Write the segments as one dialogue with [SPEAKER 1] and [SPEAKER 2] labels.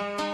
[SPEAKER 1] Jó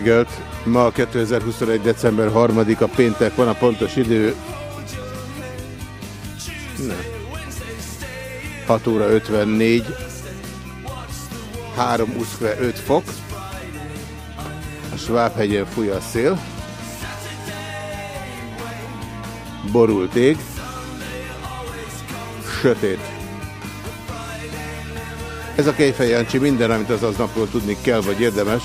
[SPEAKER 1] reggelt! Ma 2021. december 3-a péntek van a pontos idő. Ne. 6 óra 54. 3 uszkve 5 fok. A Svábhegyen fúj a szél. Borult ég. Sötét. Ez a Kejfej Jancsi minden, amit az aznapról tudni kell, vagy érdemes.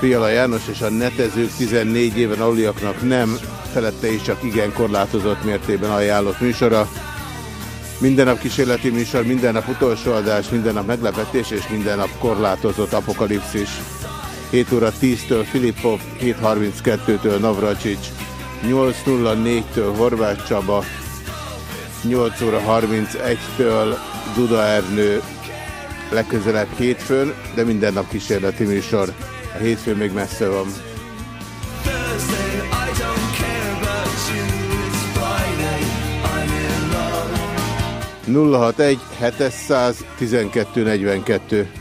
[SPEAKER 1] Fiala János és a netezők 14 éven aluliaknak nem, felette is csak igen korlátozott mértében ajánlott műsora. Minden nap kísérleti műsor, minden nap utolsó adás, minden nap meglepetés és minden nap korlátozott apokalipszis. 7 óra 10-től Filippov, 7.32-től Navracsics, 8.04-től Horváth Csaba, 8 óra 31-től Duda Ernő, legközelebb hétfőn, de minden nap kísérleti műsor. Hétfő még messze van. Nulla hat egy 700 12 42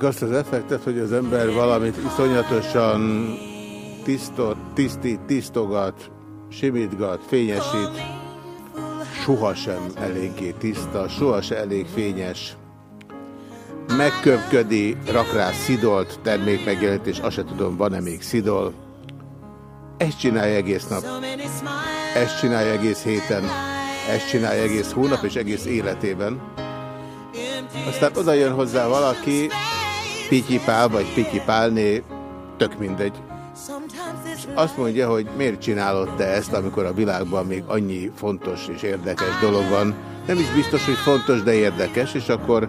[SPEAKER 1] ismerik azt az effektet, hogy az ember valamit iszonyatosan tisztot, tisztít, tisztogat, simítgat, fényesít, sohasem eléggé tiszta, sohasem elég fényes, megköpködi, rak rá szidolt termékmegjelent, és azt se tudom, van-e még szidol. Ezt csinálja egész nap. Ezt csinálja egész héten. Ezt csinálja egész hónap és egész életében. Aztán oda jön hozzá valaki, Pityi Pál vagy Pityi Pálné, tök mindegy. És azt mondja, hogy miért csinálod te ezt, amikor a világban még annyi fontos és érdekes dolog van. Nem is biztos, hogy fontos, de érdekes, és akkor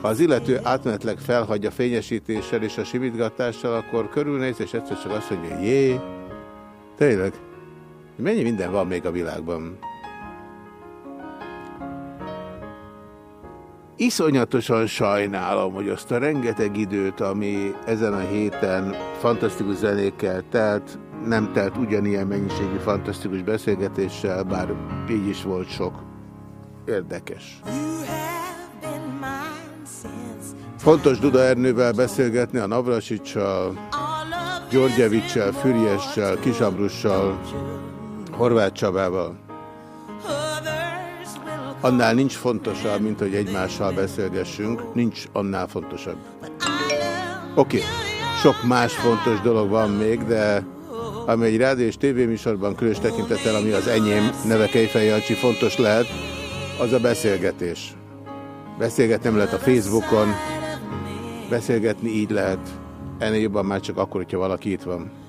[SPEAKER 1] ha az illető átmenetleg felhagyja fényesítéssel és a simítgatással, akkor körülnéz, és egyszer csak azt mondja, jé, tényleg, Mennyi minden van még a világban? Iszonyatosan sajnálom, hogy azt a rengeteg időt, ami ezen a héten fantasztikus zenékkel telt, nem telt ugyanilyen mennyiségű fantasztikus beszélgetéssel, bár így is volt sok érdekes. Fontos Duda Ernővel beszélgetni a Navrasicsal, Györgyevicsel, Füriessel, Kisabrussal, Horváth Csabával. Annál nincs fontosabb, mint hogy egymással beszélgessünk, nincs annál fontosabb. Oké, okay. sok más fontos dolog van még, de ami egy rádió és tévéműsorban különös tekintettel, ami az enyém neve Kejfej fontos lehet, az a beszélgetés. Beszélgetni nem lehet a Facebookon, beszélgetni így lehet, ennél jobban már csak akkor, hogyha valaki itt van.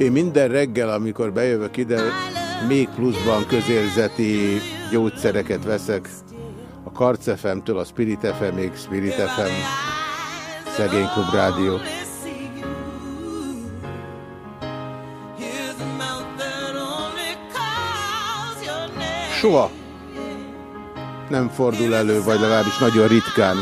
[SPEAKER 1] Én minden reggel, amikor bejövök ide, még pluszban közérzeti gyógyszereket veszek. A Karcefemtől a Spirit FM, még Spirit FM, Szegény Klub Rádió. Soha nem fordul elő, vagy legalábbis nagyon ritkán,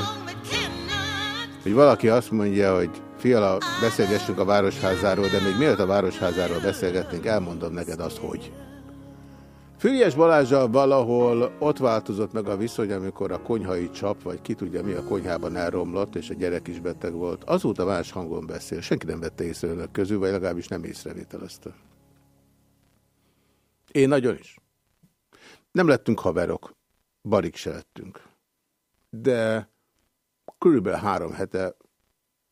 [SPEAKER 1] hogy valaki azt mondja, hogy Fiala, beszélgessünk a Városházáról, de még mielőtt a Városházáról beszélgetnénk, elmondom neked azt, hogy. Füriás Balázsal valahol ott változott meg a viszony, amikor a konyhai csap, vagy ki tudja mi a konyhában elromlott, és a gyerek is beteg volt. Azóta más hangon beszél. Senki nem vette észre önök közül, vagy legalábbis nem észrevételezte. Én nagyon is. Nem lettünk haverok. Barik se lettünk. De körülbelül három hete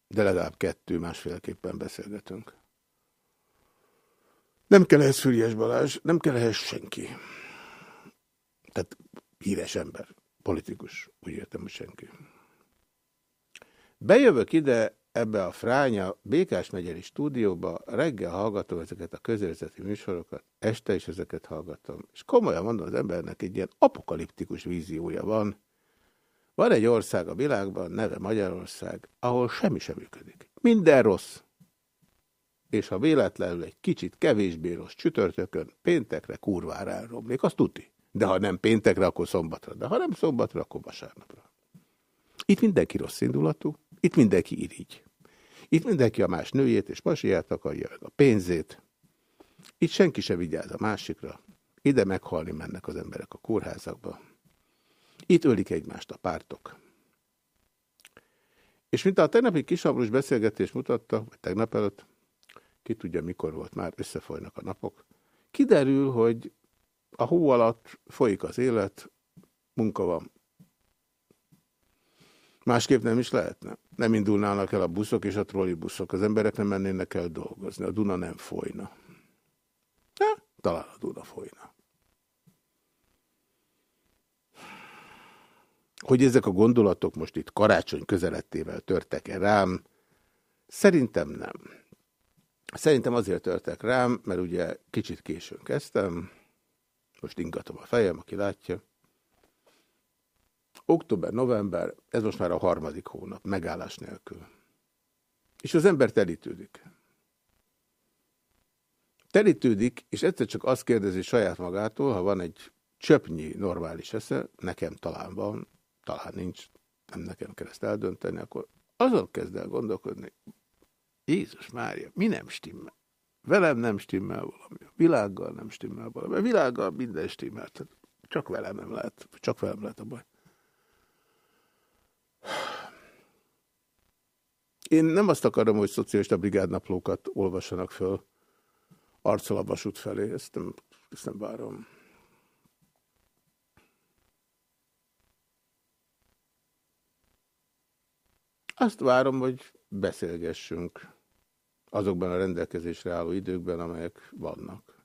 [SPEAKER 1] de legalább kettő, másféleképpen beszélgetünk. Nem kell ehhez Füriás Balázs, nem kell ehhez senki. Tehát híres ember, politikus, úgy értem, hogy senki. Bejövök ide ebbe a fránya Békás megyeri stúdióba, reggel hallgatom ezeket a közérzeti műsorokat, este is ezeket hallgatom, és komolyan mondom, az embernek egy ilyen apokaliptikus víziója van, van egy ország a világban, neve Magyarország, ahol semmi sem működik. Minden rossz. És ha véletlenül egy kicsit kevésbé rossz csütörtökön, péntekre kurvára elromlik, az tuti. De ha nem péntekre, akkor szombatra. De ha nem szombatra, akkor vasárnapra. Itt mindenki rossz indulatú, itt mindenki irigy. Itt mindenki a más nőjét és pasiát akarja, a pénzét. Itt senki sem vigyáz a másikra. Ide meghalni mennek az emberek a kórházakba. Itt ölik egymást a pártok. És mint a tegnapi kisabrus beszélgetés mutatta, vagy tegnap előtt, ki tudja mikor volt már, összefolynak a napok, kiderül, hogy a hó alatt folyik az élet, munka van. Másképp nem is lehetne. Nem indulnának el a buszok és a trollibuszok, az emberek nem mennének el dolgozni, a Duna nem folyna. Ha, talán a Duna folyna. Hogy ezek a gondolatok most itt karácsony közelettével törtek-e rám, szerintem nem. Szerintem azért törtek rám, mert ugye kicsit későn kezdtem, most ingatom a fejem, aki látja. Október, november, ez most már a harmadik hónap, megállás nélkül. És az ember telítődik. Telítődik, és egyszer csak azt kérdezi saját magától, ha van egy csöpnyi normális esze, nekem talán van, talán nincs, nem nekem kell ezt eldönteni, akkor azon kezd el gondolkodni, Jézus Mária, mi nem stimmel? Velem nem stimmel valami, a világgal nem stimmel valami, a világgal minden stimmel, tehát csak velem nem lehet, csak velem lehet a baj. Én nem azt akarom, hogy szocialista brigádnaplókat olvassanak föl arccal a felé, ezt nem, ezt nem várom. Azt várom, hogy beszélgessünk azokban a rendelkezésre álló időkben, amelyek vannak.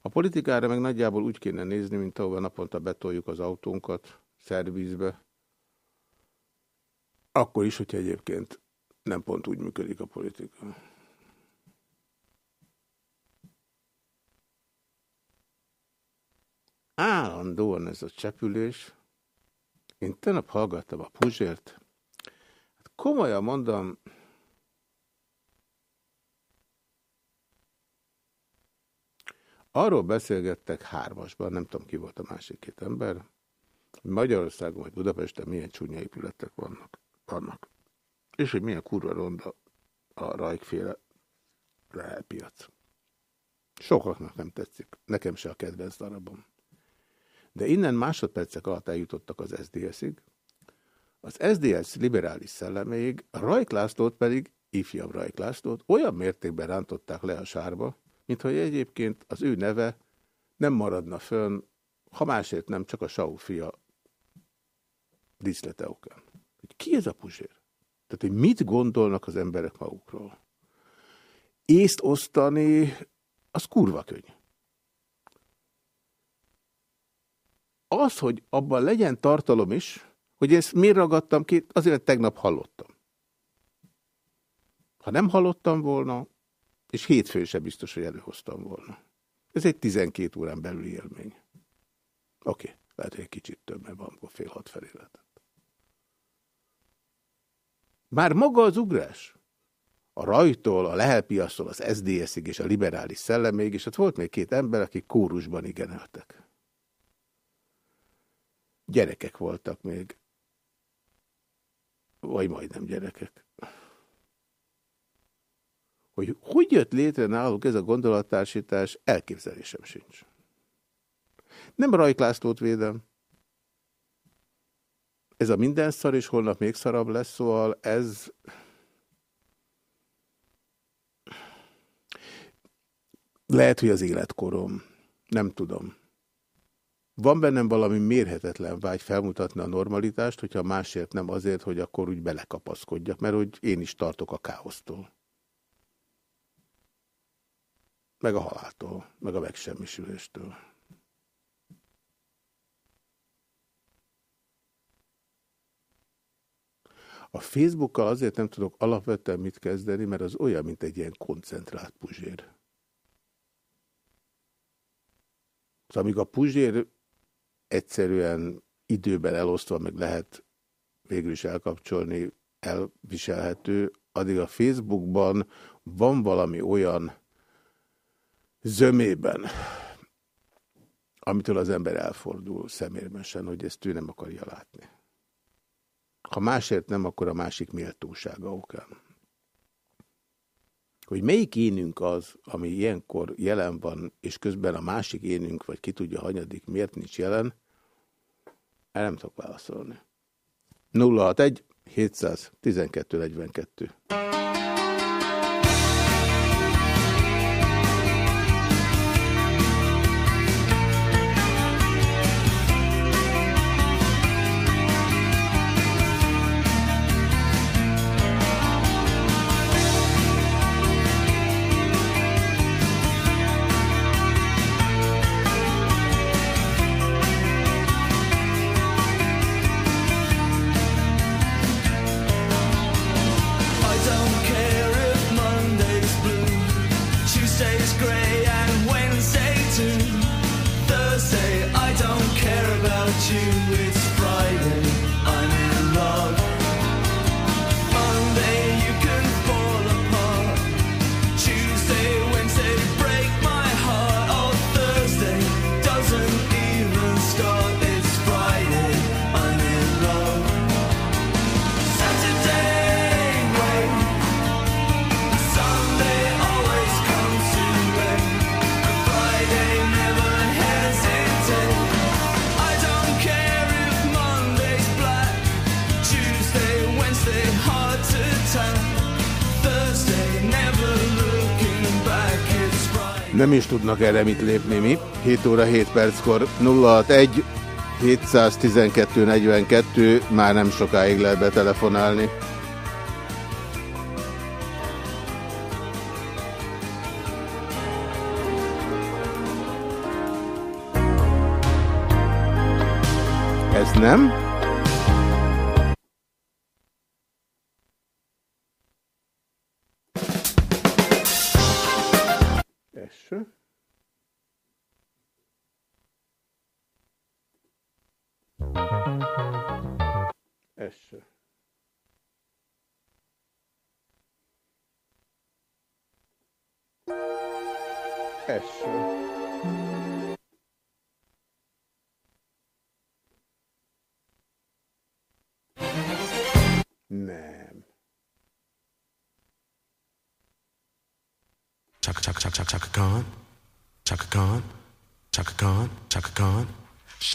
[SPEAKER 1] A politikára meg nagyjából úgy kéne nézni, mint ahova naponta betoljuk az autónkat szervízbe. Akkor is, hogyha egyébként nem pont úgy működik a politika. Állandóan ez a csepülés. Én tegnap hallgattam a Puzsért, Komolyan mondom, arról beszélgettek hármasban, nem tudom ki volt a másik két ember, Magyarországon vagy Budapesten milyen csúnya épületek vannak. vannak. És hogy milyen kurva ronda a rajkféle lehelpiac. Sokaknak nem tetszik. Nekem se a kedvenc darabom. De innen másodpercek alatt eljutottak az SDS-ig, az SZDSZ liberális szelleméig, a Rajk Lászlót pedig, ifjabb Rajk Lászlót, olyan mértékben rántották le a sárba, mintha egyébként az ő neve nem maradna fönn, ha másért nem, csak a Sau fia díszlete okán. Hogy ki ez a Puzsér? Tehát, hogy mit gondolnak az emberek magukról? Észt osztani, az kurva könnyű. Az, hogy abban legyen tartalom is, hogy ezt miért ragadtam ki, azért tegnap hallottam. Ha nem hallottam volna, és hétfőn sem biztos, hogy előhoztam volna. Ez egy 12 órán belüli élmény. Oké, okay, lehet, hogy egy kicsit több, mert van, fél hat felé lehetett. Már maga az ugrás, a rajtól, a lehelpiasztól, az SZDSZ-ig és a liberális szellemig, és ott volt még két ember, akik kórusban igeneltek. Gyerekek voltak még. Vagy majdnem gyerekek. Hogy hogy jött létre náluk ez a gondolattársítás, elképzelésem sincs. Nem Rajk Lászlót védem. Ez a minden szar, és holnap még szarabb lesz, szóval ez... Lehet, hogy az életkorom. Nem tudom. Van bennem valami mérhetetlen vágy felmutatni a normalitást, hogyha másért nem azért, hogy akkor úgy belekapaszkodjak, mert hogy én is tartok a káosztól. Meg a haláltól, meg a megsemmisüléstől. A Facebookkal azért nem tudok alapvetően mit kezdeni, mert az olyan, mint egy ilyen koncentrált puzsér. Szóval amíg a puzsér egyszerűen időben elosztva meg lehet végül is elkapcsolni, elviselhető, addig a Facebookban van valami olyan zömében, amitől az ember elfordul szemérmesen, hogy ezt ő nem akarja látni. Ha másért nem, akkor a másik méltósága okán. Hogy melyik énünk az, ami ilyenkor jelen van, és közben a másik énünk, vagy ki tudja hanyadik, miért nincs jelen, el nem tudok válaszolni. 061 712 42 Nem is tudnak erre mit lépni mi. 7 óra 7 perckor 061 712 42 már nem sokáig lehet betelefonálni. Ez nem?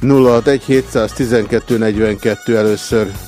[SPEAKER 1] 061 712 42 először.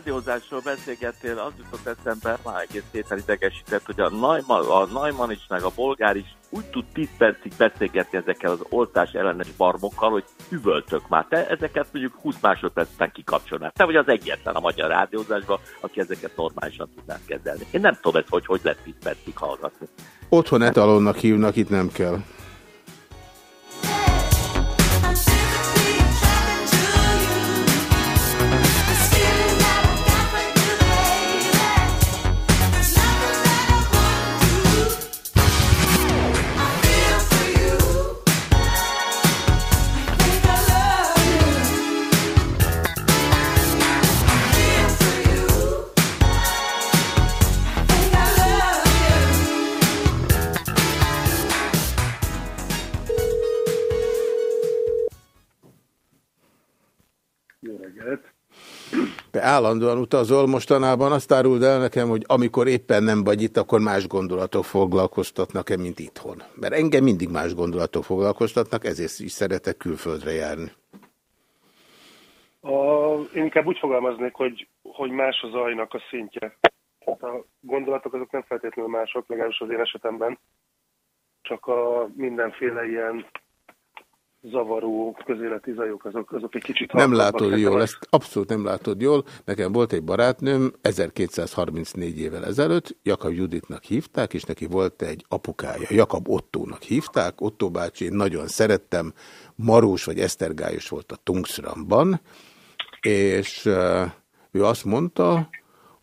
[SPEAKER 2] Rádiózásról beszélgettél, az jutott eszembe, már egész héten idegesített, hogy a Neumann, a Neumann is, meg a Bolgár is úgy tud 10 percig beszélgetni ezekkel az oltás ellenes barmokkal, hogy üvöltök már. Te ezeket mondjuk 20 másodpercben kikapcsolnád. Te vagy az egyetlen a magyar rádiózásban, aki ezeket normálisan tudnád kezelni. Én nem tudom, hogy hogy lehet 10 percig hallgatni.
[SPEAKER 1] Otthon etalonnak hívnak, itt nem kell. Állandóan utazol mostanában, azt áruld el nekem, hogy amikor éppen nem vagy itt, akkor más gondolatok foglalkoztatnak-e, mint itthon. Mert engem mindig más gondolatok foglalkoztatnak, ezért is szeretek külföldre járni.
[SPEAKER 3] A, én inkább úgy fogalmaznék, hogy, hogy más az zajnak a szintje. A gondolatok azok nem feltétlenül mások, legalábbis az én esetemben. Csak a mindenféle ilyen zavaró közéleti zajok, azok, azok egy kicsit...
[SPEAKER 1] Nem látod jól, ezt abszolút nem látod jól. Nekem volt egy barátnőm 1234 évvel ezelőtt, Jakab Juditnak hívták, és neki volt egy apukája, Jakab Ottónak hívták. Ottó bácsi, én nagyon szerettem, Marós vagy Esztergályos volt a Tungsramban, és ő azt mondta,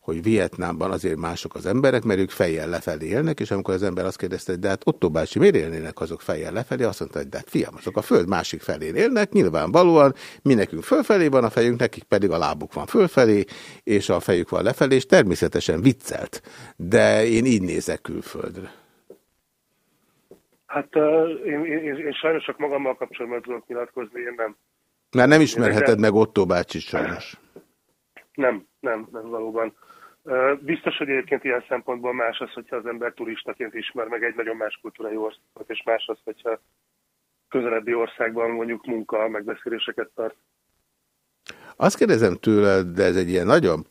[SPEAKER 1] hogy Vietnámban azért mások az emberek, mert ők fejjel lefelé élnek, és amikor az ember azt kérdezte, hogy de hát Otto bácsi, miért élnének azok fejjel lefelé, azt mondta, hogy de hát fiam, azok a föld másik felén élnek, nyilvánvalóan mi nekünk fölfelé van a fejünk, nekik pedig a lábuk van fölfelé, és a fejük van lefelé, és természetesen viccelt. De én így nézek külföldre.
[SPEAKER 3] Hát én, én, én sajnos csak magammal kapcsolatban tudok nyilatkozni, én nem.
[SPEAKER 1] Már nem ismerheted meg Otto bácsi sajnos.
[SPEAKER 3] Nem, nem, nem valóban. Biztos, hogy egyébként ilyen szempontból más az, hogyha az ember turistaként ismer meg egy nagyon más kultúrai országot, és más az, hogyha közelebbi országban mondjuk munka, megbeszéléseket tart.
[SPEAKER 1] Azt kérdezem tőled, de ez egy ilyen nagyon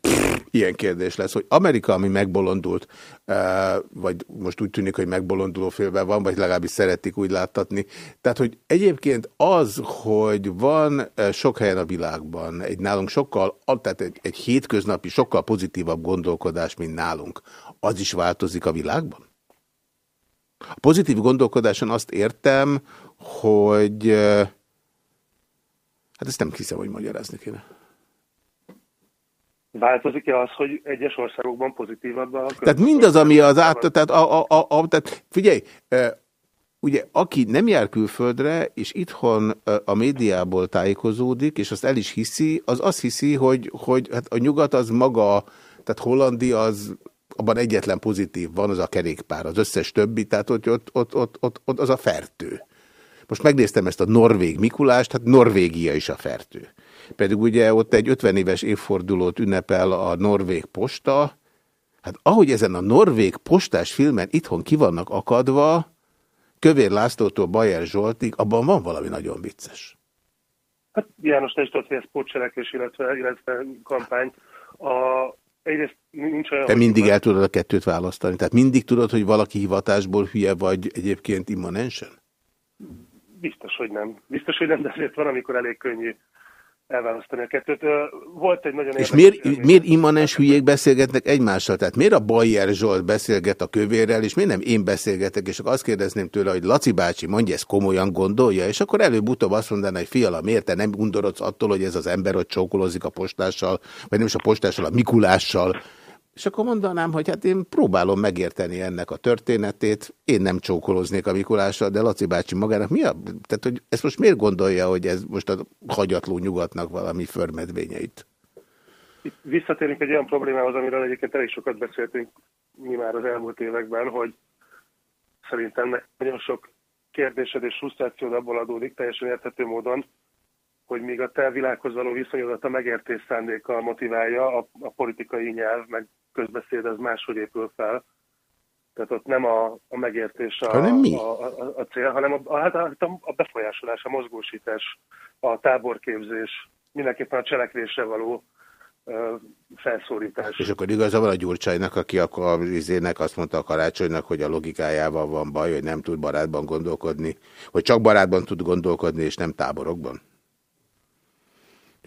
[SPEAKER 1] ilyen kérdés lesz, hogy Amerika, ami megbolondult, eh, vagy most úgy tűnik, hogy megbolonduló félben van, vagy legalábbis szeretik úgy láttatni. Tehát, hogy egyébként az, hogy van eh, sok helyen a világban egy nálunk sokkal, tehát egy, egy hétköznapi, sokkal pozitívabb gondolkodás, mint nálunk, az is változik a világban? A pozitív gondolkodáson azt értem, hogy eh, hát ezt nem hiszem, hogy magyarázni kéne.
[SPEAKER 3] Változik-e az, hogy egyes országokban pozitívabb a...
[SPEAKER 1] Tehát mindaz, ami az át... Tehát, a, a, a, a, tehát figyelj, ugye aki nem jár külföldre, és itthon a médiából tájékozódik, és azt el is hiszi, az azt hiszi, hogy, hogy hát a nyugat az maga, tehát Hollandia az abban egyetlen pozitív van, az a kerékpár, az összes többi, tehát ott, ott, ott, ott, ott, ott az a fertő. Most megnéztem ezt a Norvég Mikulást, hát Norvégia is a fertő. Pedig ugye ott egy 50 éves évfordulót ünnepel a Norvég posta, hát ahogy ezen a Norvég postás filmen itthon ki vannak akadva, Kövér Lászlótól Bajer Zsoltig, abban van valami nagyon vicces.
[SPEAKER 3] Hát János, te is tudod, hogy ez sportcselekvés, illetve, illetve kampány. A, egyrészt nincs olyan...
[SPEAKER 1] Te mindig el tudod a kettőt választani? Tehát mindig tudod, hogy valaki hivatásból hülye vagy egyébként immanensen?
[SPEAKER 3] Biztos, hogy nem. Biztos, hogy nem, de azért van, amikor elég könnyű elválasztani a kettőt. Volt egy nagyon
[SPEAKER 1] És miért, miért immanens hülyék beszélgetnek egymással? Tehát miért a Bayer Zsolt beszélget a kövérrel, és miért nem én beszélgetek, és akkor azt kérdezném tőle, hogy Laci bácsi mondja, ezt komolyan gondolja, és akkor előbb-utóbb azt mondaná, hogy fiala, miért te nem undorodsz attól, hogy ez az ember ott csókolózik a postással, vagy nem is a postással, a Mikulással, és akkor mondanám, hogy hát én próbálom megérteni ennek a történetét, én nem csókolóznék a Mikulással, de Laci bácsi magának mi a... Tehát, hogy ezt most miért gondolja, hogy ez most a hagyatló nyugatnak valami förmedvényeit?
[SPEAKER 3] Itt visszatérünk egy olyan problémához, amiről egyébként elég sokat beszéltünk mi már az elmúlt években, hogy szerintem nagyon sok kérdésed és frusztrációd abból adódik teljesen érthető módon, hogy még a te világhoz való viszonyodat a megértés szándéka motiválja, a, a politikai nyelv, meg közbeszéd az máshogy épül fel. Tehát ott nem a, a megértés a,
[SPEAKER 1] hanem mi?
[SPEAKER 3] a, a, a cél, hanem a, a, a, a befolyásolás, a mozgósítás, a táborképzés, mindenképpen a cselekvésre való felszólítás.
[SPEAKER 1] És akkor igaza van a Gyurcsánynak, aki akkor a izének azt mondta a karácsonynak, hogy a logikájával van baj, hogy nem tud barátban gondolkodni, hogy csak barátban tud gondolkodni, és nem táborokban?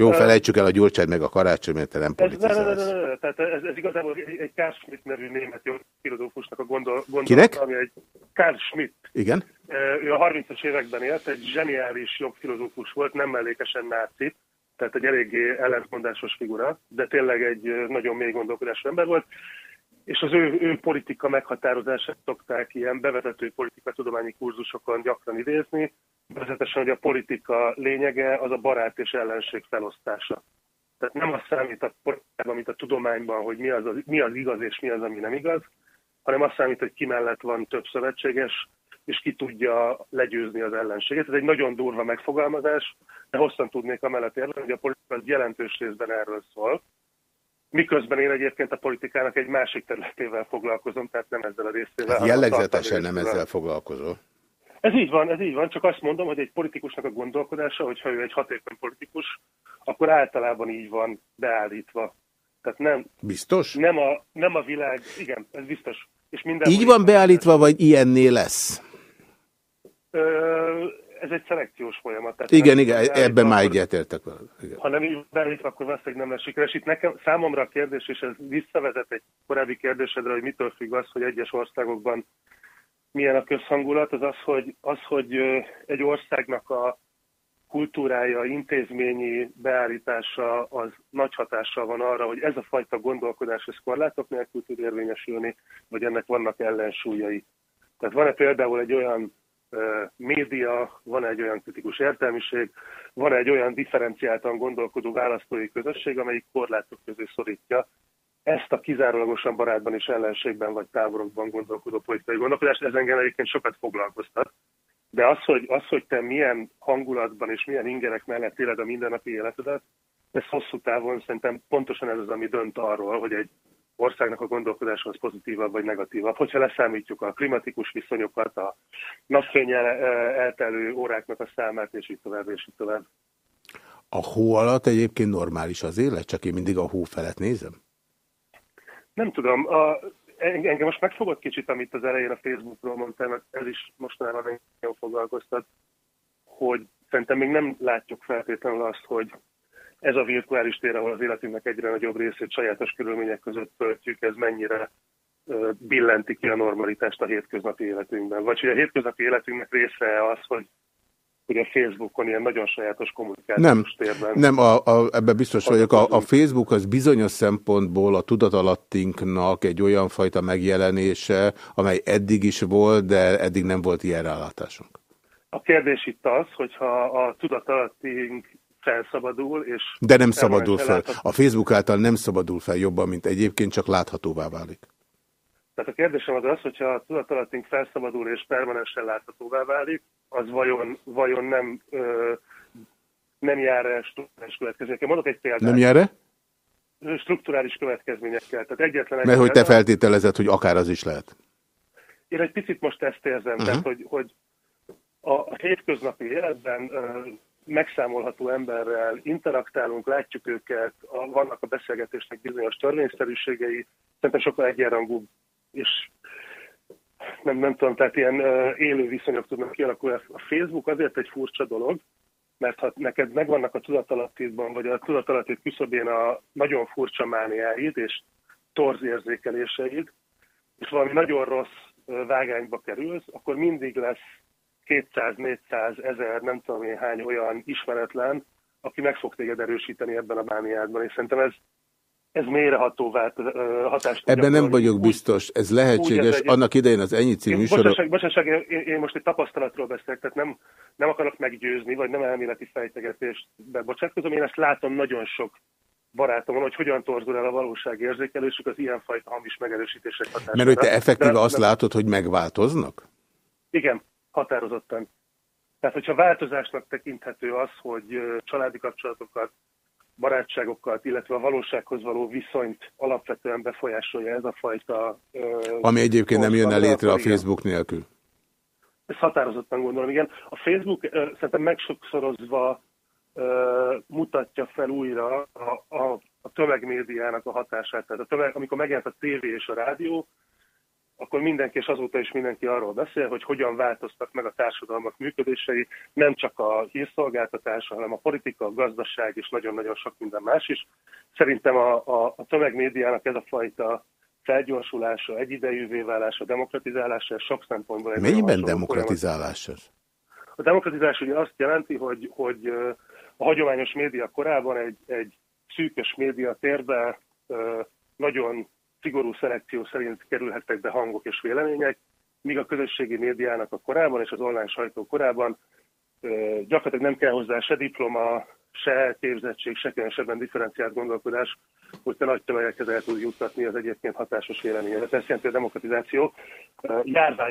[SPEAKER 1] Jó, felejtsük el a Gyurcsány meg a karácsony, mert te nem politizálsz.
[SPEAKER 3] Tehát ez, ez igazából egy, egy Karl Schmidt nevű német filozófusnak a gondol,
[SPEAKER 1] Kinek?
[SPEAKER 3] ami egy Karl Schmidt.
[SPEAKER 1] Igen.
[SPEAKER 3] Ő a 30-as években élt, egy zseniális jogfilozófus volt, nem mellékesen náci, tehát egy eléggé ellentmondásos figura, de tényleg egy nagyon mély gondolkodású ember volt, és az ő, ő politika meghatározását szokták ilyen bevezető tudományi kurzusokon gyakran idézni, vezetesen, hogy a politika lényege az a barát és ellenség felosztása. Tehát nem az számít a politikában, mint a tudományban, hogy mi az, az, mi az igaz és mi az, ami nem igaz, hanem az számít, hogy ki mellett van több szövetséges, és ki tudja legyőzni az ellenséget. Ez egy nagyon durva megfogalmazás, de hosszan tudnék amellett érni, hogy a politika az jelentős részben erről szól. Miközben én egyébként a politikának egy másik területével foglalkozom, tehát nem ezzel a részével.
[SPEAKER 1] Hát jellegzetesen nem ezzel foglalkozol.
[SPEAKER 3] Ez így van, ez így van, csak azt mondom, hogy egy politikusnak a gondolkodása, hogyha ő egy hatékony politikus, akkor általában így van beállítva. Tehát nem,
[SPEAKER 1] biztos?
[SPEAKER 3] Nem a, nem a világ, igen, ez biztos.
[SPEAKER 1] És minden így van beállítva, vagy ilyenné lesz?
[SPEAKER 3] Ö, ez egy szelekciós folyamat. Tehát
[SPEAKER 1] igen, igen, ebben már egyetértek vele.
[SPEAKER 3] Ha nem így beállítva, akkor valószínűleg nem lesz sikeres. Itt nekem, számomra a kérdés, és ez visszavezet egy korábbi kérdésedre, hogy mitől függ az, hogy egyes országokban milyen a közhangulat, az az, hogy, az, hogy egy országnak a kultúrája, intézményi beállítása az nagy hatással van arra, hogy ez a fajta gondolkodás ez korlátok nélkül tud érvényesülni, vagy ennek vannak ellensúlyai. Tehát van-e például egy olyan média, van egy olyan kritikus értelmiség, van egy olyan differenciáltan gondolkodó választói közösség, amelyik korlátok közé szorítja ezt a kizárólagosan barátban és ellenségben vagy táborokban gondolkodó politikai gondolkodást, ez engem egyébként sokat foglalkoztat. De az hogy, az, hogy te milyen hangulatban és milyen ingerek mellett éled a mindennapi életedet, ez hosszú távon szerintem pontosan ez az, ami dönt arról, hogy egy országnak a gondolkodása az pozitívabb vagy negatívabb. Hogyha leszámítjuk a klimatikus viszonyokat, a napfény eltelő óráknak a számát, és így tovább, és így tovább.
[SPEAKER 1] A hó alatt egyébként normális az élet, csak én mindig a hó felett nézem?
[SPEAKER 3] Nem tudom, a, engem most megfogott kicsit, amit az elején a Facebookról mondtam, ez is mostanában nagyon foglalkoztat, hogy szerintem még nem látjuk feltétlenül azt, hogy ez a virtuális tér, ahol az életünknek egyre nagyobb részét sajátos körülmények között töltjük, ez mennyire billenti ki a normalitást a hétköznapi életünkben. Vagy hogy a hétköznapi életünknek része az, hogy a Facebookon ilyen nagyon sajátos kommunikációs
[SPEAKER 1] nem,
[SPEAKER 3] térben...
[SPEAKER 1] Nem, a, a, ebben biztos vagyok. A, a Facebook az bizonyos szempontból a tudatalattinknak egy olyan fajta megjelenése, amely eddig is volt, de eddig nem volt ilyen rálátásunk.
[SPEAKER 3] A kérdés itt az, hogyha a tudatalattink felszabadul, és...
[SPEAKER 1] De nem szabadul fel. A Facebook által nem szabadul fel jobban, mint egyébként, csak láthatóvá válik.
[SPEAKER 3] Tehát a kérdésem az az, hogyha a tudatalattink felszabadul és permanensen láthatóvá válik, az vajon, vajon nem, ö, nem jár -e strukturális következményekkel? Mondok egy példát.
[SPEAKER 1] Nem jár -e?
[SPEAKER 3] Strukturális következményekkel. Tehát egyetlen
[SPEAKER 1] Mert hogy te feltételezed, hogy akár az is lehet.
[SPEAKER 3] Én egy picit most ezt érzem, uh -huh. tehát hogy, hogy a hétköznapi életben megszámolható emberrel interaktálunk, látjuk őket, a, vannak a beszélgetésnek bizonyos törvényszerűségei, szerintem sokkal egyenrangúbb, és nem, nem tudom, tehát ilyen élő viszonyok tudnak kialakulni. A Facebook azért egy furcsa dolog, mert ha neked megvannak a tudatalattétban, vagy a tudatalatét küszöbén a nagyon furcsa mániáid és torz érzékeléseid, és valami nagyon rossz vágányba kerülsz, akkor mindig lesz 200, 400, 1000, nem tudom én hány olyan ismeretlen, aki meg fog téged erősíteni ebben a mániádban, és szerintem ez, ez mélyreható hatást.
[SPEAKER 1] Ebben nem vagyok biztos, ez lehetséges. ez egy... Annak idején az ennyi című műsorok...
[SPEAKER 3] Bocsáság én, én most egy tapasztalatról beszélek, tehát nem, nem akarok meggyőzni, vagy nem elméleti fejtegetést bebocsátkozom. Én ezt látom nagyon sok barátomon, hogy hogyan torzul el a valóság érzékelésük az ilyenfajta hamis megerősítések hatására.
[SPEAKER 1] Mert hogy te effektíve De, azt látod, hogy megváltoznak?
[SPEAKER 3] Igen, határozottan. Tehát, hogyha változásnak tekinthető az, hogy családi kapcsolatokat, barátságokat, illetve a valósághoz való viszonyt alapvetően befolyásolja ez a fajta...
[SPEAKER 1] Ami egyébként nem jönne létre a Facebook nélkül.
[SPEAKER 3] Ezt határozottan gondolom, igen. A Facebook szerintem megsokszorozva mutatja fel újra a, a, a tömegmédiának a hatását. Tehát a tömeg, amikor megjelent a tévé és a rádió, akkor mindenki, és azóta is mindenki arról beszél, hogy hogyan változtak meg a társadalmak működései, nem csak a hírszolgáltatás, hanem a politika, a gazdaság és nagyon-nagyon sok minden más is. Szerintem a, a, a tömegmédiának ez a fajta felgyorsulása, egyidejűvé válása, demokratizálása, sok szempontból...
[SPEAKER 1] Mennyiben demokratizálás ez?
[SPEAKER 3] A demokratizálás ugye azt jelenti, hogy, hogy a hagyományos média korában egy, egy szűkös média térbe nagyon szigorú szelekció szerint kerülhettek be hangok és vélemények, míg a közösségi médiának a korában és az online sajtó korában gyakorlatilag nem kell hozzá se diploma, se képzettség, se különösebben differenciált gondolkodás, hogy te nagy tömegekhez el tud juttatni az egyébként hatásos véleményedet. Ez jelenti a demokratizáció.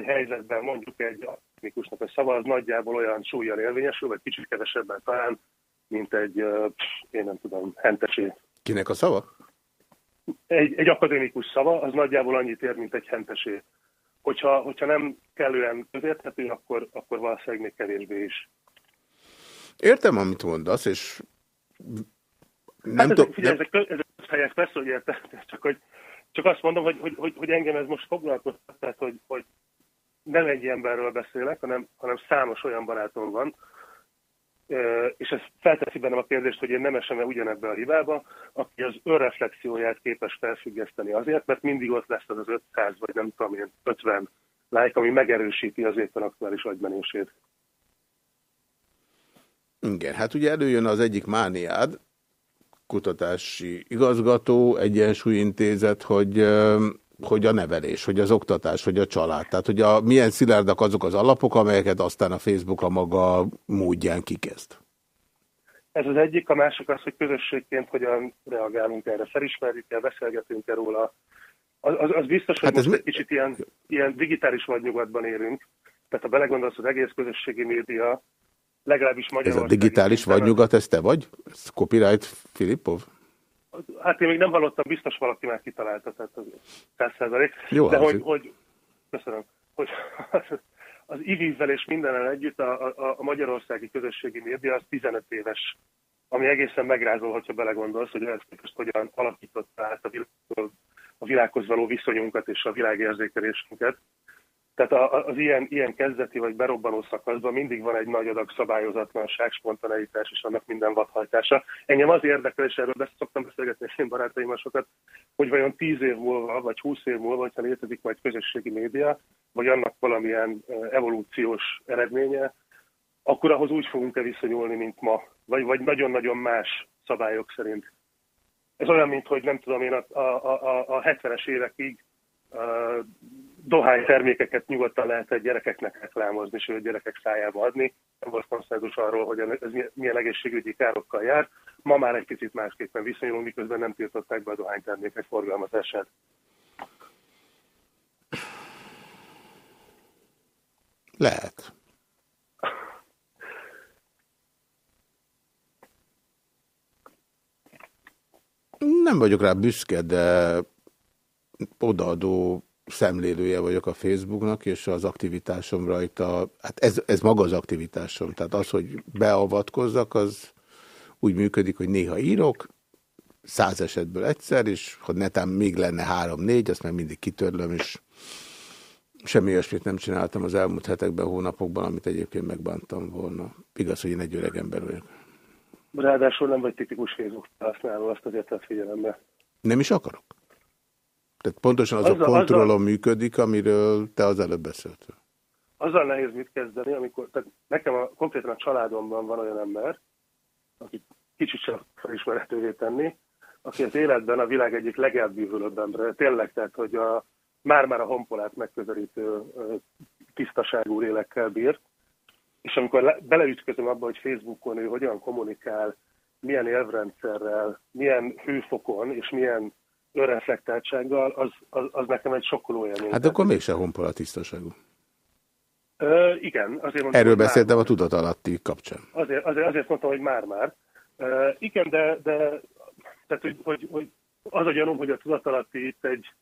[SPEAKER 3] helyzetben mondjuk egy akadémikusnak a szava az nagyjából olyan súlyjal érvényesül, vagy kicsit kevesebben talán, mint egy, én nem tudom, hentesé.
[SPEAKER 1] Kinek a szava?
[SPEAKER 3] Egy, egy akadémikus szava az nagyjából annyit ér, mint egy hentesé. Hogyha, hogyha nem kellően közérthető, akkor, akkor valószínűleg még kevésbé is.
[SPEAKER 1] Értem, amit mondasz, és
[SPEAKER 3] nem hát ezek, figyelj, ezek, ezek helyek, persze, hogy értem, csak, hogy, csak azt mondom, hogy, hogy, hogy, hogy engem ez most foglalkoztat, tehát hogy, hogy nem egy emberről beszélek, hanem, hanem számos olyan barátom van, és ez felteszi bennem a kérdést, hogy én nem esem-e ugyanebbe a hibába, aki az önreflexióját képes felfüggeszteni azért, mert mindig ott lesz az az 500 vagy nem tudom én 50 like, ami megerősíti az éppen aktuális agymenését.
[SPEAKER 1] Igen, hát ugye előjön az egyik mániád, kutatási igazgató, egyensúlyintézet, hogy hogy a nevelés, hogy az oktatás, hogy a család. Tehát, hogy a, milyen szilárdak azok az alapok, amelyeket aztán a Facebook a maga módján kikezd.
[SPEAKER 3] Ez az egyik, a másik az, hogy közösségként hogyan reagálunk erre. Felismerjük el, beszélgetünk -e róla. Az, az, az biztos, hogy hát most ez egy kicsit ilyen, ilyen digitális vadnyugatban élünk. Tehát ha belegondolsz, az egész közösségi média, legalábbis Magyarországon...
[SPEAKER 1] Ez a digitális vadnyugat, ez te vagy? Ez copyright Filipov?
[SPEAKER 3] Hát én még nem hallottam, biztos valaki már kitalálta, tehát az 100 százalék. De hogy, hogy, köszönöm, hogy az IVIV-vel és mindennel együtt a, a, a magyarországi közösségi média az 15 éves, ami egészen megrázol, hogyha belegondolsz, hogy ezt képest hogyan alakította át a, világ, a világhoz való viszonyunkat és a világérzékelésünket. Tehát az ilyen, ilyen kezdeti vagy berobbanó szakaszban mindig van egy nagy adag szabályozatlanság, spontaneitás és annak minden vadhajtása. Engem az érdekel, és erről besz szoktam beszélgetni a én barátaim sokat, hogy vajon 10 év múlva, vagy 20 év múlva, hogyha létezik majd közösségi média, vagy annak valamilyen evolúciós eredménye, akkor ahhoz úgy fogunk-e viszonyulni, mint ma, vagy, vagy nagyon-nagyon más szabályok szerint. Ez olyan, mint hogy nem tudom én a, a, a, a 70-es évekig uh, dohány termékeket nyugodtan lehet egy gyerekeknek reklámozni, a gyerekek szájába adni. Nem volt konszenzus arról, hogy ez milyen egészségügyi károkkal jár. Ma már egy picit másképpen viszonyulunk, miközben nem tiltották be a dohánytermékek forgalmazását.
[SPEAKER 1] Lehet. Nem vagyok rá büszke, de odaadó szemlélője vagyok a Facebooknak, és az aktivitásom rajta, hát ez, ez maga az aktivitásom, tehát az, hogy beavatkozzak, az úgy működik, hogy néha írok, száz esetből egyszer, és ha netán még lenne három-négy, azt meg mindig kitörlöm, és semmi olyasmit nem csináltam az elmúlt hetekben, hónapokban, amit egyébként megbántam volna. Igaz, hogy én egy öreg ember vagyok.
[SPEAKER 3] Ráadásul nem vagy tipikus Facebook használó, azt azért tett figyelembe.
[SPEAKER 1] Nem is akarok. Tehát pontosan az azzal, a kontrollom azzal, működik, amiről te az előbb beszéltél.
[SPEAKER 3] Azzal nehéz mit kezdeni, amikor, tehát nekem a, konkrétan a családomban van olyan ember, aki kicsit sem felismerhetővé tenni, aki az életben a világ egyik legelbűvölőbb ember. Tényleg, tehát, hogy a, már-már a honpolát megközelítő tisztaságú lélekkel bír, és amikor le, beleütközöm abba, hogy Facebookon ő hogyan kommunikál, milyen élvrendszerrel, milyen hőfokon és milyen önreflektáltsággal, az, az, az nekem egy sokkoló élmény.
[SPEAKER 1] Hát akkor mégse honpola tisztaságú.
[SPEAKER 3] Ö, igen. Azért mondtam,
[SPEAKER 1] Erről beszéltem már, a tudatalatti kapcsán.
[SPEAKER 3] Azért, azért, azért mondtam, hogy már-már. Igen, de, de tehát, hogy, hogy, hogy az a gyanúm, hogy a tudatalatti itt egy,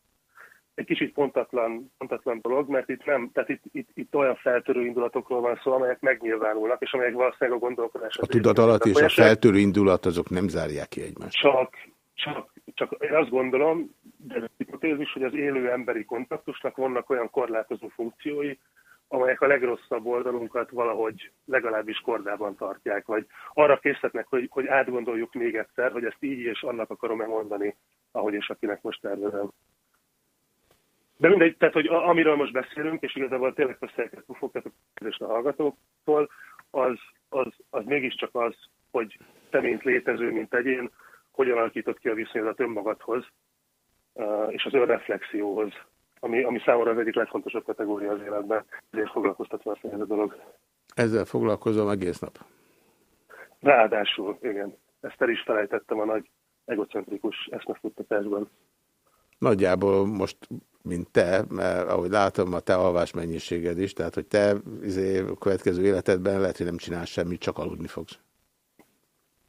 [SPEAKER 3] egy kicsit pontatlan, pontatlan dolog, mert itt nem, tehát itt, itt, itt olyan feltörő indulatokról van szó, amelyek megnyilvánulnak, és amelyek valószínűleg a gondolkodás.
[SPEAKER 1] A tudatalatti és a feltörő indulat azok nem zárják ki egymást.
[SPEAKER 3] Csak, csak, csak én azt gondolom, de ez hipotézis, hogy az élő emberi kontaktusnak vannak olyan korlátozó funkciói, amelyek a legrosszabb oldalunkat valahogy legalábbis kordában tartják, vagy arra készítnek, hogy, hogy átgondoljuk még egyszer, hogy ezt így és annak akarom-e mondani, ahogy és akinek most tervezem. De mindegy, tehát, hogy amiről most beszélünk, és igazából tényleg beszélget pufokat a hallgatóktól, az, az, az mégiscsak az, hogy te, mint létező, mint egyén, hogyan alakított ki a viszonyodat önmagadhoz, és az önreflexióhoz, ami, ami számomra az egyik legfontosabb kategória az életben, ezért foglalkoztatva a ez a dolog.
[SPEAKER 1] Ezzel foglalkozom egész nap.
[SPEAKER 3] Ráadásul, igen. Ezt el is felejtettem a nagy egocentrikus eszmefuttatásban.
[SPEAKER 1] Nagyjából most, mint te, mert ahogy látom, a te alvás mennyiséged is, tehát hogy te izé, a következő életedben lehet, hogy nem csinálsz semmit, csak aludni fogsz.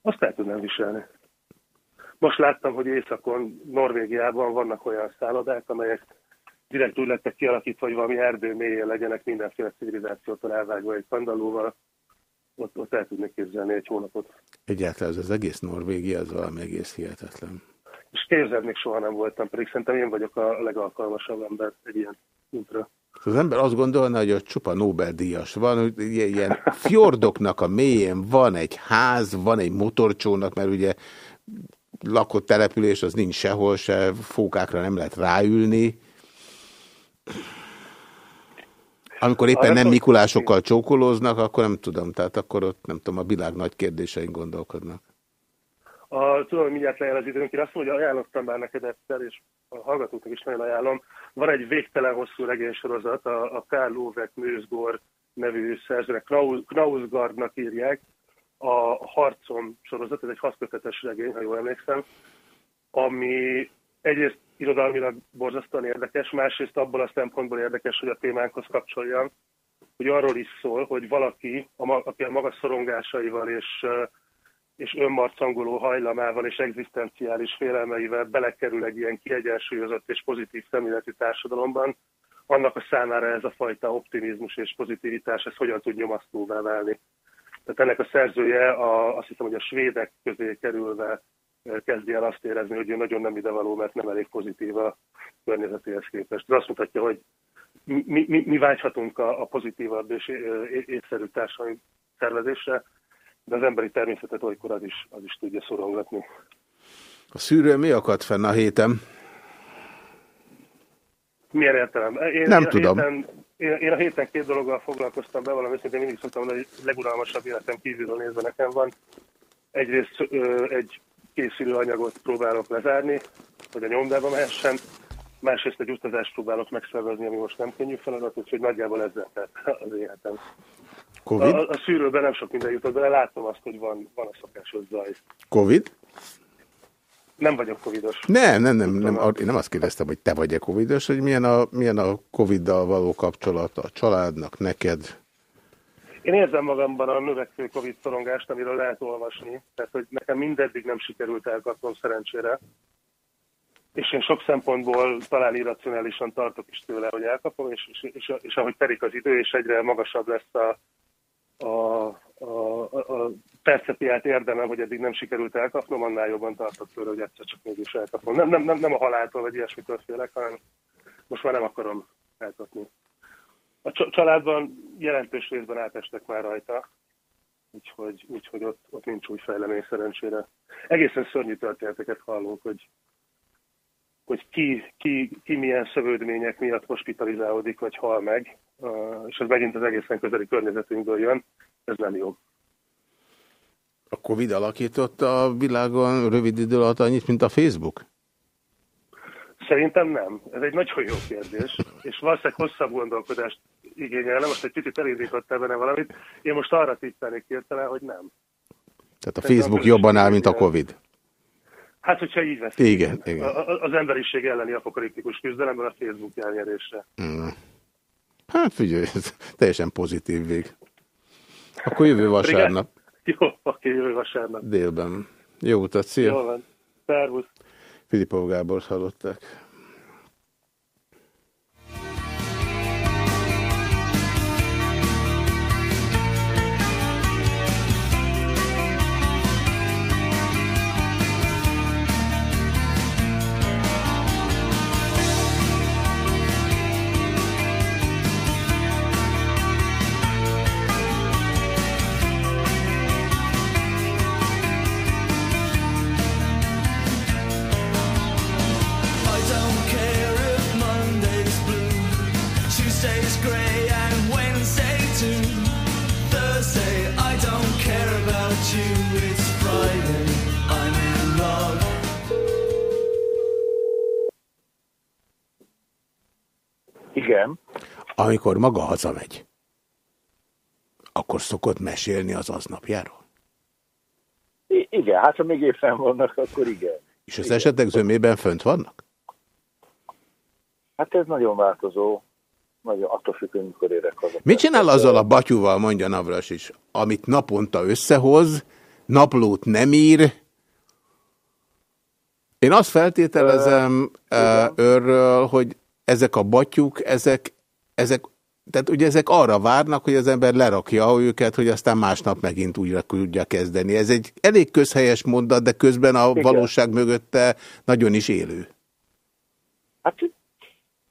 [SPEAKER 3] Azt el tudnám viselni. Most láttam, hogy északon, Norvégiában vannak olyan szállodák, amelyek direkt úgy lettek kialakítva, hogy valami erdő mélyén legyenek mindenféle civilizációtól elvágva egy pandalóval. Ott, ott el tudnék képzelni egy hónapot.
[SPEAKER 1] Egyáltalán ez az egész Norvégia, az valami egész hihetetlen.
[SPEAKER 3] És képzeld, még soha nem voltam, pedig szerintem én vagyok a legalkalmasabb ember egy ilyen útra.
[SPEAKER 1] Az ember azt gondolna, hogy a csupa Nobel-díjas van, hogy ilyen fjordoknak a mélyén van egy ház, van egy motorcsónak, mert ugye lakott település, az nincs sehol se, fókákra nem lehet ráülni. Amikor éppen nem Mikulásokkal csókolóznak, akkor nem tudom, tehát akkor ott nem tudom, a világ nagy kérdésein gondolkodnak.
[SPEAKER 3] A, tudom, hogy mindjárt lejel az időnk, én azt mondom, hogy ajánlottam már neked egyszer, és a hallgatóknak is nagyon ajánlom. Van egy végtelen hosszú regénysorozat, a, a Karl Ove Knőzgor nevű szerzőnek, Knausgardnak írják, a Harcom sorozat, ez egy hatkötetes regény, ha jól emlékszem, ami egyrészt irodalmilag borzasztóan érdekes, másrészt abból a szempontból érdekes, hogy a témánkhoz kapcsoljam, hogy arról is szól, hogy valaki, aki a magas szorongásaival és, és önmarcangoló hajlamával és egzisztenciális félelmeivel belekerül egy ilyen kiegyensúlyozott és pozitív szemléletű társadalomban, annak a számára ez a fajta optimizmus és pozitivitás, ez hogyan tud nyomasztóvá válni. Tehát ennek a szerzője a, azt hiszem, hogy a svédek közé kerülve kezdi el azt érezni, hogy ő nagyon nem idevaló, mert nem elég pozitív a környezetéhez képest. De azt mutatja, hogy mi, mi, mi vágyhatunk a, a pozitívabb és észszerű társadalmi szervezésre, de az emberi természetet olykor az is, az is tudja szorongatni.
[SPEAKER 1] A szűrő mi akadt fenn a héten?
[SPEAKER 3] Milyen értelem?
[SPEAKER 1] Én, nem én tudom. Héten
[SPEAKER 3] én, a héten két dologgal foglalkoztam be, valami szintén mindig szoktam mondani, hogy leguralmasabb életem kívülről nézve nekem van. Egyrészt ö, egy készülő anyagot próbálok lezárni, hogy a nyomdába mehessen, másrészt egy utazást próbálok megszervezni, ami most nem könnyű feladat, úgyhogy nagyjából ezzel tett az életem.
[SPEAKER 1] Covid?
[SPEAKER 3] A, a szűrőben nem sok minden jutott, de látom azt, hogy van, van a szokásos zaj.
[SPEAKER 1] Covid?
[SPEAKER 3] Nem vagyok covidos.
[SPEAKER 1] Nem, nem, nem, nem, én nem azt kérdeztem, hogy te vagy-e covidos, hogy milyen a, milyen a Covid-dal való kapcsolat a családnak, neked?
[SPEAKER 3] Én érzem magamban a növekvő Covid szorongást, amiről lehet olvasni, tehát hogy nekem mindeddig nem sikerült elkapnom szerencsére, és én sok szempontból talán irracionálisan tartok is tőle, hogy elkapom, és, és, és, és ahogy terik az idő, és egyre magasabb lesz a, a, a, a percepiát érdemem, hogy eddig nem sikerült elkapnom, annál jobban tartok tőle, hogy egyszer csak mégis elkapom. Nem, nem, nem, nem a haláltól, vagy ilyesmitől félek, hanem most már nem akarom elkapni. A családban jelentős részben átestek már rajta, úgyhogy, úgyhogy ott, ott nincs új fejlemény szerencsére. Egészen szörnyű történeteket hallunk, hogy, hogy ki, ki, ki milyen szövődmények miatt hospitalizálódik, vagy hal meg, és ez megint az egészen közeli környezetünkből jön, ez nem jó.
[SPEAKER 1] A Covid alakította a világon rövid idő alatt annyit, mint a Facebook?
[SPEAKER 3] Szerintem nem. Ez egy nagyon jó kérdés, és valószínűleg hosszabb gondolkodást igényelne. Most egy picit elindítottál benne valamit. Én most arra tippelnék hirtelen, hogy nem.
[SPEAKER 1] Tehát a Facebook jobban áll, mint a Covid?
[SPEAKER 3] Hát, hogyha így vesz.
[SPEAKER 1] Igen, igen.
[SPEAKER 3] Az emberiség elleni apokaliptikus küzdelemből a Facebook elnyerésre. Mm.
[SPEAKER 1] Hát figyelj, ez teljesen pozitív vég. Akkor jövő vasárnap.
[SPEAKER 3] Jó, oké, jövő vasárnap.
[SPEAKER 1] Délben. Jó utat, szia!
[SPEAKER 3] Jó van. Szervusz!
[SPEAKER 1] Filipov Gábor hallották.
[SPEAKER 4] Igen.
[SPEAKER 1] Amikor maga hazamegy, akkor szokott mesélni az aznapjáról?
[SPEAKER 4] I igen, hát ha még éppen vannak, akkor igen.
[SPEAKER 1] És az igen. esetek zömében fönt vannak?
[SPEAKER 4] Hát ez nagyon változó. Nagyon attól függ, mikor érek haza.
[SPEAKER 1] Mit csinál azzal a batyúval, mondja Navras is, amit naponta összehoz, naplót nem ír, én azt feltételezem uh, őről, hogy ezek a batyuk, ezek, ezek, tehát ugye ezek arra várnak, hogy az ember lerakja őket, hogy aztán másnap megint újra tudja kezdeni. Ez egy elég közhelyes mondat, de közben a Igen. valóság mögötte nagyon is élő.
[SPEAKER 4] Hát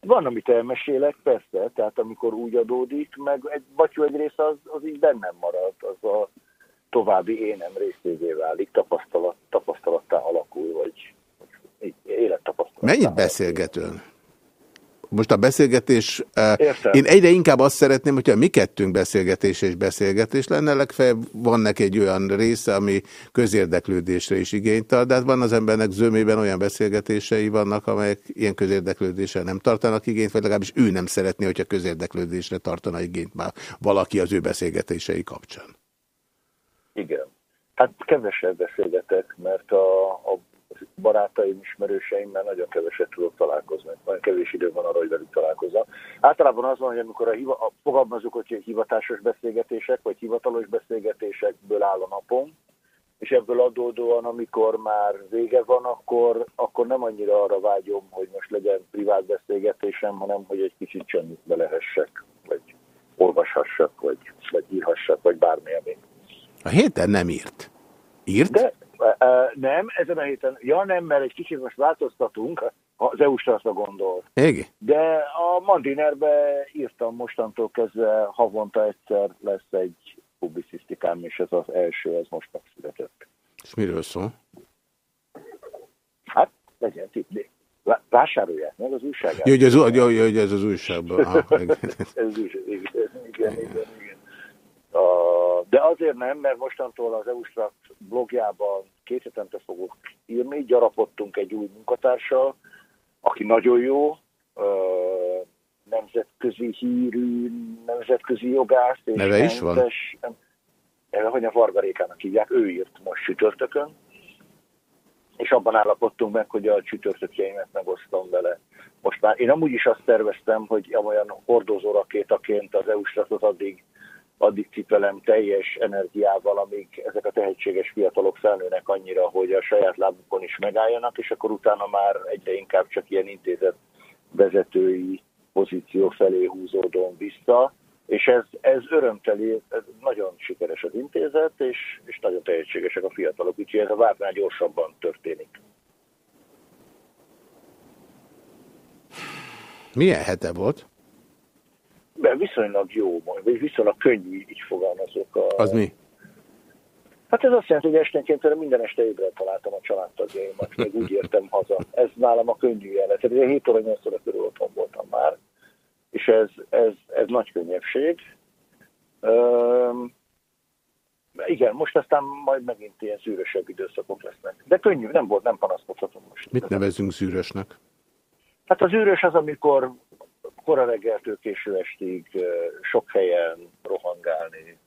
[SPEAKER 4] van, amit elmesélek, persze, tehát amikor úgy adódik, meg egy batyú egy része az, az így bennem marad, az a további énem részévé válik, tapasztalat, tapasztalattá alakul, vagy élettapasztalat.
[SPEAKER 1] Mennyit beszélgetőn? Most a beszélgetés, eh, Értem. én egyre inkább azt szeretném, hogyha mi kettőnk beszélgetés és beszélgetés lenne, legfeljebb van neki egy olyan része, ami közérdeklődésre is igényt tart, de hát van az embernek zömében olyan beszélgetései vannak, amelyek ilyen közérdeklődésre nem tartanak igényt, vagy legalábbis ő nem szeretné, hogyha közérdeklődésre tartana igényt már valaki az ő beszélgetései kapcsán.
[SPEAKER 4] Igen. Hát kevesebb beszélgetek, mert a, a barátaim, ismerőseimmel nagyon keveset tudok találkozni. Nagyon kevés idő van arra, hogy velük találkozom. Általában az van, hogy amikor a, hiva, a fogalmazunk, hogy hivatásos beszélgetések, vagy hivatalos beszélgetésekből áll a napom, és ebből adódóan, amikor már vége van, akkor, akkor nem annyira arra vágyom, hogy most legyen privát beszélgetésem, hanem hogy egy kicsit csöndbe belehessek, vagy olvashassak, vagy, vagy írhassak, vagy bármi, ami.
[SPEAKER 1] A héten nem írt. Írt?
[SPEAKER 4] De, nem, ezen a héten, ja nem, mert egy kicsit most változtatunk, az EU straszra gondol.
[SPEAKER 1] Igen.
[SPEAKER 4] De a Mandinerbe írtam mostantól kezdve, havonta egyszer lesz egy publicisztikám, és ez az első, ez most megszületett.
[SPEAKER 1] És miről szól?
[SPEAKER 4] Hát, legyen tipni. Vásárolják meg az újságát.
[SPEAKER 1] Jó, hogy, az, jó, jó, ez az újságban. Ah,
[SPEAKER 4] ez az újság, igen, igen, igen. igen. De azért nem, mert mostantól az EU-Strat blogjában két hetente fogok írni, gyarapodtunk egy új munkatársal, aki nagyon jó, nemzetközi hírű, nemzetközi jogász. És
[SPEAKER 1] Neve is van?
[SPEAKER 4] Hogy a Vargarékának hívják, ő írt most csütörtökön, és abban állapodtunk meg, hogy a csütörtökjeimet megosztom vele. Most már én amúgy is azt terveztem, hogy olyan hordozó rakétaként az EU-stratot addig, addig cipelem teljes energiával, amíg ezek a tehetséges fiatalok felnőnek annyira, hogy a saját lábukon is megálljanak, és akkor utána már egyre inkább csak ilyen intézet vezetői pozíció felé húzódom vissza, és ez, ez örömteli, ez nagyon sikeres az intézet, és, és nagyon tehetségesek a fiatalok, úgyhogy ez a vártnál gyorsabban történik.
[SPEAKER 1] Milyen hete volt?
[SPEAKER 4] De viszonylag jó, vagy viszonylag könnyű, így fogalmazok. A...
[SPEAKER 1] Az mi?
[SPEAKER 4] Hát ez azt jelenti, hogy esténként minden este ébren találtam a családtagjaimat, meg úgy értem haza. Ez nálam a könnyű jelet. Tehát 7 óra 8 óra körül otthon voltam már, és ez, ez, ez nagy könnyebbség. Üm, igen, most aztán majd megint ilyen zűrösebb időszakok lesznek. De könnyű, nem volt, nem panaszkodhatom most.
[SPEAKER 1] Mit nevezünk zűrösnek?
[SPEAKER 4] Hát az zűrös az, amikor kora reggeltől késő estig sok helyen rohangálni,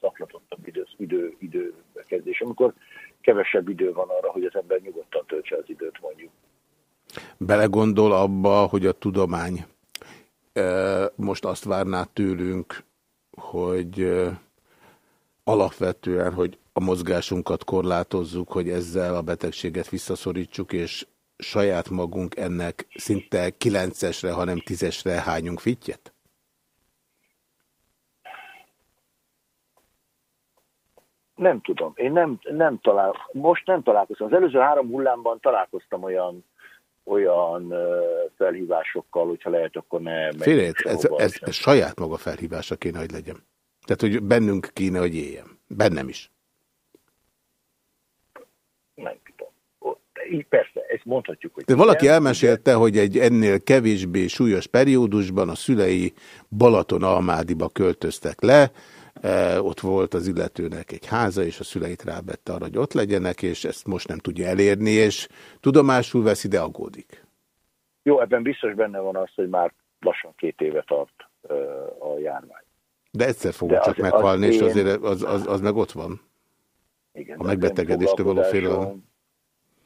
[SPEAKER 4] zaklatottabb idő, idő, időbekezdés, amikor kevesebb idő van arra, hogy az ember nyugodtan töltse az időt mondjuk.
[SPEAKER 1] Belegondol abba, hogy a tudomány most azt várná tőlünk, hogy alapvetően, hogy a mozgásunkat korlátozzuk, hogy ezzel a betegséget visszaszorítsuk, és saját magunk ennek szinte kilencesre, hanem tízesre hányunk fittyet?
[SPEAKER 4] Nem tudom. Én nem, nem talál, most nem találkoztam. Az előző három hullámban találkoztam olyan olyan felhívásokkal, hogyha lehet, akkor ne
[SPEAKER 1] Félét, ez, ez, ez saját maga felhívása kéne, hogy legyen. Tehát, hogy bennünk kéne, hogy éljen. Bennem is.
[SPEAKER 4] Nem tudom. Így persze, ezt mondhatjuk, hogy...
[SPEAKER 1] De valaki nem, elmesélte, hogy egy ennél kevésbé súlyos periódusban a szülei Balaton-Almádiba költöztek le, E, ott volt az illetőnek egy háza, és a szüleit rábette arra, hogy ott legyenek, és ezt most nem tudja elérni, és tudomásul veszi, de aggódik.
[SPEAKER 4] Jó, ebben biztos benne van az, hogy már lassan két éve tart a járvány.
[SPEAKER 1] De egyszer fogok csak meghalni, az és én... azért az, az, az meg ott van.
[SPEAKER 4] Igen,
[SPEAKER 1] a megbetegedéstől való félelem.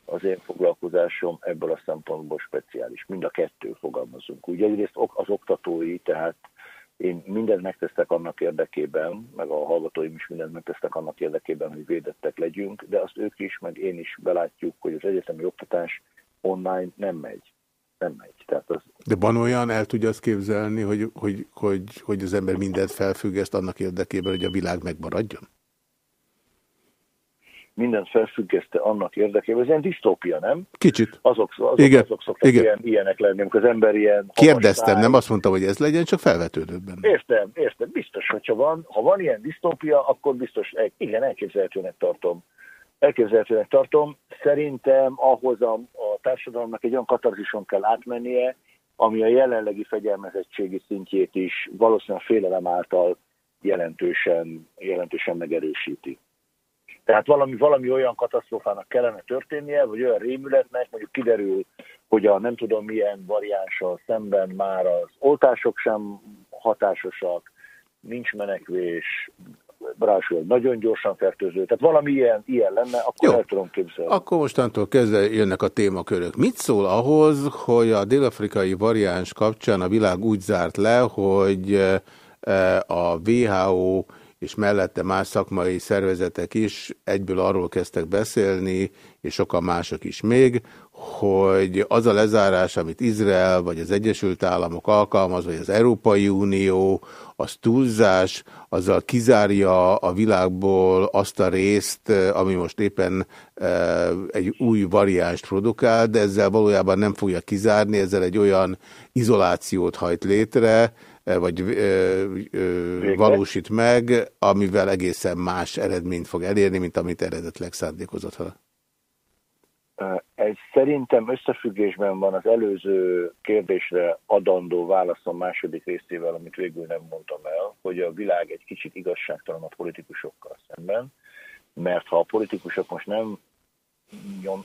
[SPEAKER 4] Az én foglalkozásom ebből a szempontból speciális. Mind a kettő fogalmazunk. Ugye egyrészt az oktatói, tehát én mindent megtesztek annak érdekében, meg a hallgatóim is mindent megtesztek annak érdekében, hogy védettek legyünk, de azt ők is, meg én is belátjuk, hogy az egyetemi oktatás online nem megy. Nem megy. Tehát az...
[SPEAKER 1] De van olyan, el tudja azt képzelni, hogy, hogy, hogy, hogy az ember mindent felfüggeszt annak érdekében, hogy a világ megmaradjon?
[SPEAKER 4] Mindent felfüggeszte annak érdekében. Ez ilyen disztópia, nem?
[SPEAKER 1] Kicsit.
[SPEAKER 4] Azok, azok,
[SPEAKER 1] Igen.
[SPEAKER 4] azok szoktak Igen. Ilyen, ilyenek lenni, amikor az ember ilyen...
[SPEAKER 1] Kérdeztem, nem azt mondtam, hogy ez legyen, csak felvetődött benne.
[SPEAKER 4] Értem, értem. Biztos, hogyha van, ha van ilyen disztópia, akkor biztos, igen, elképzelhetőnek tartom. Elképzelhetőnek tartom. Szerintem ahhoz a, a társadalomnak egy olyan katarzison kell átmennie, ami a jelenlegi fegyelmezettségi szintjét is valószínűleg félelem által jelentősen, jelentősen megerősíti. Tehát valami, valami olyan katasztrófának kellene történnie, vagy olyan rémületnek, mondjuk kiderül, hogy a nem tudom milyen variánssal szemben már az oltások sem hatásosak, nincs menekvés, ráadásul nagyon gyorsan fertőző. Tehát valami ilyen, ilyen lenne, akkor Jó. el tudom képzelni.
[SPEAKER 1] Akkor mostantól kezdve jönnek a témakörök. Mit szól ahhoz, hogy a dél-afrikai variáns kapcsán a világ úgy zárt le, hogy eh, a WHO és mellette más szakmai szervezetek is egyből arról kezdtek beszélni, és sokan mások is még, hogy az a lezárás, amit Izrael vagy az Egyesült Államok alkalmaz, vagy az Európai Unió, az túlzás, azzal kizárja a világból azt a részt, ami most éppen e, egy új variánst produkál, de ezzel valójában nem fogja kizárni, ezzel egy olyan izolációt hajt létre, vagy ö, eh, ö, eh, valósít meg, amivel egészen más eredményt fog elérni, mint amit eredetleg szándékozott.
[SPEAKER 4] Ez ez szerintem összefüggésben van az előző kérdésre adandó válaszom második részével, amit végül nem mondtam el, hogy a világ egy kicsit igazságtalan a politikusokkal szemben, mert ha a politikusok most nem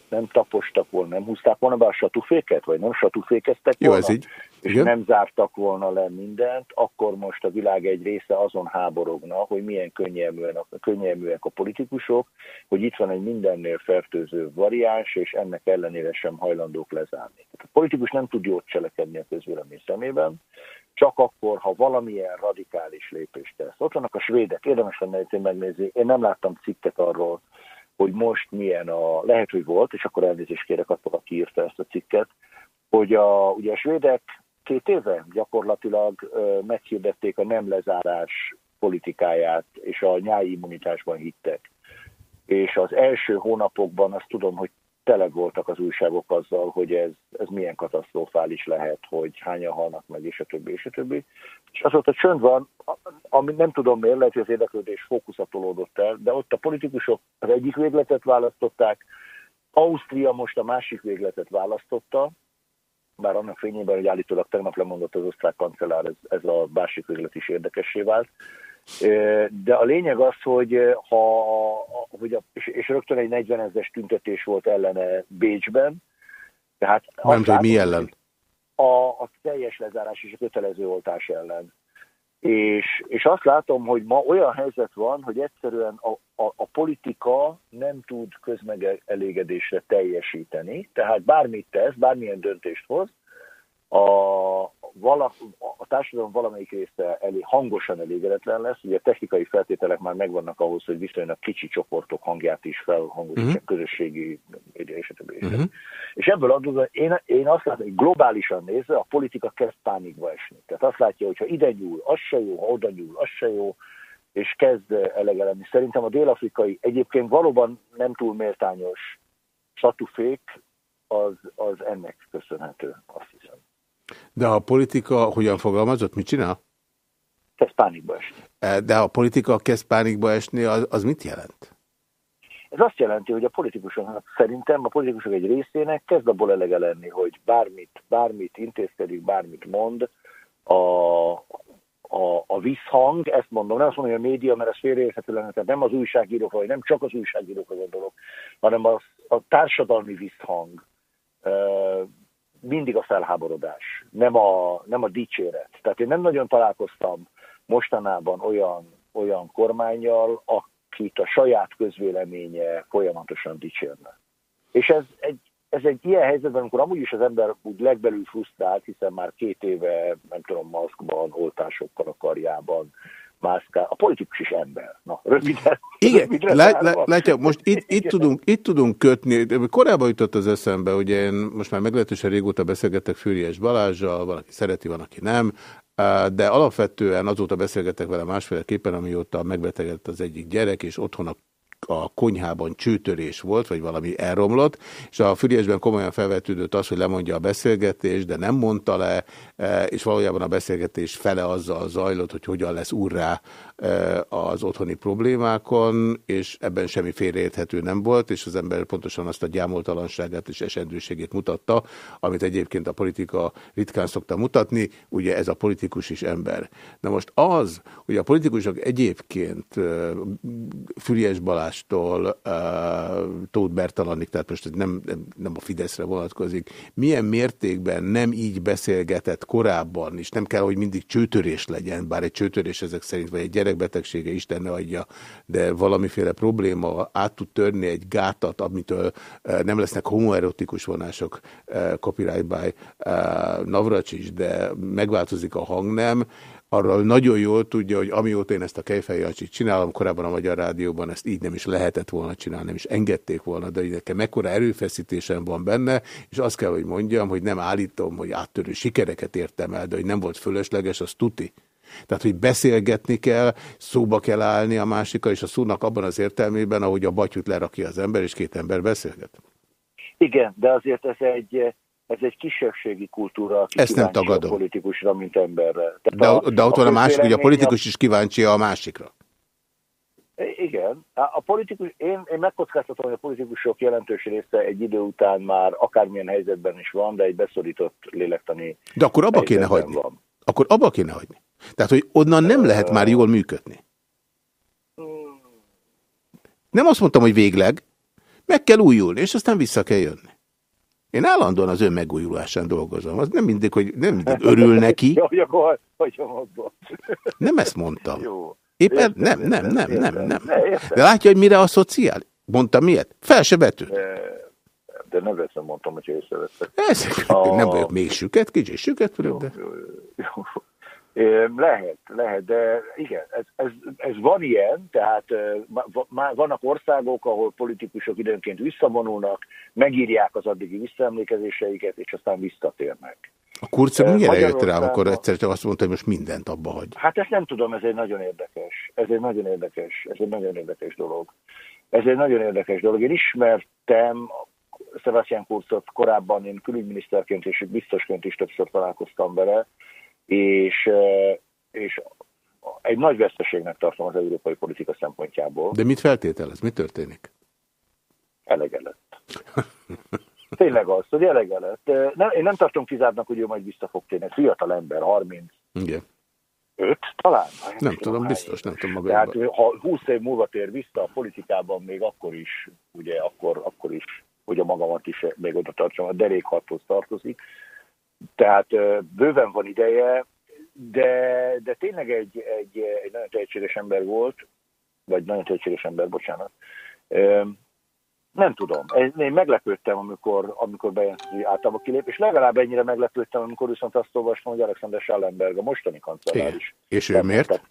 [SPEAKER 4] nem tapostak volna, nem húzták volna be a satuféket, vagy nem satufékeztek
[SPEAKER 1] Jó, volna, ez így.
[SPEAKER 4] És Igen. nem zártak volna le mindent, akkor most a világ egy része azon háborogna, hogy milyen könnyelműek a politikusok, hogy itt van egy mindennél fertőző variáns, és ennek ellenére sem hajlandók lezárni. Tehát a politikus nem tud jót cselekedni a közvélemény szemében, csak akkor, ha valamilyen radikális lépést tesz. Ott vannak a svédek, érdemes lenne megnézni, én nem láttam cikket arról, hogy most milyen a, lehet, hogy volt, és akkor elnézést kérek attól, aki írta ezt a cikket, hogy a, ugye a svédek két éve gyakorlatilag meghirdették a nem lezárás politikáját, és a nyári immunitásban hittek. És az első hónapokban azt tudom, hogy tele voltak az újságok azzal, hogy ez, ez milyen katasztrofális lehet, hogy hányan halnak meg, és a többi, és a többi. És azóta csönd van, ami nem tudom miért, lehet, hogy az érdeklődés fókuszatolódott el, de ott a politikusok az egyik végletet választották, Ausztria most a másik végletet választotta, bár annak fényében, hogy állítólag tegnap lemondott az osztrák kancellár, ez, ez a másik véglet is érdekessé vált. De a lényeg az, hogy ha, hogy a, és, és rögtön egy 40 ezeres tüntetés volt ellene Bécsben, tehát...
[SPEAKER 1] Nem tudom, mi ellen?
[SPEAKER 4] A, a teljes lezárás és a kötelező oltás ellen. És, és azt látom, hogy ma olyan helyzet van, hogy egyszerűen a, a, a politika nem tud közmegelégedésre teljesíteni, tehát bármit tesz, bármilyen döntést hoz, a, vala, a társadalom valamelyik része elég, hangosan elégedetlen lesz, ugye a technikai feltételek már megvannak ahhoz, hogy viszonylag kicsi csoportok hangját is felhangosítják, uh-huh. közösségi média és uh-huh. És ebből adódóan én, én azt látom, hogy globálisan nézve a politika kezd pánikba esni. Tehát azt látja, hogy ha ide nyúl, az se jó, ha oda nyúl, az se jó, és kezd elege lenni. Szerintem a dél-afrikai egyébként valóban nem túl méltányos satufék az, az ennek köszönhető, azt hiszem.
[SPEAKER 1] De a politika hogyan fogalmazott, mit csinál?
[SPEAKER 4] Kezd pánikba esni.
[SPEAKER 1] E, de a politika kezd pánikba esni, az, az mit jelent?
[SPEAKER 4] Ez azt jelenti, hogy a politikusoknak szerintem a politikusok egy részének kezd abból elege lenni, hogy bármit, bármit intézkedik, bármit mond, a, a, a visszhang, ezt mondom, nem azt mondom, hogy a média, mert ez félreérthető lenne, tehát nem az újságírókra, vagy nem csak az újságírókra gondolok, hanem a, a társadalmi visszhang mindig a felháborodás, nem a, nem a dicséret. Tehát én nem nagyon találkoztam mostanában olyan, olyan kormányjal, akit a saját közvéleménye folyamatosan dicsérne. És ez egy, ez egy ilyen helyzetben, amikor amúgy is az ember úgy legbelül frusztrált, hiszen már két éve, nem tudom, maszkban, oltásokkal a karjában, mászkál. A politikus is ember. Na, röviden.
[SPEAKER 1] Igen, látja, most itt, itt, tudunk, itt tudunk kötni. Korábban jutott az eszembe, ugye én most már meglehetősen régóta beszélgetek Fűries Balázsjal, valaki szereti, van, aki nem, de alapvetően azóta beszélgetek vele másféleképpen, amióta megbetegedett az egyik gyerek, és otthon a a konyhában csőtörés volt, vagy valami elromlott, és a Füriesben komolyan felvetődött az, hogy lemondja a beszélgetést, de nem mondta le, e, és valójában a beszélgetés fele azzal zajlott, hogy hogyan lesz úrrá e, az otthoni problémákon, és ebben semmi félreérthető nem volt, és az ember pontosan azt a gyámoltalanságát és esendőségét mutatta, amit egyébként a politika ritkán szokta mutatni, ugye ez a politikus is ember. Na most az, hogy a politikusok egyébként e, Füriás Balázs Uh, Tóth Bertalanig, tehát most nem, nem a Fideszre vonatkozik, milyen mértékben nem így beszélgetett korábban, és nem kell, hogy mindig csőtörés legyen, bár egy csőtörés ezek szerint, vagy egy gyerekbetegsége, Isten ne adja, de valamiféle probléma át tud törni egy gátat, amitől nem lesznek homoerotikus vonások copyright by Navracsis, de megváltozik a hangnem, arról nagyon jól tudja, hogy amióta én ezt a kejfejjelcsit csinálom, korábban a Magyar Rádióban ezt így nem is lehetett volna csinálni, nem is engedték volna, de nekem mekkora erőfeszítésem van benne, és azt kell, hogy mondjam, hogy nem állítom, hogy áttörő sikereket értem el, de hogy nem volt fölösleges, az tuti. Tehát, hogy beszélgetni kell, szóba kell állni a másikkal, és a szónak abban az értelmében, ahogy a batyut lerakja az ember, és két ember beszélget.
[SPEAKER 4] Igen, de azért ez egy ez egy kisebbségi kultúra, aki
[SPEAKER 1] Ezt nem tagadom.
[SPEAKER 4] a politikusra, mint emberre.
[SPEAKER 1] Tehát de, a, de ott van a másik, hogy a politikus is kíváncsi a másikra.
[SPEAKER 4] Igen. A politikus, én, én megkockáztatom, hogy a politikusok jelentős része egy idő után már akármilyen helyzetben is van, de egy beszorított lélektani
[SPEAKER 1] De akkor abba kéne hagyni. Van. Akkor abba kéne hagyni. Tehát, hogy onnan nem lehet már jól működni. Nem azt mondtam, hogy végleg. Meg kell újulni, és aztán vissza kell jönni. Én állandóan az ön megújulásán dolgozom. Az nem mindig, hogy nem mindig örül neki. Nem ezt mondtam. Éppen nem, nem, nem, nem, nem. De látja, hogy mire asszociál? Mondtam miért? Fel se betű.
[SPEAKER 4] De nem veszem, mondtam, hogy észrevettek.
[SPEAKER 1] Ezek, nem vagyok még süket, kicsit süket vagyok, de...
[SPEAKER 4] Lehet, lehet, de igen, ez, ez, ez van ilyen, tehát vannak országok, ahol politikusok időnként visszavonulnak, megírják az addigi visszaemlékezéseiket, és aztán visszatérnek.
[SPEAKER 1] A kurca mire jött rá, amikor egyszer csak azt mondta, hogy most mindent abba hagy?
[SPEAKER 4] Hát ezt nem tudom, ez egy nagyon érdekes. Ez egy nagyon érdekes, ez egy nagyon érdekes dolog. Ez egy nagyon érdekes dolog. Én ismertem Sebastian Kurcot korábban, én külügyminiszterként és biztosként is többször találkoztam vele, és, és egy nagy veszteségnek tartom az európai politika szempontjából.
[SPEAKER 1] De mit feltételez? Mi történik?
[SPEAKER 4] Elege lett. Tényleg az, hogy elege lett. Nem, én nem tartom kizártnak, hogy ő majd vissza fog térni. Fiatal ember, 30.
[SPEAKER 1] Igen.
[SPEAKER 4] Öt talán?
[SPEAKER 1] Nem, nem tudom, biztos, nem tudom
[SPEAKER 4] magában. Tehát ha 20 év múlva tér vissza a politikában, még akkor is, ugye, akkor, akkor is, hogy a magamat is még oda tartsam, a derékhathoz tartozik. Tehát bőven van ideje, de, de tényleg egy, egy, egy nagyon tehetséges ember volt, vagy nagyon tehetséges ember, bocsánat. Nem tudom. Én meglepődtem, amikor, amikor bejelentett, hogy általában kilép, és legalább ennyire meglepődtem, amikor viszont azt olvastam, hogy Alexander Schallenberg, a mostani kancellár is.
[SPEAKER 1] És ő miért?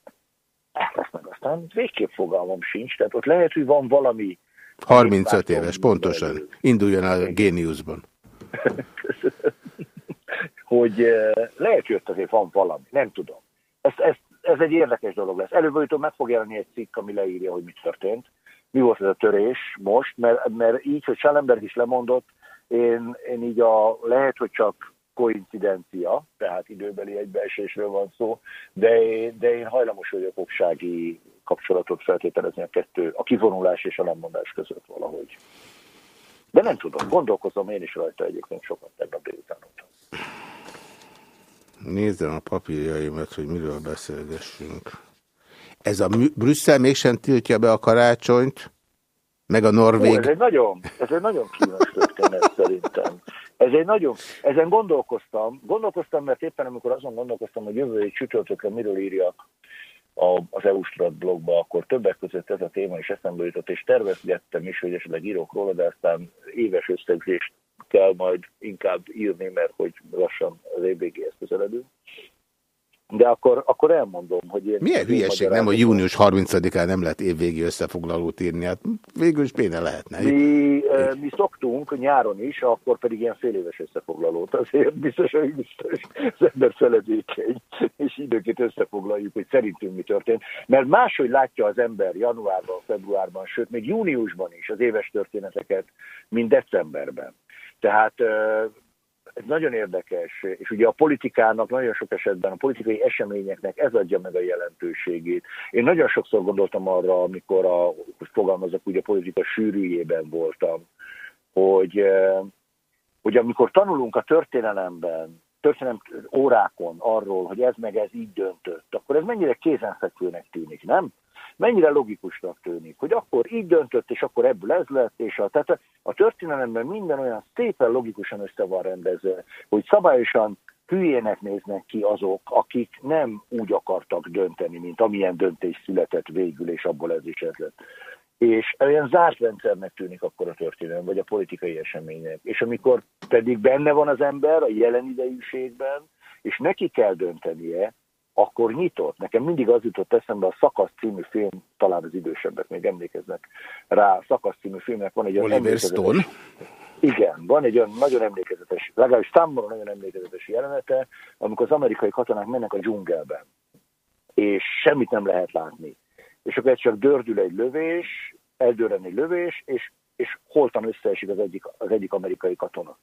[SPEAKER 4] Hát meg aztán végképp fogalmam sincs, tehát ott lehet, hogy van valami...
[SPEAKER 1] 35 éves, pontosan. Induljon a Géniusban.
[SPEAKER 4] hogy lehet, hogy ott azért van valami, nem tudom. Ez, ez, ez egy érdekes dolog lesz. Előbb meg fog jelenni egy cikk, ami leírja, hogy mit történt. Mi volt ez a törés most, mert, mert így, hogy Schellenberg is lemondott, én, én így a, lehet, hogy csak koincidencia, tehát időbeli egybeesésről van szó, de de én hajlamos vagyok oksági kapcsolatot feltételezni a kettő, a kivonulás és a lemondás között valahogy. De nem tudom, gondolkozom én is rajta egyébként sokat tegnap délután óta.
[SPEAKER 1] Nézzem a papírjaimat, hogy miről beszélgessünk. Ez a Brüsszel mégsem tiltja be a karácsonyt, meg a Norvég. Ó,
[SPEAKER 4] ez egy nagyon, ez egy nagyon kínos történet szerintem. Ez egy nagyon, ezen gondolkoztam, gondolkoztam, mert éppen amikor azon gondolkoztam, hogy jövő egy csütörtökre miről írjak a, az EU-strat blogba, akkor többek között ez a téma is eszembe jutott, és tervezgettem is, hogy esetleg írok róla, de aztán éves összegzést kell majd inkább írni, mert hogy lassan az év végéhez közeledünk. De akkor, akkor elmondom, hogy én...
[SPEAKER 1] Milyen hülyeség nem, hogy június 30-án nem lehet évvégi összefoglalót írni? Hát végül is béne lehetne.
[SPEAKER 4] Mi, mi szoktunk nyáron is, akkor pedig ilyen fél éves összefoglalót. Azért biztos, hogy biztos az ember feledékeny, és időként összefoglaljuk, hogy szerintünk mi történt. Mert máshogy látja az ember januárban, februárban, sőt, még júniusban is az éves történeteket, mint decemberben. Tehát ez nagyon érdekes, és ugye a politikának nagyon sok esetben, a politikai eseményeknek ez adja meg a jelentőségét. Én nagyon sokszor gondoltam arra, amikor a, fogalmazok, ugye a politika sűrűjében voltam, hogy, hogy amikor tanulunk a történelemben, történelem órákon arról, hogy ez meg ez így döntött, akkor ez mennyire kézenfekvőnek tűnik, nem? Mennyire logikusnak tűnik, hogy akkor így döntött, és akkor ebből ez lett, és a, tehát a történelemben minden olyan szépen logikusan össze van rendezve, hogy szabályosan hülyének néznek ki azok, akik nem úgy akartak dönteni, mint amilyen döntés született végül, és abból ez is ez lett. És olyan zárt rendszernek tűnik akkor a történelem, vagy a politikai események. És amikor pedig benne van az ember a jelen idejűségben, és neki kell döntenie, akkor nyitott. Nekem mindig az jutott eszembe a Szakasz című film, talán az idősebbek még emlékeznek rá, Szakasz című filmnek van egy
[SPEAKER 1] olyan Stone.
[SPEAKER 4] Igen, van egy olyan nagyon emlékezetes, legalábbis számomra nagyon emlékezetes jelenete, amikor az amerikai katonák mennek a dzsungelben, és semmit nem lehet látni. És akkor csak dördül egy lövés, eldőren egy lövés, és, és holtan összeesik az egyik, az egyik amerikai katona.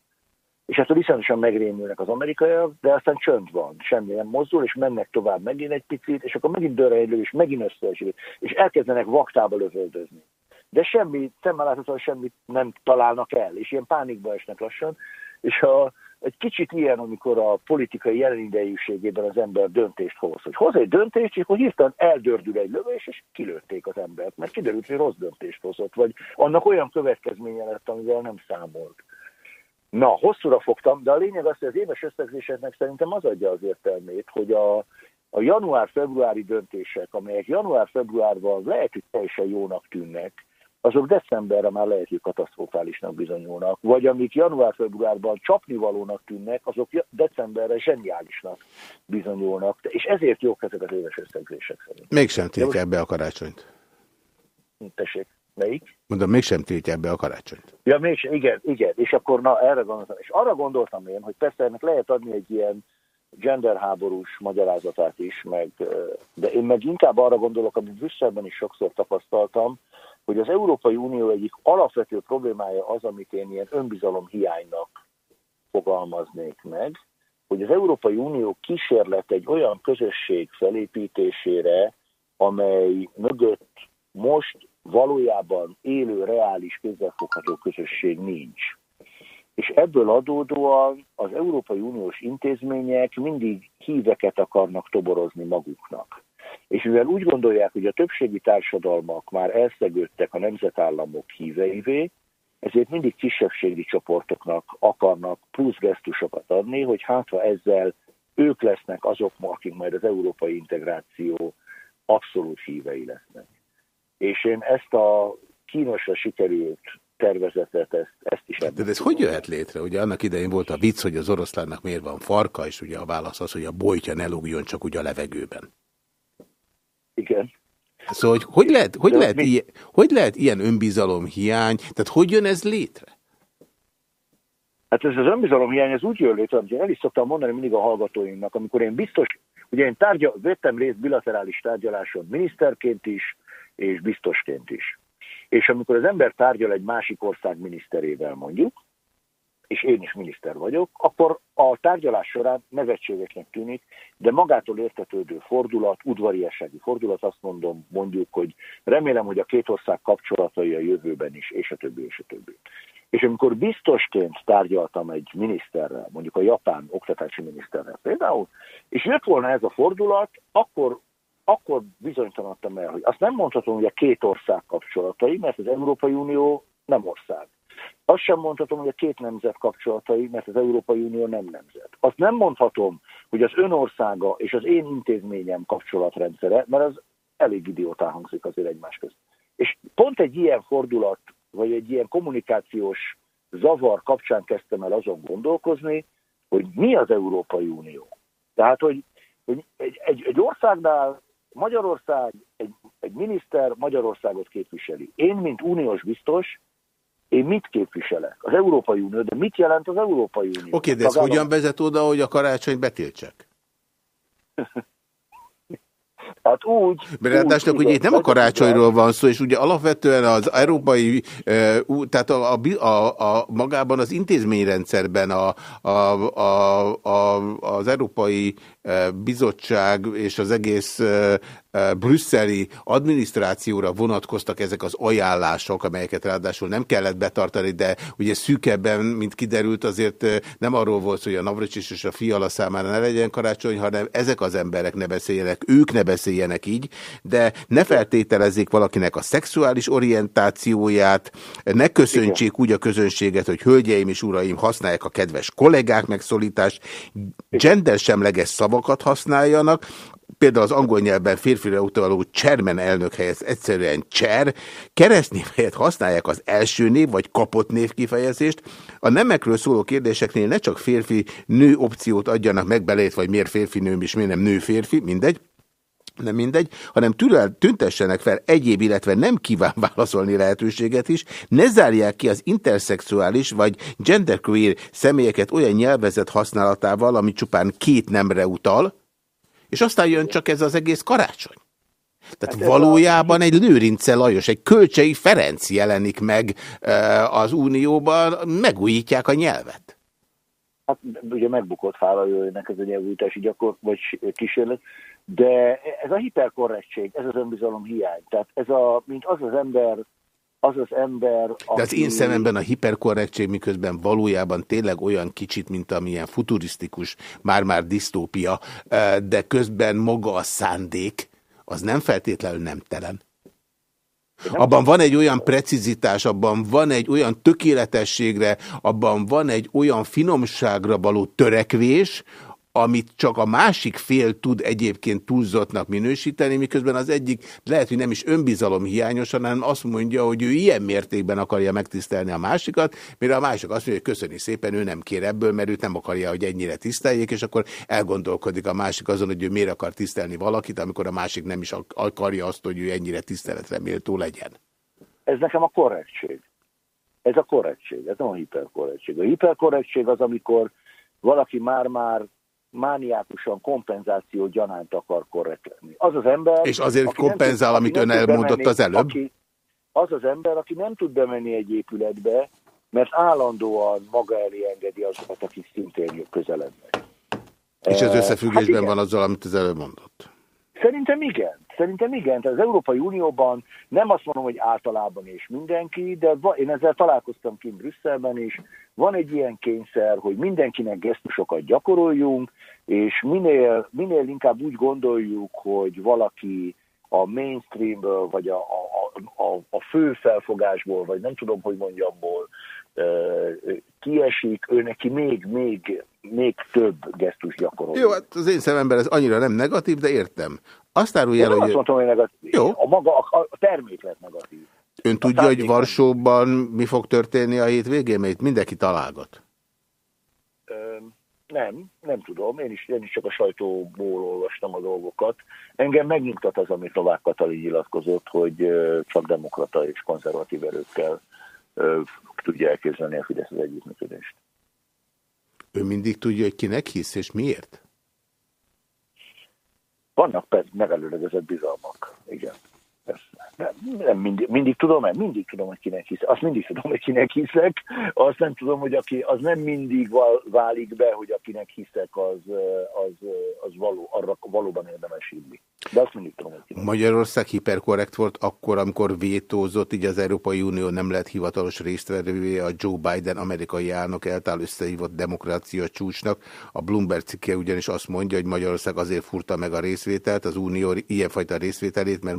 [SPEAKER 4] És ezt viszonyatosan megrémülnek az amerikaiak, de aztán csönd van, semmi nem mozdul, és mennek tovább megint egy picit, és akkor megint dörre egy és megint összeesik, és elkezdenek vaktába lövöldözni. De semmi, szemmel láthatóan semmit nem találnak el, és ilyen pánikba esnek lassan, és a, egy kicsit ilyen, amikor a politikai jelenidejűségében az ember döntést hoz. Hogy hoz egy döntést, és akkor hirtelen eldördül egy lövés, és kilőtték az embert, mert kiderült, hogy rossz döntést hozott, vagy annak olyan következménye lett, amivel nem számolt. Na, hosszúra fogtam, de a lényeg az, hogy az éves összegzéseknek szerintem az adja az értelmét, hogy a, a január-februári döntések, amelyek január-februárban lehet, hogy teljesen jónak tűnnek, azok decemberre már lehet, hogy katasztrofálisnak bizonyulnak, vagy amik január-februárban csapnivalónak tűnnek, azok decemberre zseniálisnak bizonyulnak, és ezért jók ezek az éves összegzések szerint.
[SPEAKER 1] Mégsem tiltják be a karácsonyt.
[SPEAKER 4] Tessék, melyik?
[SPEAKER 1] Mondom, mégsem tiltják be a karácsonyt.
[SPEAKER 4] Ja, mégsem, igen, igen, és akkor na, erre gondoltam. És arra gondoltam én, hogy persze ennek lehet adni egy ilyen genderháborús magyarázatát is, meg, de én meg inkább arra gondolok, amit Brüsszelben is sokszor tapasztaltam, hogy az Európai Unió egyik alapvető problémája az, amit én ilyen önbizalom hiánynak fogalmaznék meg, hogy az Európai Unió kísérlet egy olyan közösség felépítésére, amely mögött most valójában élő, reális, kézzelfogható közösség nincs. És ebből adódóan az Európai Uniós intézmények mindig híveket akarnak toborozni maguknak. És mivel úgy gondolják, hogy a többségi társadalmak már elszegődtek a nemzetállamok híveivé, ezért mindig kisebbségi csoportoknak akarnak plusz gesztusokat adni, hogy hát ezzel ők lesznek azok, akik majd az európai integráció abszolút hívei lesznek. És én ezt a kínosra sikerült tervezetet, ezt, ezt is
[SPEAKER 1] De ez hogy jöhet létre? Ugye annak idején volt a vicc, hogy az oroszlánnak miért van farka, és ugye a válasz az, hogy a bolytja ne lógjon csak úgy a levegőben.
[SPEAKER 4] Igen.
[SPEAKER 1] Szóval, hogy, hogy, lehet, hogy, lehet ilyen, hogy lehet ilyen önbizalom hiány? Tehát hogy jön ez létre?
[SPEAKER 4] Hát ez az önbizalom hiány, ez úgy jön létre, hogy el is szoktam mondani mindig a hallgatóinknak, amikor én biztos, ugye én tárgyal, vettem részt bilaterális tárgyaláson miniszterként is, és biztosként is. És amikor az ember tárgyal egy másik ország miniszterével mondjuk, és én is miniszter vagyok, akkor a tárgyalás során nevetségeknek tűnik, de magától értetődő fordulat, udvariassági fordulat, azt mondom, mondjuk, hogy remélem, hogy a két ország kapcsolatai a jövőben is, és a többi, és a többi. És amikor biztosként tárgyaltam egy miniszterrel, mondjuk a japán oktatási miniszterrel például, és jött volna ez a fordulat, akkor, akkor bizonytalanodtam el, hogy azt nem mondhatom, hogy a két ország kapcsolatai, mert az Európai Unió nem ország. Azt sem mondhatom, hogy a két nemzet kapcsolatai, mert az Európai Unió nem nemzet. Azt nem mondhatom, hogy az önországa és az én intézményem kapcsolatrendszere, mert az elég idiótá hangzik azért egymás közt. És pont egy ilyen fordulat, vagy egy ilyen kommunikációs zavar kapcsán kezdtem el azon gondolkozni, hogy mi az Európai Unió. Tehát, hogy, hogy egy, egy, egy országnál Magyarország, egy, egy miniszter Magyarországot képviseli. Én, mint uniós biztos, én mit képviselek? Az Európai Unió, de mit jelent az Európai Unió?
[SPEAKER 1] Oké, okay, de ez hogyan vezet oda, hogy a karácsonyt betiltsák?
[SPEAKER 4] Hát úgy...
[SPEAKER 1] Ráadásul ugye itt nem a karácsonyról van szó, és ugye alapvetően az európai, tehát a, a, a, a, magában az intézményrendszerben a, a, a, a, az Európai Bizottság és az egész brüsszeli adminisztrációra vonatkoztak ezek az ajánlások, amelyeket ráadásul nem kellett betartani, de ugye szűkebben, mint kiderült, azért nem arról volt, hogy a Navracsis és a Fiala számára ne legyen karácsony, hanem ezek az emberek ne beszéljenek, ők ne beszéljenek így, de ne feltételezzék valakinek a szexuális orientációját, ne köszöntsék úgy a közönséget, hogy hölgyeim és uraim használják a kedves kollégák megszólítást, gendersemleges szavakat használjanak, például az angol nyelvben férfire utaló chairman elnök helyett egyszerűen chair, keresztnév helyett használják az első név vagy kapott név kifejezést. A nemekről szóló kérdéseknél ne csak férfi-nő opciót adjanak meg belét, vagy miért férfi-nő és miért nem nő-férfi, mindegy, nem mindegy, hanem türel, tüntessenek fel egyéb, illetve nem kíván válaszolni lehetőséget is, ne zárják ki az interszexuális vagy genderqueer személyeket olyan nyelvezet használatával, ami csupán két nemre utal, és aztán jön csak ez az egész karácsony. Tehát hát valójában a... egy Lőrince Lajos, egy Kölcsei Ferenc jelenik meg az Unióban, megújítják a nyelvet.
[SPEAKER 4] Hát ugye megbukott fárajójának ez a nyelvújítási gyakor, vagy kísérlet, de ez a hiperkorrektség, ez az önbizalom hiány. Tehát ez a, mint az az ember, az az ember,
[SPEAKER 1] aki... De az én szememben a hiperkorrektség miközben valójában tényleg olyan kicsit, mint amilyen futurisztikus, már-már disztópia, de közben maga a szándék, az nem feltétlenül nem telen. Abban van egy olyan precizitás, abban van egy olyan tökéletességre, abban van egy olyan finomságra való törekvés, amit csak a másik fél tud egyébként túlzottnak minősíteni, miközben az egyik lehet, hogy nem is önbizalom hiányos, hanem azt mondja, hogy ő ilyen mértékben akarja megtisztelni a másikat, mire a másik azt mondja, hogy köszöni szépen, ő nem kér ebből, mert őt nem akarja, hogy ennyire tiszteljék, és akkor elgondolkodik a másik azon, hogy ő miért akar tisztelni valakit, amikor a másik nem is akarja azt, hogy ő ennyire tiszteletre méltó legyen.
[SPEAKER 4] Ez nekem a korrektség. Ez a korrektség, ez nem a hiperkorrektség. A hiperkorrektség az, amikor valaki már-már mániákusan kompenzáció gyanánt akar korrekt lenni. Az az ember...
[SPEAKER 1] És azért kompenzál, tud, amit ön elmondott bemenni, az előbb? Aki,
[SPEAKER 4] az az ember, aki nem tud bemenni egy épületbe, mert állandóan maga elé engedi azokat, akik szintén közelednek.
[SPEAKER 1] És ez összefüggésben hát van azzal, amit az előbb mondott?
[SPEAKER 4] Szerintem igen. Szerintem igen. Tehát az Európai Unióban nem azt mondom, hogy általában és mindenki, de én ezzel találkoztam kint Brüsszelben is. Van egy ilyen kényszer, hogy mindenkinek gesztusokat gyakoroljunk, és minél, minél inkább úgy gondoljuk, hogy valaki a mainstreamből, vagy a, a, a, a fő felfogásból, vagy nem tudom, hogy mondjamból kiesik, ő neki még, még, még több gesztus gyakorol.
[SPEAKER 1] Jó, hát az én szememben ez annyira nem negatív, de értem. Azt árulja el, hogy...
[SPEAKER 4] Azt mondtam, hogy negatív. Jó. A maga, a, a terméklet negatív.
[SPEAKER 1] Ön a tudja, hogy Varsóban mi fog történni a hétvégén, mert itt mindenki találgat?
[SPEAKER 4] Nem, nem tudom. Én is, én is csak a sajtóból olvastam a dolgokat. Engem megnyugtat az, amit Novák Katalin nyilatkozott, hogy csak demokrata és konzervatív erőkkel tudja elképzelni a Fidesz az együttműködést.
[SPEAKER 1] Ő mindig tudja, hogy kinek hisz, és miért?
[SPEAKER 4] Vannak persze megelőlegezett bizalmak, igen. Nem, mindig, mindig tudom, mert mindig tudom, hogy kinek hiszek. Azt mindig tudom, hogy kinek hiszek. Azt nem tudom, hogy aki, az nem mindig válik be, hogy akinek hiszek, az, az, az való, arra valóban érdemes hinni. De azt mindig tudom, hogy
[SPEAKER 1] Magyarország hiperkorrekt volt akkor, amikor vétózott, így az Európai Unió nem lett hivatalos résztvevője a Joe Biden amerikai elnök eltál összehívott demokrácia csúcsnak. A Bloomberg cikke ugyanis azt mondja, hogy Magyarország azért furta meg a részvételt, az Unió ilyenfajta részvételét, mert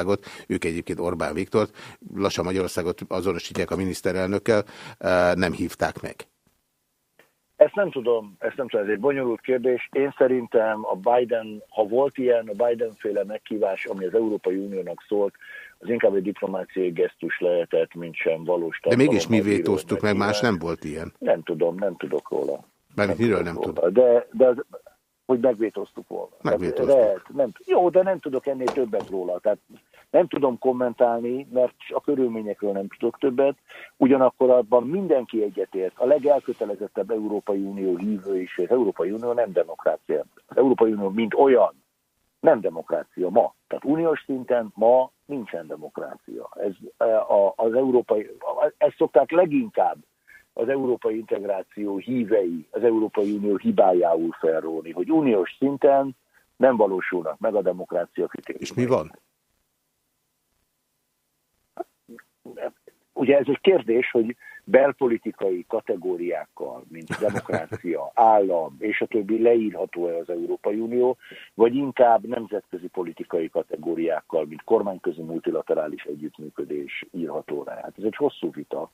[SPEAKER 1] Magyarországot, ők egyébként Orbán Viktort, lassan Magyarországot azonosítják a miniszterelnökkel, eh, nem hívták meg.
[SPEAKER 4] Ezt nem tudom, ezt nem tudom, ez egy bonyolult kérdés. Én szerintem a Biden, ha volt ilyen, a Biden-féle meghívás, ami az Európai Uniónak szólt, az inkább egy diplomáciai gesztus lehetett, mint sem valós
[SPEAKER 1] De mégis mi vétóztuk meg, más nem volt ilyen.
[SPEAKER 4] Nem tudom, nem tudok róla.
[SPEAKER 1] Mert miről nem tudom?
[SPEAKER 4] De, de az, hogy megvétóztuk volna.
[SPEAKER 1] Megvétóztuk. Lehet,
[SPEAKER 4] nem, jó, de nem tudok ennél többet róla. Tehát nem tudom kommentálni, mert a körülményekről nem tudok többet. Ugyanakkor abban mindenki egyetért. A legelkötelezettebb Európai Unió hívő is, az Európai Unió nem demokrácia. Az Európai Unió mint olyan nem demokrácia ma. Tehát uniós szinten ma nincsen demokrácia. Ez, a, az európai, ezt szokták leginkább az európai integráció hívei, az Európai Unió hibájául felróni, hogy uniós szinten nem valósulnak meg a demokrácia kritériumai.
[SPEAKER 1] És mi van?
[SPEAKER 4] Ugye ez egy kérdés, hogy belpolitikai kategóriákkal, mint demokrácia, állam és a többi leírható-e az Európai Unió, vagy inkább nemzetközi politikai kategóriákkal, mint kormányközi multilaterális együttműködés írható rá. Hát ez egy hosszú vita.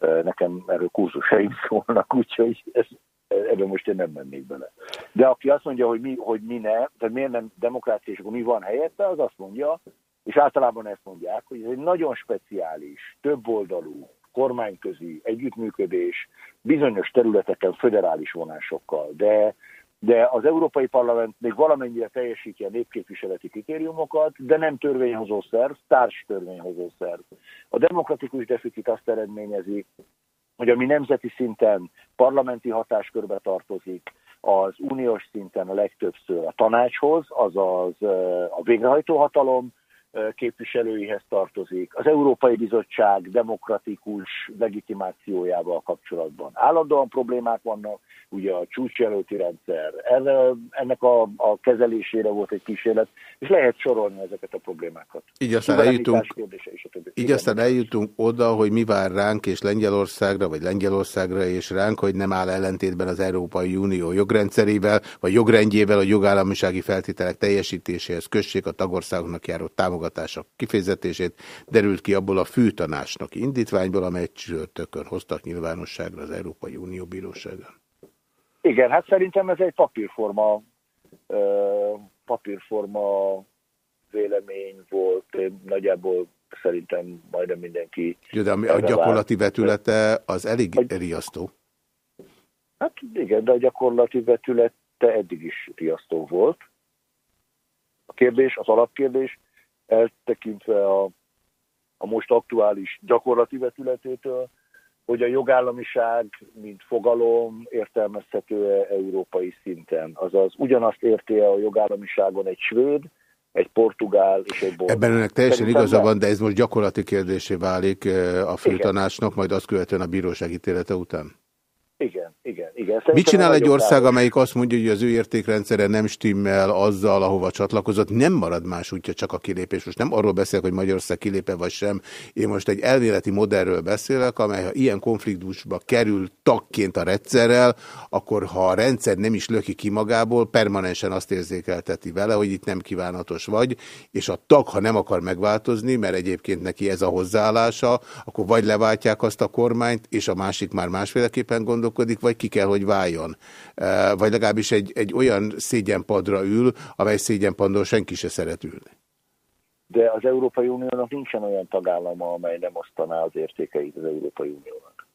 [SPEAKER 4] Nekem erről kurzusaim szólnak, úgyhogy ez, ebben most én nem mennék bele. De aki azt mondja, hogy mi, hogy mi ne, tehát miért nem demokrácia, és akkor mi van helyette, az azt mondja, és általában ezt mondják, hogy ez egy nagyon speciális, többoldalú, kormányközi együttműködés bizonyos területeken föderális vonásokkal, de, de az Európai Parlament még valamennyire teljesíti a népképviseleti kritériumokat, de nem törvényhozó szerv, társ törvényhozó szerv. A demokratikus deficit azt eredményezi, hogy ami nemzeti szinten parlamenti hatáskörbe tartozik, az uniós szinten a legtöbbször a tanácshoz, azaz a végrehajtó hatalom, képviselőihez tartozik, az Európai Bizottság demokratikus legitimációjával kapcsolatban. Állandóan problémák vannak, ugye a csúcsjelölti rendszer, ennek a, a kezelésére volt egy kísérlet, és lehet sorolni ezeket a problémákat.
[SPEAKER 1] Így aztán eljutunk, így aztán eljutunk oda, hogy mi vár ránk és Lengyelországra, vagy Lengyelországra és ránk, hogy nem áll ellentétben az Európai Unió jogrendszerével, vagy jogrendjével a jogállamisági feltételek teljesítéséhez kössék a tagországoknak járó támogatások kifejezetését, derült ki abból a fűtanásnak indítványból, amely csütörtökön hoztak nyilvánosságra az Európai Unió bíróságán.
[SPEAKER 4] Igen, hát szerintem ez egy papírforma, papírforma vélemény volt. Nagyjából szerintem majdnem mindenki...
[SPEAKER 1] Jó, de a gyakorlati vetülete az elég a... riasztó.
[SPEAKER 4] Hát igen, de a gyakorlati vetülete eddig is riasztó volt. A kérdés, az alapkérdés, eltekintve a, a most aktuális gyakorlati vetületétől, hogy a jogállamiság, mint fogalom értelmezhető-e európai szinten. Azaz ugyanazt érti -e a jogállamiságon egy svéd, egy portugál és egy bolgár.
[SPEAKER 1] Ebben önnek teljesen Szerintem igaza van, de ez most gyakorlati kérdésé válik eh, a főtanácsnak, majd azt követően a bíróság ítélete után. Szerintem Mit csinál egy ország, amelyik azt mondja, hogy az ő értékrendszere nem stimmel azzal, ahova csatlakozott, nem marad más útja, csak a kilépés. Most nem arról beszélek, hogy Magyarország kilépe vagy sem. Én most egy elméleti modellről beszélek, amely ha ilyen konfliktusba kerül tagként a rendszerrel, akkor ha a rendszer nem is löki ki magából, permanensen azt érzékelteti vele, hogy itt nem kívánatos vagy, és a tag, ha nem akar megváltozni, mert egyébként neki ez a hozzáállása, akkor vagy leváltják azt a kormányt, és a másik már másféleképpen gondol, gondolkodik, vagy ki kell, hogy váljon. Vagy legalábbis egy, egy olyan szégyenpadra ül, amely szégyenpadról senki se szeret ülni.
[SPEAKER 4] De az Európai Uniónak nincsen olyan tagállama, amely nem osztaná az értékeit az Európai Uniónak.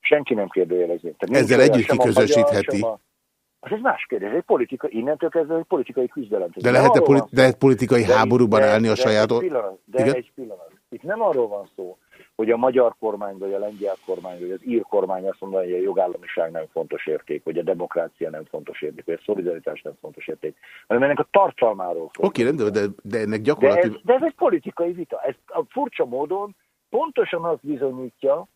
[SPEAKER 4] Senki nem kérdőjelezi.
[SPEAKER 1] Ezzel együtt kiközösítheti.
[SPEAKER 4] Az egy más kérdés, egy politika, innentől kezdve egy politikai küzdelem.
[SPEAKER 1] De lehet-e poli de politikai de háborúban de, állni a saját...
[SPEAKER 4] Egy pillanat, de Igen? egy pillanat. Itt nem arról van szó, hogy a magyar kormány, vagy a lengyel kormány, vagy az ír kormány azt mondja, hogy a jogállamiság nem fontos érték, vagy a demokrácia nem fontos érték, vagy a szolidaritás nem fontos érték, hanem ennek a tartalmáról
[SPEAKER 1] Oké, okay, de, de ennek gyakorlatilag...
[SPEAKER 4] De ez, de ez egy politikai vita. Ez a furcsa módon pontosan azt bizonyítja,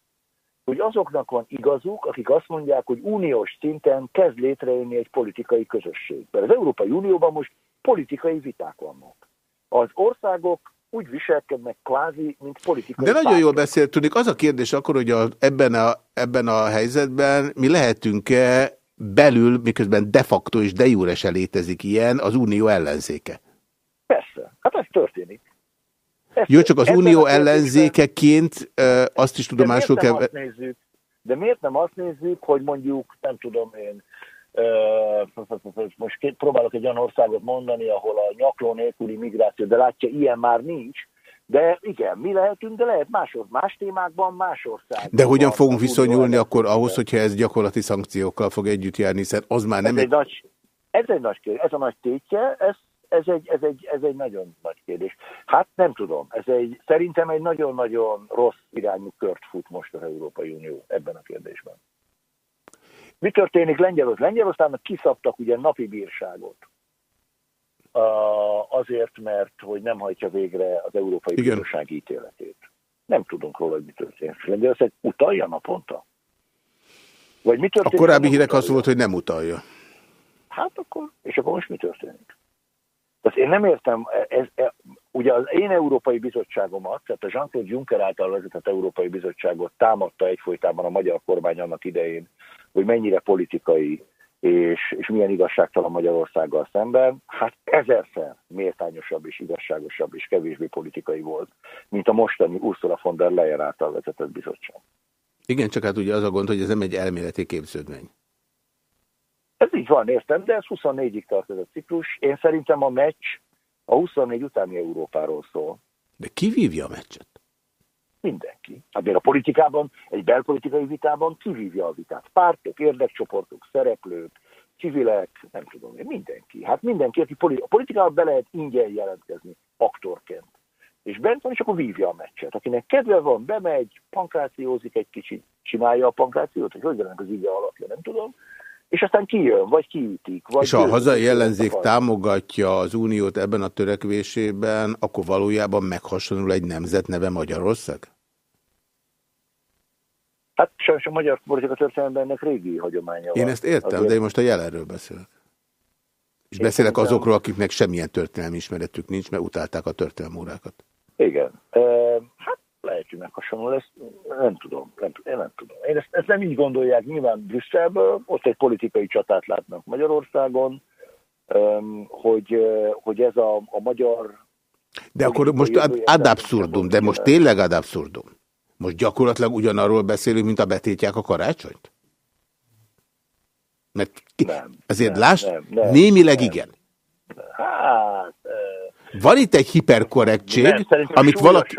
[SPEAKER 4] hogy azoknak van igazuk, akik azt mondják, hogy uniós szinten kezd létrejönni egy politikai közösség. Mert az Európai Unióban most politikai viták vannak. Az országok úgy viselkednek kvázi, mint politikai
[SPEAKER 1] De nagyon pártok. jól beszélt, tudnik. Az a kérdés akkor, hogy a, ebben, a, ebben a helyzetben mi lehetünk-e belül, miközben de facto és de jure se létezik ilyen, az unió ellenzéke?
[SPEAKER 4] Persze, hát ez történik.
[SPEAKER 1] Ezt, Jó, csak az unió ellenzékeként azt is tudomásul kell...
[SPEAKER 4] Nézzük, de miért nem azt nézzük, hogy mondjuk, nem tudom én, most próbálok egy olyan országot mondani, ahol a nyakló nélküli migráció, de látja, ilyen már nincs, de igen, mi lehetünk, de lehet más, más témákban, más országban.
[SPEAKER 1] De hogyan fogunk viszonyulni akkor ahhoz, hogyha ez gyakorlati szankciókkal fog együtt járni, hiszen az már nem...
[SPEAKER 4] Ez egy, nagy, ez egy nagy kérdés, ez a nagy tétje, ez, ez, egy, ez, egy, ez egy nagyon nagy kérdés. Hát nem tudom, ez egy, szerintem egy nagyon-nagyon rossz irányú kört fut most az Európai Unió ebben a kérdésben. Mi történik Lengyelország? Lengyelországnak kiszabtak ugye napi bírságot. Azért, mert hogy nem hajtja végre az Európai Igen. Bíróság ítéletét. Nem tudunk róla, hogy mi történik. Lengyelország utalja naponta?
[SPEAKER 1] Vagy mi történik? A korábbi hírek az volt, hogy nem utalja.
[SPEAKER 4] Hát akkor, és akkor most mi történik? Tehát én nem értem, ez, ez, ugye az én Európai Bizottságomat, tehát a Jean-Claude Juncker által vezetett Európai Bizottságot támadta egyfolytában a magyar kormány annak idején, hogy mennyire politikai és, és milyen igazságtalan Magyarországgal szemben, hát ezerszer méltányosabb és igazságosabb és kevésbé politikai volt, mint a mostani Ursula von der Leyen által vezetett bizottság.
[SPEAKER 1] Igen, csak hát ugye az a gond, hogy ez nem egy elméleti képződmény.
[SPEAKER 4] Ez így van, értem, de ez 24-ig tart ez a ciklus. Én szerintem a meccs a 24 utáni Európáról szól.
[SPEAKER 1] De ki vívja a meccset?
[SPEAKER 4] Mindenki. Hát a politikában, egy belpolitikai vitában kivívja a vitát. Pártok, érdekcsoportok, szereplők, civilek, nem tudom én, mindenki. Hát mindenki, aki politi a politikában be lehet ingyen jelentkezni aktorként. És bent van, és akkor vívja a meccset. Akinek kedve van, bemegy, pankrációzik egy kicsit, csinálja a pankrációt, hogy hogy az ige alapja, nem tudom és aztán kijön, vagy kiütik. Vagy
[SPEAKER 1] és ha a hazai ellenzék támogatja az uniót ebben a törekvésében, akkor valójában meghasonul egy nemzet neve Magyarország?
[SPEAKER 4] Hát sajnos a magyar politika történelemben ennek régi hagyománya
[SPEAKER 1] Én
[SPEAKER 4] van.
[SPEAKER 1] ezt értem, Azért... de én most a jelenről beszélek. És én beszélek azokról, akiknek semmilyen történelmi ismeretük nincs, mert utálták a történelmi órákat.
[SPEAKER 4] Igen. E, hát hogy meghasonló lesz. Nem tudom. Nem, én nem tudom. Én ezt, ezt nem így gondolják nyilván Brüsszelből. Ott egy politikai csatát látnak Magyarországon, hogy, hogy ez a, a magyar...
[SPEAKER 1] De akkor most ad, ad abszurdum, de most tényleg ad abszurdum. Most gyakorlatilag ugyanarról beszélünk, mint a betétják a karácsonyt? Mert nem, azért nem, nem, némileg nem. igen.
[SPEAKER 4] Hát...
[SPEAKER 1] Van itt egy hiperkorrektség, amit valaki...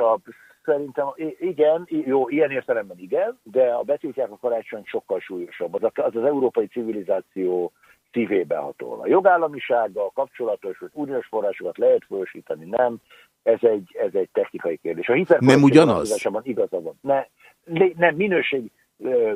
[SPEAKER 4] Szerintem igen, jó, ilyen értelemben igen, de a betiltják a karácsony sokkal súlyosabb. Az, az az európai civilizáció szívébe hatol. A jogállamisággal kapcsolatos, hogy uniós forrásokat lehet folyosítani, nem, ez egy, ez egy technikai kérdés. A
[SPEAKER 1] nem ugyanaz?
[SPEAKER 4] Igaza van. Ne, nem, minőség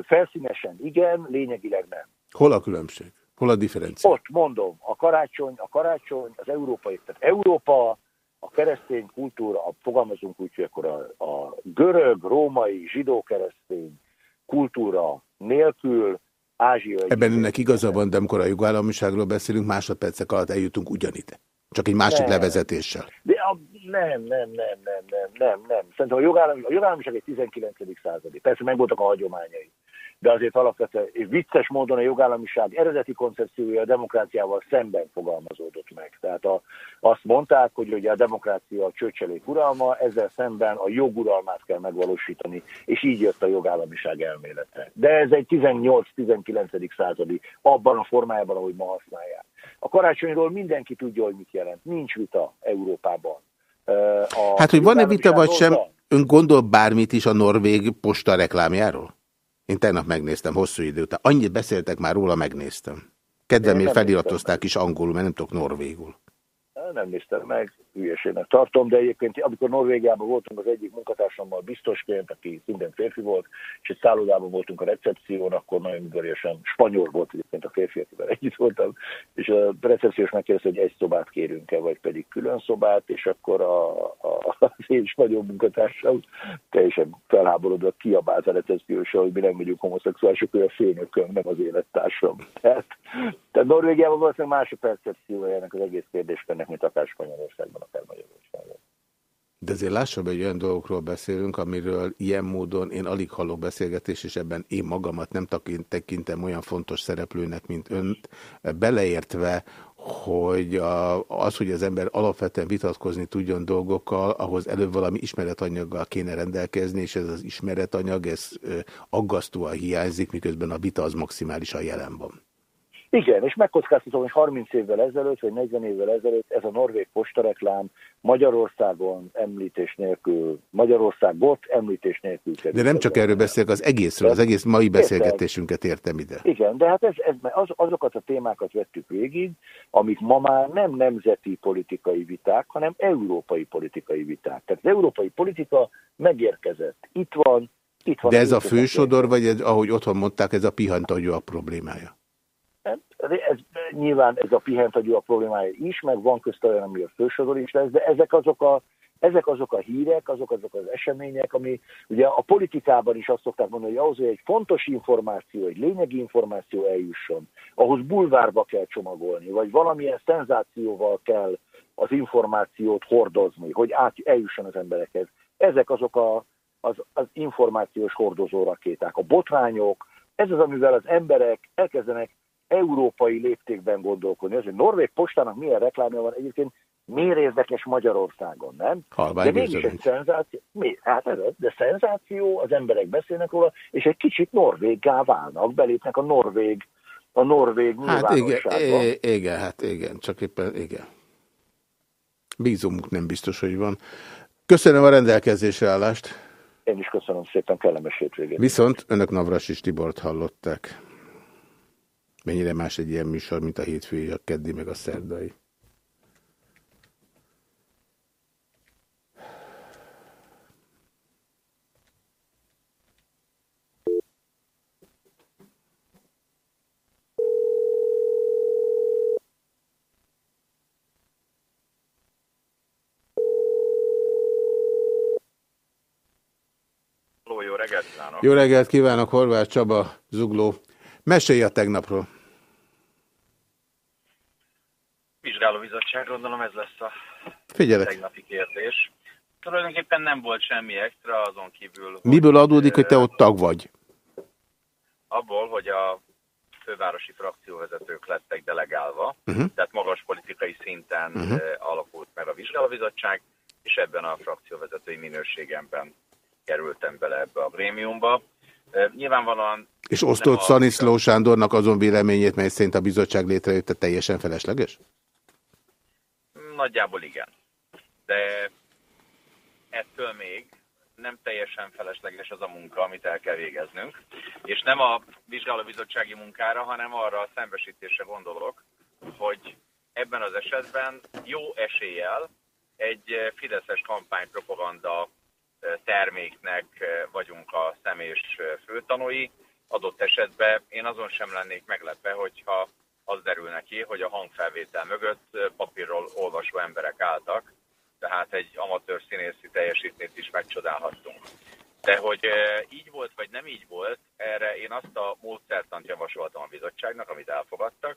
[SPEAKER 4] felszínesen igen, lényegileg nem.
[SPEAKER 1] Hol a különbség? Hol a differencia?
[SPEAKER 4] Ott mondom, a karácsony, a karácsony, az európai, tehát Európa, a keresztény kultúra, a, fogalmazunk úgy, hogy akkor a, a görög, római, zsidó-keresztény kultúra nélkül ázsiai...
[SPEAKER 1] Ebben önnek igaza van, de amikor a jogállamiságról beszélünk, másodpercek alatt eljutunk ugyanide. Csak egy másik nem. levezetéssel.
[SPEAKER 4] De a, nem, nem, nem, nem, nem, nem, nem. Szerintem a, jogállam, a jogállamiság egy 19. századi. Persze megvoltak a hagyományai de azért alapvetően, vicces módon a jogállamiság eredeti koncepciója a demokráciával szemben fogalmazódott meg. Tehát a, azt mondták, hogy ugye a demokrácia a csőcselék uralma, ezzel szemben a joguralmát kell megvalósítani, és így jött a jogállamiság elmélete. De ez egy 18-19. századi, abban a formájában, ahogy ma használják. A karácsonyról mindenki tudja, hogy mit jelent. Nincs vita Európában.
[SPEAKER 1] A hát, hogy van-e vita vagy sem, ön gondol bármit is a norvég posta reklámjáról? Én tegnap megnéztem hosszú idő után. Annyit beszéltek már róla, megnéztem. Kedvemért feliratozták is angolul, mert nem tudok norvégul
[SPEAKER 4] nem néztem meg, hülyeségnek tartom, de egyébként amikor Norvégiában voltunk az egyik munkatársammal biztosként, aki minden férfi volt, és egy szállodában voltunk a recepción, akkor nagyon udvariasan spanyol volt egyébként a férfi, akivel együtt voltam, és a recepciós megkérdezte, hogy egy szobát kérünk-e, vagy pedig külön szobát, és akkor a, a, az én spanyol munkatársam teljesen felháborodva kiabált a recepciós, hogy mi nem vagyunk homoszexuálisok, ő a főnököm, nem az élettársam. Tehát, tehát Norvégiában valószínűleg más a percepciója ennek az egész kérdéskörnek, mint akár Spanyolországban, akár.
[SPEAKER 1] De azért lássam, hogy olyan dolgokról beszélünk, amiről ilyen módon én alig hallok beszélgetés, és ebben én magamat nem tekintem olyan fontos szereplőnek, mint önt, beleértve, hogy az, hogy az ember alapvetően vitatkozni tudjon dolgokkal, ahhoz előbb valami ismeretanyaggal kéne rendelkezni, és ez az ismeretanyag, ez aggasztóan hiányzik, miközben a vita az maximálisan jelen van.
[SPEAKER 4] Igen, és megkockáztatom, hogy 30 évvel ezelőtt, vagy 40 évvel ezelőtt ez a norvég postareklám Magyarországon említés nélkül, Magyarországot említés nélkül
[SPEAKER 1] kerül. De nem csak erről beszélek, az egészről, az egész mai beszélgetésünket értem ide.
[SPEAKER 4] Igen, de hát ez, ez, az, azokat a témákat vettük végig, amik ma már nem nemzeti politikai viták, hanem európai politikai viták. Tehát az európai politika megérkezett. Itt van, itt van.
[SPEAKER 1] De ez a fősodor, vagy ez, ahogy otthon mondták, ez a pihantagyó a problémája?
[SPEAKER 4] Ez, nyilván ez a pihent a problémája is, meg van közt olyan, ami a fősorol is lesz, de ezek azok a, ezek azok a hírek, azok azok az események, ami ugye a politikában is azt szokták mondani, hogy ahhoz, hogy egy fontos információ, egy lényegi információ eljusson, ahhoz bulvárba kell csomagolni, vagy valamilyen szenzációval kell az információt hordozni, hogy át, eljusson az emberekhez. Ezek azok a, az, az információs hordozó rakéták, a botrányok, ez az, amivel az emberek elkezdenek európai léptékben gondolkodni. Az, hogy Norvég postának milyen reklámja van, egyébként miért érdekes Magyarországon, nem?
[SPEAKER 1] Halvány
[SPEAKER 4] de mégis egy szenzáció, mi? Hát ez, de szenzáció, az emberek beszélnek róla, és egy kicsit norvéggá válnak, belépnek a norvég, a norvég
[SPEAKER 1] Hát igen, igen, hát igen, csak éppen igen. Bízomunk nem biztos, hogy van. Köszönöm a rendelkezésre állást.
[SPEAKER 4] Én is köszönöm szépen, kellemes hétvégét.
[SPEAKER 1] Viszont önök Navras és Tibort hallották. Mennyire más egy ilyen műsor, mint a hétfői, a keddi, meg a szerdai?
[SPEAKER 5] Jó reggelt kívánok!
[SPEAKER 1] Jó reggelt kívánok, Horváth Csaba, Zugló. Mesélj a tegnapról!
[SPEAKER 5] Vizsgálóbizottság, gondolom ez lesz a
[SPEAKER 1] Figyelek.
[SPEAKER 5] tegnapi kérdés. Tulajdonképpen nem volt semmi extra, azon kívül... Hogy,
[SPEAKER 1] Miből adódik, hogy te ott tag vagy?
[SPEAKER 5] Abból, hogy a fővárosi frakcióvezetők lettek delegálva, uh
[SPEAKER 1] Mhm.
[SPEAKER 5] -huh. tehát magas politikai szinten uh -huh. alakult meg a vizsgálóbizottság, és ebben a frakcióvezetői minőségemben kerültem bele ebbe a grémiumba. E, Nyilvánvalóan...
[SPEAKER 1] És osztott Szaniszló Sándornak azon véleményét, mely szerint a bizottság létrejötte teljesen felesleges?
[SPEAKER 5] Nagyjából igen. De ettől még nem teljesen felesleges az a munka, amit el kell végeznünk. És nem a vizsgálóbizottsági munkára, hanem arra a szembesítésre gondolok, hogy ebben az esetben jó eséllyel egy fideszes kampánypropaganda terméknek vagyunk a személyes főtanúi. Adott esetben én azon sem lennék meglepve, hogyha az derül neki, hogy a hangfelvétel mögött papírról olvasó emberek álltak, tehát egy amatőr színészi teljesítményt is megcsodálhattunk. De hogy így volt, vagy nem így volt, erre én azt a módszertant javasoltam a bizottságnak, amit elfogadtak,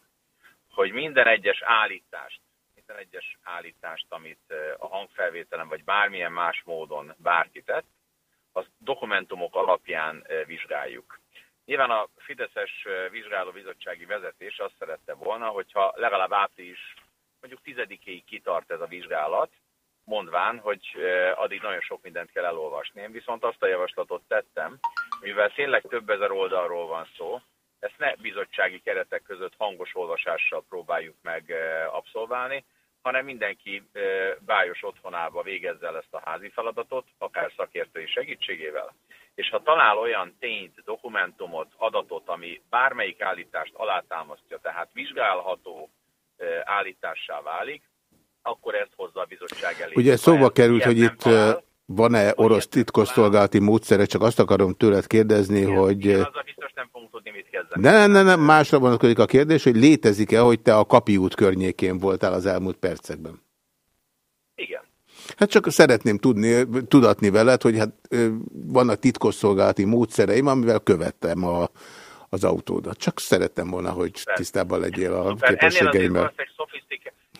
[SPEAKER 5] hogy minden egyes állítást, minden egyes állítást, amit a hangfelvételen vagy bármilyen más módon bárki tett, azt dokumentumok alapján vizsgáljuk. Nyilván a Fideszes vizsgálóbizottsági vezetés azt szerette volna, hogyha legalább április mondjuk tizedikéig kitart ez a vizsgálat, mondván, hogy addig nagyon sok mindent kell elolvasni. Én viszont azt a javaslatot tettem, mivel tényleg több ezer oldalról van szó, ezt ne bizottsági keretek között hangos olvasással próbáljuk meg abszolválni, hanem mindenki bájos otthonába végezze el ezt a házi feladatot, akár szakértői segítségével. És ha talál olyan tényt, dokumentumot, adatot, ami bármelyik állítást alátámasztja, tehát vizsgálható állítássá válik, akkor ezt hozza a bizottság elé.
[SPEAKER 1] Ugye szóba került, hogy itt van-e orosz titkosszolgálati módszere, csak azt akarom tőled kérdezni,
[SPEAKER 5] igen,
[SPEAKER 1] hogy...
[SPEAKER 5] Igen, azzal biztos nem fogunk tudni mit kezdeni.
[SPEAKER 1] Nem, nem, nem, másra vonatkozik a kérdés, hogy létezik-e, hogy te a Kapi út környékén voltál az elmúlt percekben? Hát csak szeretném tudni, tudatni veled, hogy hát vannak titkosszolgálati módszereim, amivel követtem a, az autódat. Csak szerettem volna, hogy tisztában legyél a képességeimmel.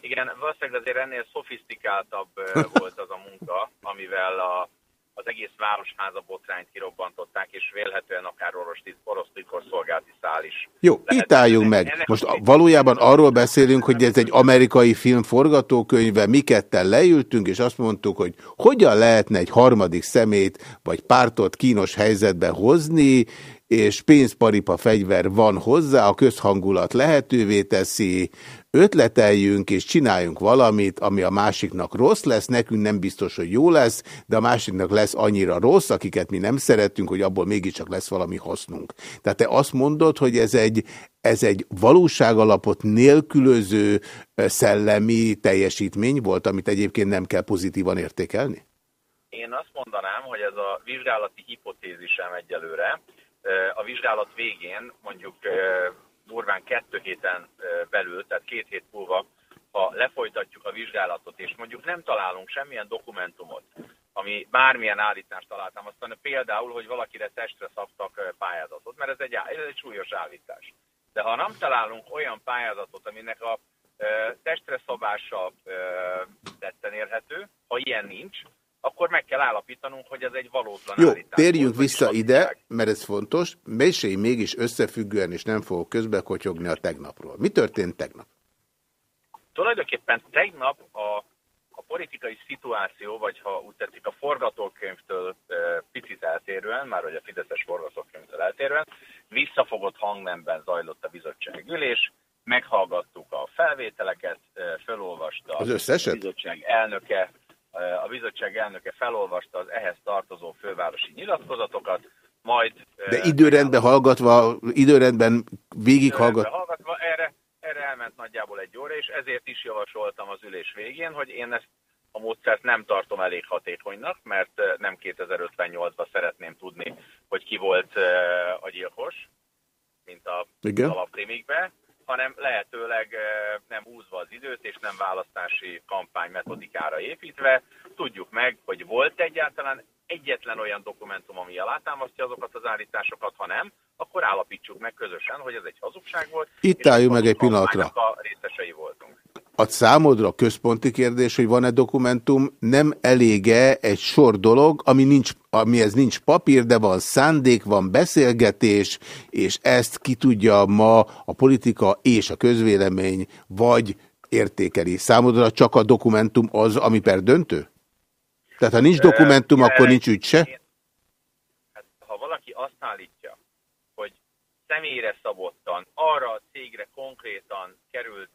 [SPEAKER 5] Igen, valószínűleg azért ennél szofisztikáltabb volt az a munka, amivel a, az egész városháza botrányt kirobbantották, és vélhetően akár orosz, titkosszolgálati szál is.
[SPEAKER 1] Jó, itt álljunk meg. Most valójában arról beszélünk, hogy ez egy amerikai film forgatókönyve, mi ketten leültünk, és azt mondtuk, hogy hogyan lehetne egy harmadik szemét vagy pártot kínos helyzetbe hozni, és pénzparipa fegyver van hozzá, a közhangulat lehetővé teszi, ötleteljünk és csináljunk valamit, ami a másiknak rossz lesz, nekünk nem biztos, hogy jó lesz, de a másiknak lesz annyira rossz, akiket mi nem szeretünk, hogy abból mégiscsak lesz valami hasznunk. Tehát te azt mondod, hogy ez egy, ez egy valóságalapot nélkülöző szellemi teljesítmény volt, amit egyébként nem kell pozitívan értékelni?
[SPEAKER 5] Én azt mondanám, hogy ez a vizsgálati hipotézisem egyelőre, a vizsgálat végén mondjuk durván kettő héten belül, tehát két hét múlva, ha lefolytatjuk a vizsgálatot, és mondjuk nem találunk semmilyen dokumentumot, ami bármilyen állítást találtam, aztán például, hogy valakire testre szabtak pályázatot, mert ez egy, ez egy súlyos állítás. De ha nem találunk olyan pályázatot, aminek a testre szabása tetten érhető, ha ilyen nincs, akkor meg kell állapítanunk, hogy ez egy valótlan
[SPEAKER 1] Jó,
[SPEAKER 5] állítás.
[SPEAKER 1] térjünk vissza ide, mert ez fontos. Mesélj mégis összefüggően, és nem fogok közbekotyogni a tegnapról. Mi történt tegnap?
[SPEAKER 5] Tulajdonképpen tegnap a, a politikai szituáció, vagy ha úgy tetszik, a forgatókönyvtől e, picit eltérően, már hogy a Fideszes forgatókönyvtől eltérően, visszafogott hangnemben zajlott a bizottságülés, meghallgattuk a felvételeket, felolvasta
[SPEAKER 1] az összeset?
[SPEAKER 5] a bizottság elnöke, a bizottság elnöke felolvasta az ehhez tartozó fővárosi nyilatkozatokat, majd...
[SPEAKER 1] De időrendben hallgatva, időrendben végighallgatva...
[SPEAKER 5] hallgatva, erre, erre elment nagyjából egy óra, és ezért is javasoltam az ülés végén, hogy én ezt a módszert nem tartom elég hatékonynak, mert nem 2058-ban szeretném tudni, hogy ki volt a gyilkos, mint a alapkrimikbe, hanem lehetőleg nem húzva az időt, és nem választási kampány metodikára építve, tudjuk meg, hogy volt egyáltalán egyetlen olyan dokumentum, ami alátámasztja azokat az állításokat, ha nem, akkor állapítsuk meg közösen, hogy ez egy hazugság volt.
[SPEAKER 1] Itt álljunk meg egy pillanatra.
[SPEAKER 5] A részesei voltunk.
[SPEAKER 1] A számodra központi kérdés, hogy van-e dokumentum, nem elége egy sor dolog, ami nincs, amihez nincs papír, de van szándék, van beszélgetés, és ezt ki tudja ma a politika és a közvélemény, vagy értékeli. Számodra csak a dokumentum az, ami per döntő? Tehát ha nincs dokumentum, akkor nincs ügy se?
[SPEAKER 5] Hát, ha valaki azt állítja, hogy személyre szabottan, arra a cégre konkrétan került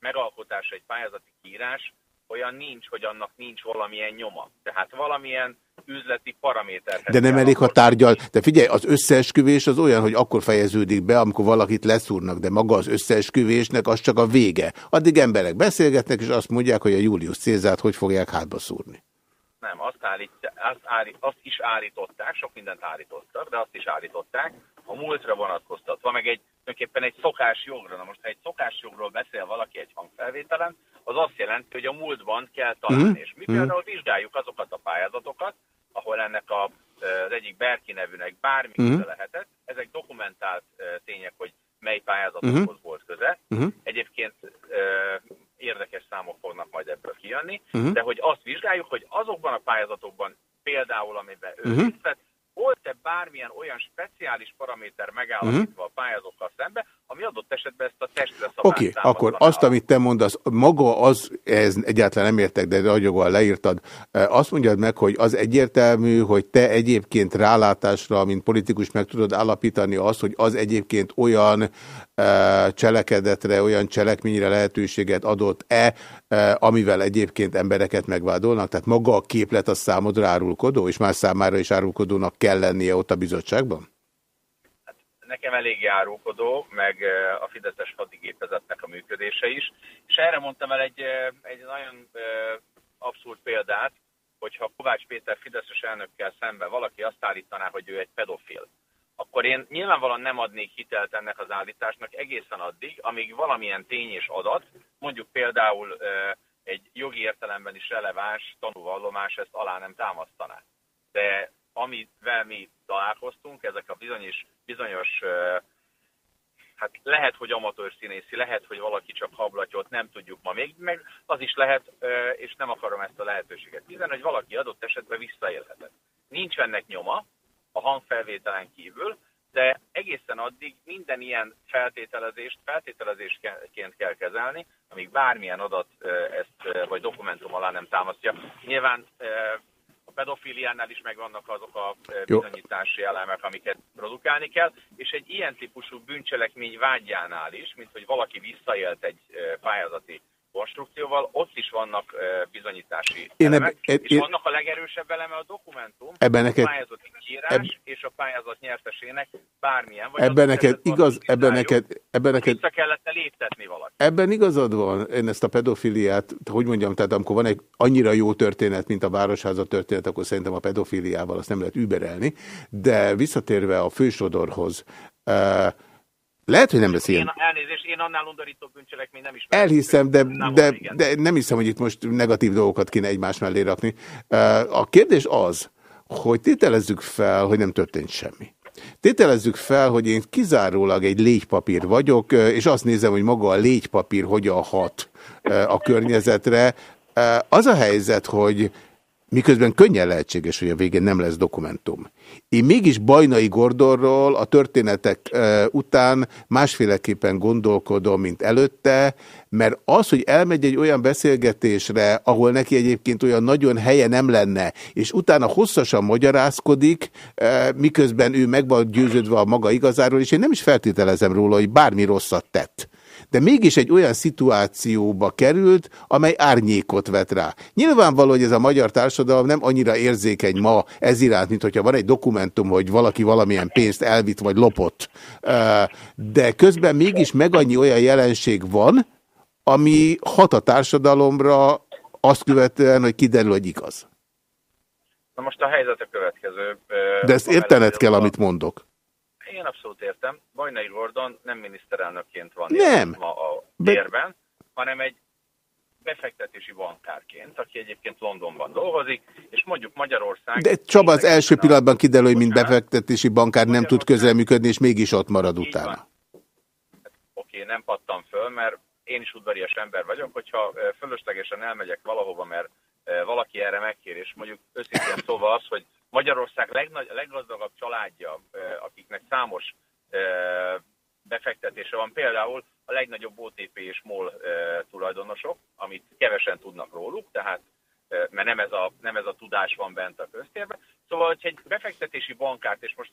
[SPEAKER 5] megalkotásra egy pályázati kiírás, olyan nincs, hogy annak nincs valamilyen nyoma. Tehát valamilyen üzleti paraméter.
[SPEAKER 1] De nem elég, ha tárgyal. De figyelj, az összeesküvés az olyan, hogy akkor fejeződik be, amikor valakit leszúrnak, de maga az összeesküvésnek az csak a vége. Addig emberek beszélgetnek, és azt mondják, hogy a Julius Cézárt hogy fogják hátba szúrni.
[SPEAKER 5] Nem, azt, állít, azt, állít, azt is állították, sok mindent állítottak, de azt is állították, a múltra vonatkoztatva, meg egy, tulajdonképpen egy szokás jogra. Na most, ha egy szokás jogról beszél valaki egy hangfelvételen, az azt jelenti, hogy a múltban kell találni. Mm. És mi mm. például vizsgáljuk azokat a pályázatokat, ahol ennek a, az egyik Berki nevűnek bármi mm. lehetett. Ezek dokumentált tények, hogy mely pályázatokhoz mm. volt köze. Mm. Egyébként érdekes számok fognak majd ebből kijönni, uh-huh. de hogy azt vizsgáljuk, hogy azokban a pályázatokban, például amiben ő uh-huh. részt volt-e bármilyen olyan speciális paraméter megállapítva uh-huh. a pályázókkal szembe, ami adott esetben ezt a testre
[SPEAKER 1] Oké, okay, akkor azt, amit te mondasz, maga az, ez egyáltalán nem értek, de ragyogóan leírtad, azt mondjad meg, hogy az egyértelmű, hogy te egyébként rálátásra, mint politikus meg tudod állapítani azt, hogy az egyébként olyan cselekedetre, olyan cselekményre lehetőséget adott-e, amivel egyébként embereket megvádolnak? Tehát maga a képlet a számodra árulkodó, és más számára is árulkodónak kell lennie ott a bizottságban?
[SPEAKER 5] Nekem elég árulkodó, meg a Fideszes hadigépezetnek a működése is. És erre mondtam el egy, egy nagyon abszurd példát, hogyha Kovács Péter Fideszes elnökkel szemben valaki azt állítaná, hogy ő egy pedofil, akkor én nyilvánvalóan nem adnék hitelt ennek az állításnak egészen addig, amíg valamilyen tény és adat, mondjuk például egy jogi értelemben is releváns tanúvallomás ezt alá nem támasztaná. De amivel mi találkoztunk, ezek a bizonyos, bizonyos hát lehet, hogy amatőr színészi, lehet, hogy valaki csak hablatyot, nem tudjuk ma még, meg az is lehet, és nem akarom ezt a lehetőséget tizen, hogy valaki adott esetben visszaélhetett. Nincs ennek nyoma, a hangfelvételen kívül, de egészen addig minden ilyen feltételezést feltételezésként kell kezelni, amíg bármilyen adat ezt vagy dokumentum alá nem támasztja. Nyilván pedofiliánál is megvannak azok a bizonyítási elemek, amiket produkálni kell, és egy ilyen típusú bűncselekmény vágyjánál is, mint hogy valaki visszaélt egy pályázati konstrukcióval, ott is vannak bizonyítási én elemek, eb, eb, és én, vannak a legerősebb eleme a dokumentum, ebben neked, a pályázati kiírás eb, és a pályázat nyertesének bármilyen. Vagy
[SPEAKER 1] ebben neked igaz, ebben neked, ebben neked,
[SPEAKER 5] vissza kellett léptetni valaki.
[SPEAKER 1] Ebben igazad van, én ezt a pedofiliát, hogy mondjam, tehát amikor van egy annyira jó történet, mint a Városháza történet, akkor szerintem a pedofiliával azt nem lehet überelni, de visszatérve a fősodorhoz, uh, lehet, hogy nem lesz ilyen.
[SPEAKER 5] Én, elnézést, én annál undorító bűncselekmény nem is.
[SPEAKER 1] Elhiszem, de, de, de nem hiszem, hogy itt most negatív dolgokat kéne egymás mellé rakni. A kérdés az, hogy tételezzük fel, hogy nem történt semmi. Tételezzük fel, hogy én kizárólag egy légypapír vagyok, és azt nézem, hogy maga a légypapír hogyan hat a környezetre. Az a helyzet, hogy miközben könnyen lehetséges, hogy a végén nem lesz dokumentum. Én mégis Bajnai Gordorról a történetek után másféleképpen gondolkodom, mint előtte, mert az, hogy elmegy egy olyan beszélgetésre, ahol neki egyébként olyan nagyon helye nem lenne, és utána hosszasan magyarázkodik, miközben ő meg van győződve a maga igazáról, és én nem is feltételezem róla, hogy bármi rosszat tett de mégis egy olyan szituációba került, amely árnyékot vet rá. Nyilvánvaló, hogy ez a magyar társadalom nem annyira érzékeny ma ez iránt, mint hogyha van egy dokumentum, hogy valaki valamilyen pénzt elvitt vagy lopott. De közben mégis meg annyi olyan jelenség van, ami hat a társadalomra azt követően, hogy kiderül, hogy igaz.
[SPEAKER 5] Na most a helyzet a következő.
[SPEAKER 1] De ezt értened kell, amit mondok.
[SPEAKER 5] Én abszolút értem. Bajnai Gordon nem miniszterelnökként van
[SPEAKER 1] nem.
[SPEAKER 5] ma a térben, hanem egy befektetési bankárként, aki egyébként Londonban dolgozik, és mondjuk Magyarország...
[SPEAKER 1] De Csaba az első pillanatban kiderül, hogy mint befektetési bankár nem tud közreműködni, és mégis ott marad utána. Hát,
[SPEAKER 5] oké, nem pattam föl, mert én is udvarias ember vagyok, hogyha fölöslegesen elmegyek valahova, mert valaki erre megkér, és mondjuk őszintén szóval az, hogy Magyarország legnagy, leggazdagabb családja, akiknek számos befektetése van, például a legnagyobb OTP és MOL tulajdonosok, amit kevesen tudnak róluk, tehát mert nem ez, a, nem ez a tudás van bent a köztérben. Szóval, hogyha egy befektetési bankárt, és most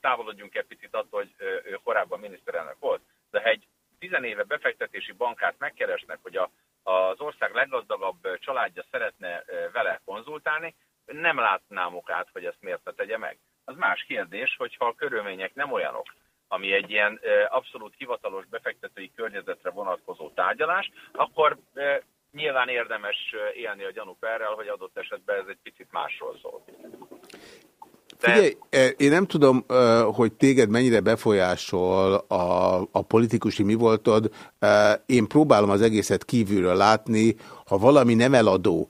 [SPEAKER 5] távolodjunk egy picit attól, hogy ő korábban miniszterelnök volt, de ha egy tizenéve befektetési bankát megkeresnek, hogy a, az ország leggazdagabb családja szeretne vele konzultálni, nem látnám okát, hogy ezt miért ne tegye meg. Az más kérdés, hogyha a körülmények nem olyanok, ami egy ilyen abszolút hivatalos befektetői környezetre vonatkozó tárgyalás, akkor nyilván érdemes élni a gyanúperrel, hogy adott esetben ez egy picit másról szól.
[SPEAKER 1] Figyelj, eh, én nem tudom, hogy téged mennyire befolyásol a, a politikusi mi voltod. Én próbálom az egészet kívülről látni. Ha valami nem eladó,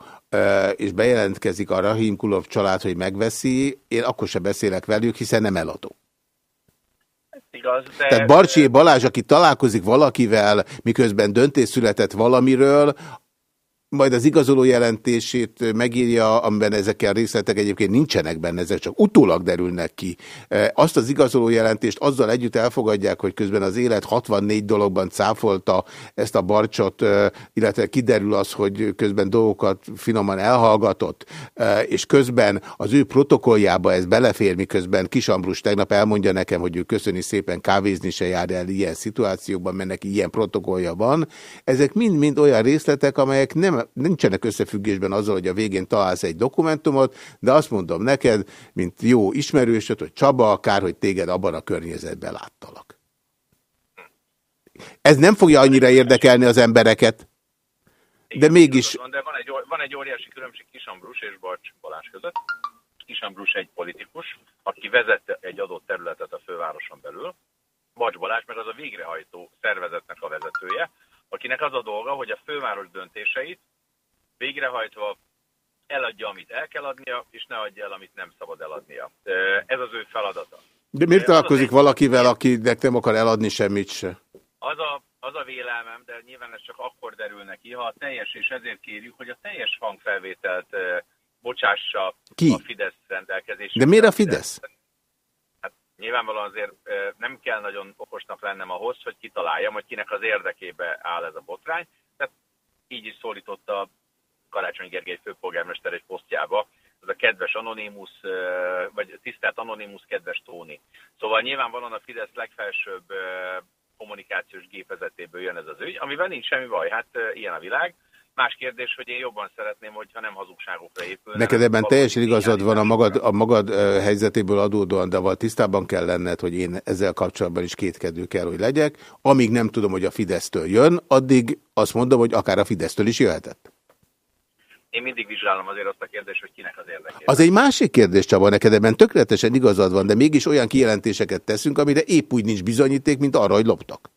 [SPEAKER 1] és bejelentkezik a Rahim Kulov család, hogy megveszi, én akkor sem beszélek velük, hiszen nem eladó.
[SPEAKER 5] Igaz, de...
[SPEAKER 1] Tehát Barcsi Balázs, aki találkozik valakivel, miközben döntés született valamiről, majd az igazoló jelentését megírja, amiben ezek a részletek egyébként nincsenek benne, ezek csak utólag derülnek ki. E, azt az igazoló jelentést azzal együtt elfogadják, hogy közben az élet 64 dologban cáfolta ezt a barcsot, e, illetve kiderül az, hogy közben dolgokat finoman elhallgatott, e, és közben az ő protokolljába ez belefér, miközben Kisambrus tegnap elmondja nekem, hogy ő köszöni szépen kávézni se jár el ilyen szituációkban, mert neki ilyen protokollja van. Ezek mind-mind olyan részletek, amelyek nem nincsenek összefüggésben azzal, hogy a végén találsz egy dokumentumot, de azt mondom neked, mint jó ismerősöd, hogy Csaba, kár, hogy téged abban a környezetben láttalak. Ez nem fogja annyira érdekelni az embereket, de mégis...
[SPEAKER 5] De van egy, van egy óriási különbség Kisambrus és Barcs Balázs között. Kisambrus egy politikus, aki vezette egy adott területet a fővároson belül. Barcs Balázs meg az a végrehajtó szervezetnek a vezetője, akinek az a dolga, hogy a főváros döntéseit végrehajtva eladja, amit el kell adnia, és ne adja el, amit nem szabad eladnia. Ez az ő feladata.
[SPEAKER 1] De miért találkozik valakivel, akinek nem akar eladni semmit se?
[SPEAKER 5] Az a, az a vélelmem, de nyilván ez csak akkor derül neki, ha a teljes, és ezért kérjük, hogy a teljes hangfelvételt bocsássa
[SPEAKER 1] Ki?
[SPEAKER 5] a Fidesz rendelkezésre.
[SPEAKER 1] De miért a Fidesz?
[SPEAKER 5] Hát nyilvánvalóan azért nem kell nagyon okosnak lennem ahhoz, hogy kitaláljam, hogy kinek az érdekébe áll ez a botrány. Tehát így is szólította Karácsony Gergely főpolgármester egy posztjába, ez a kedves Anonymous, vagy tisztelt Anonymous, kedves Tóni. Szóval nyilvánvalóan a Fidesz legfelsőbb kommunikációs gépezetéből jön ez az ügy, amivel nincs semmi baj, hát ilyen a világ. Más kérdés, hogy én jobban szeretném, hogyha nem hazugságokra épül.
[SPEAKER 1] Neked ebben teljesen igazad van a magad, a magad helyzetéből adódóan, de avval tisztában kell lenned, hogy én ezzel kapcsolatban is kétkedő kell, hogy legyek. Amíg nem tudom, hogy a Fidesztől jön, addig azt mondom, hogy akár a Fidesztől is jöhetett.
[SPEAKER 5] Én mindig vizsgálom azért azt a kérdést, hogy kinek az érdekében.
[SPEAKER 1] Az egy másik kérdés, Csaba, neked ebben tökéletesen igazad van, de mégis olyan kijelentéseket teszünk, amire épp úgy nincs bizonyíték, mint arra, hogy loptak.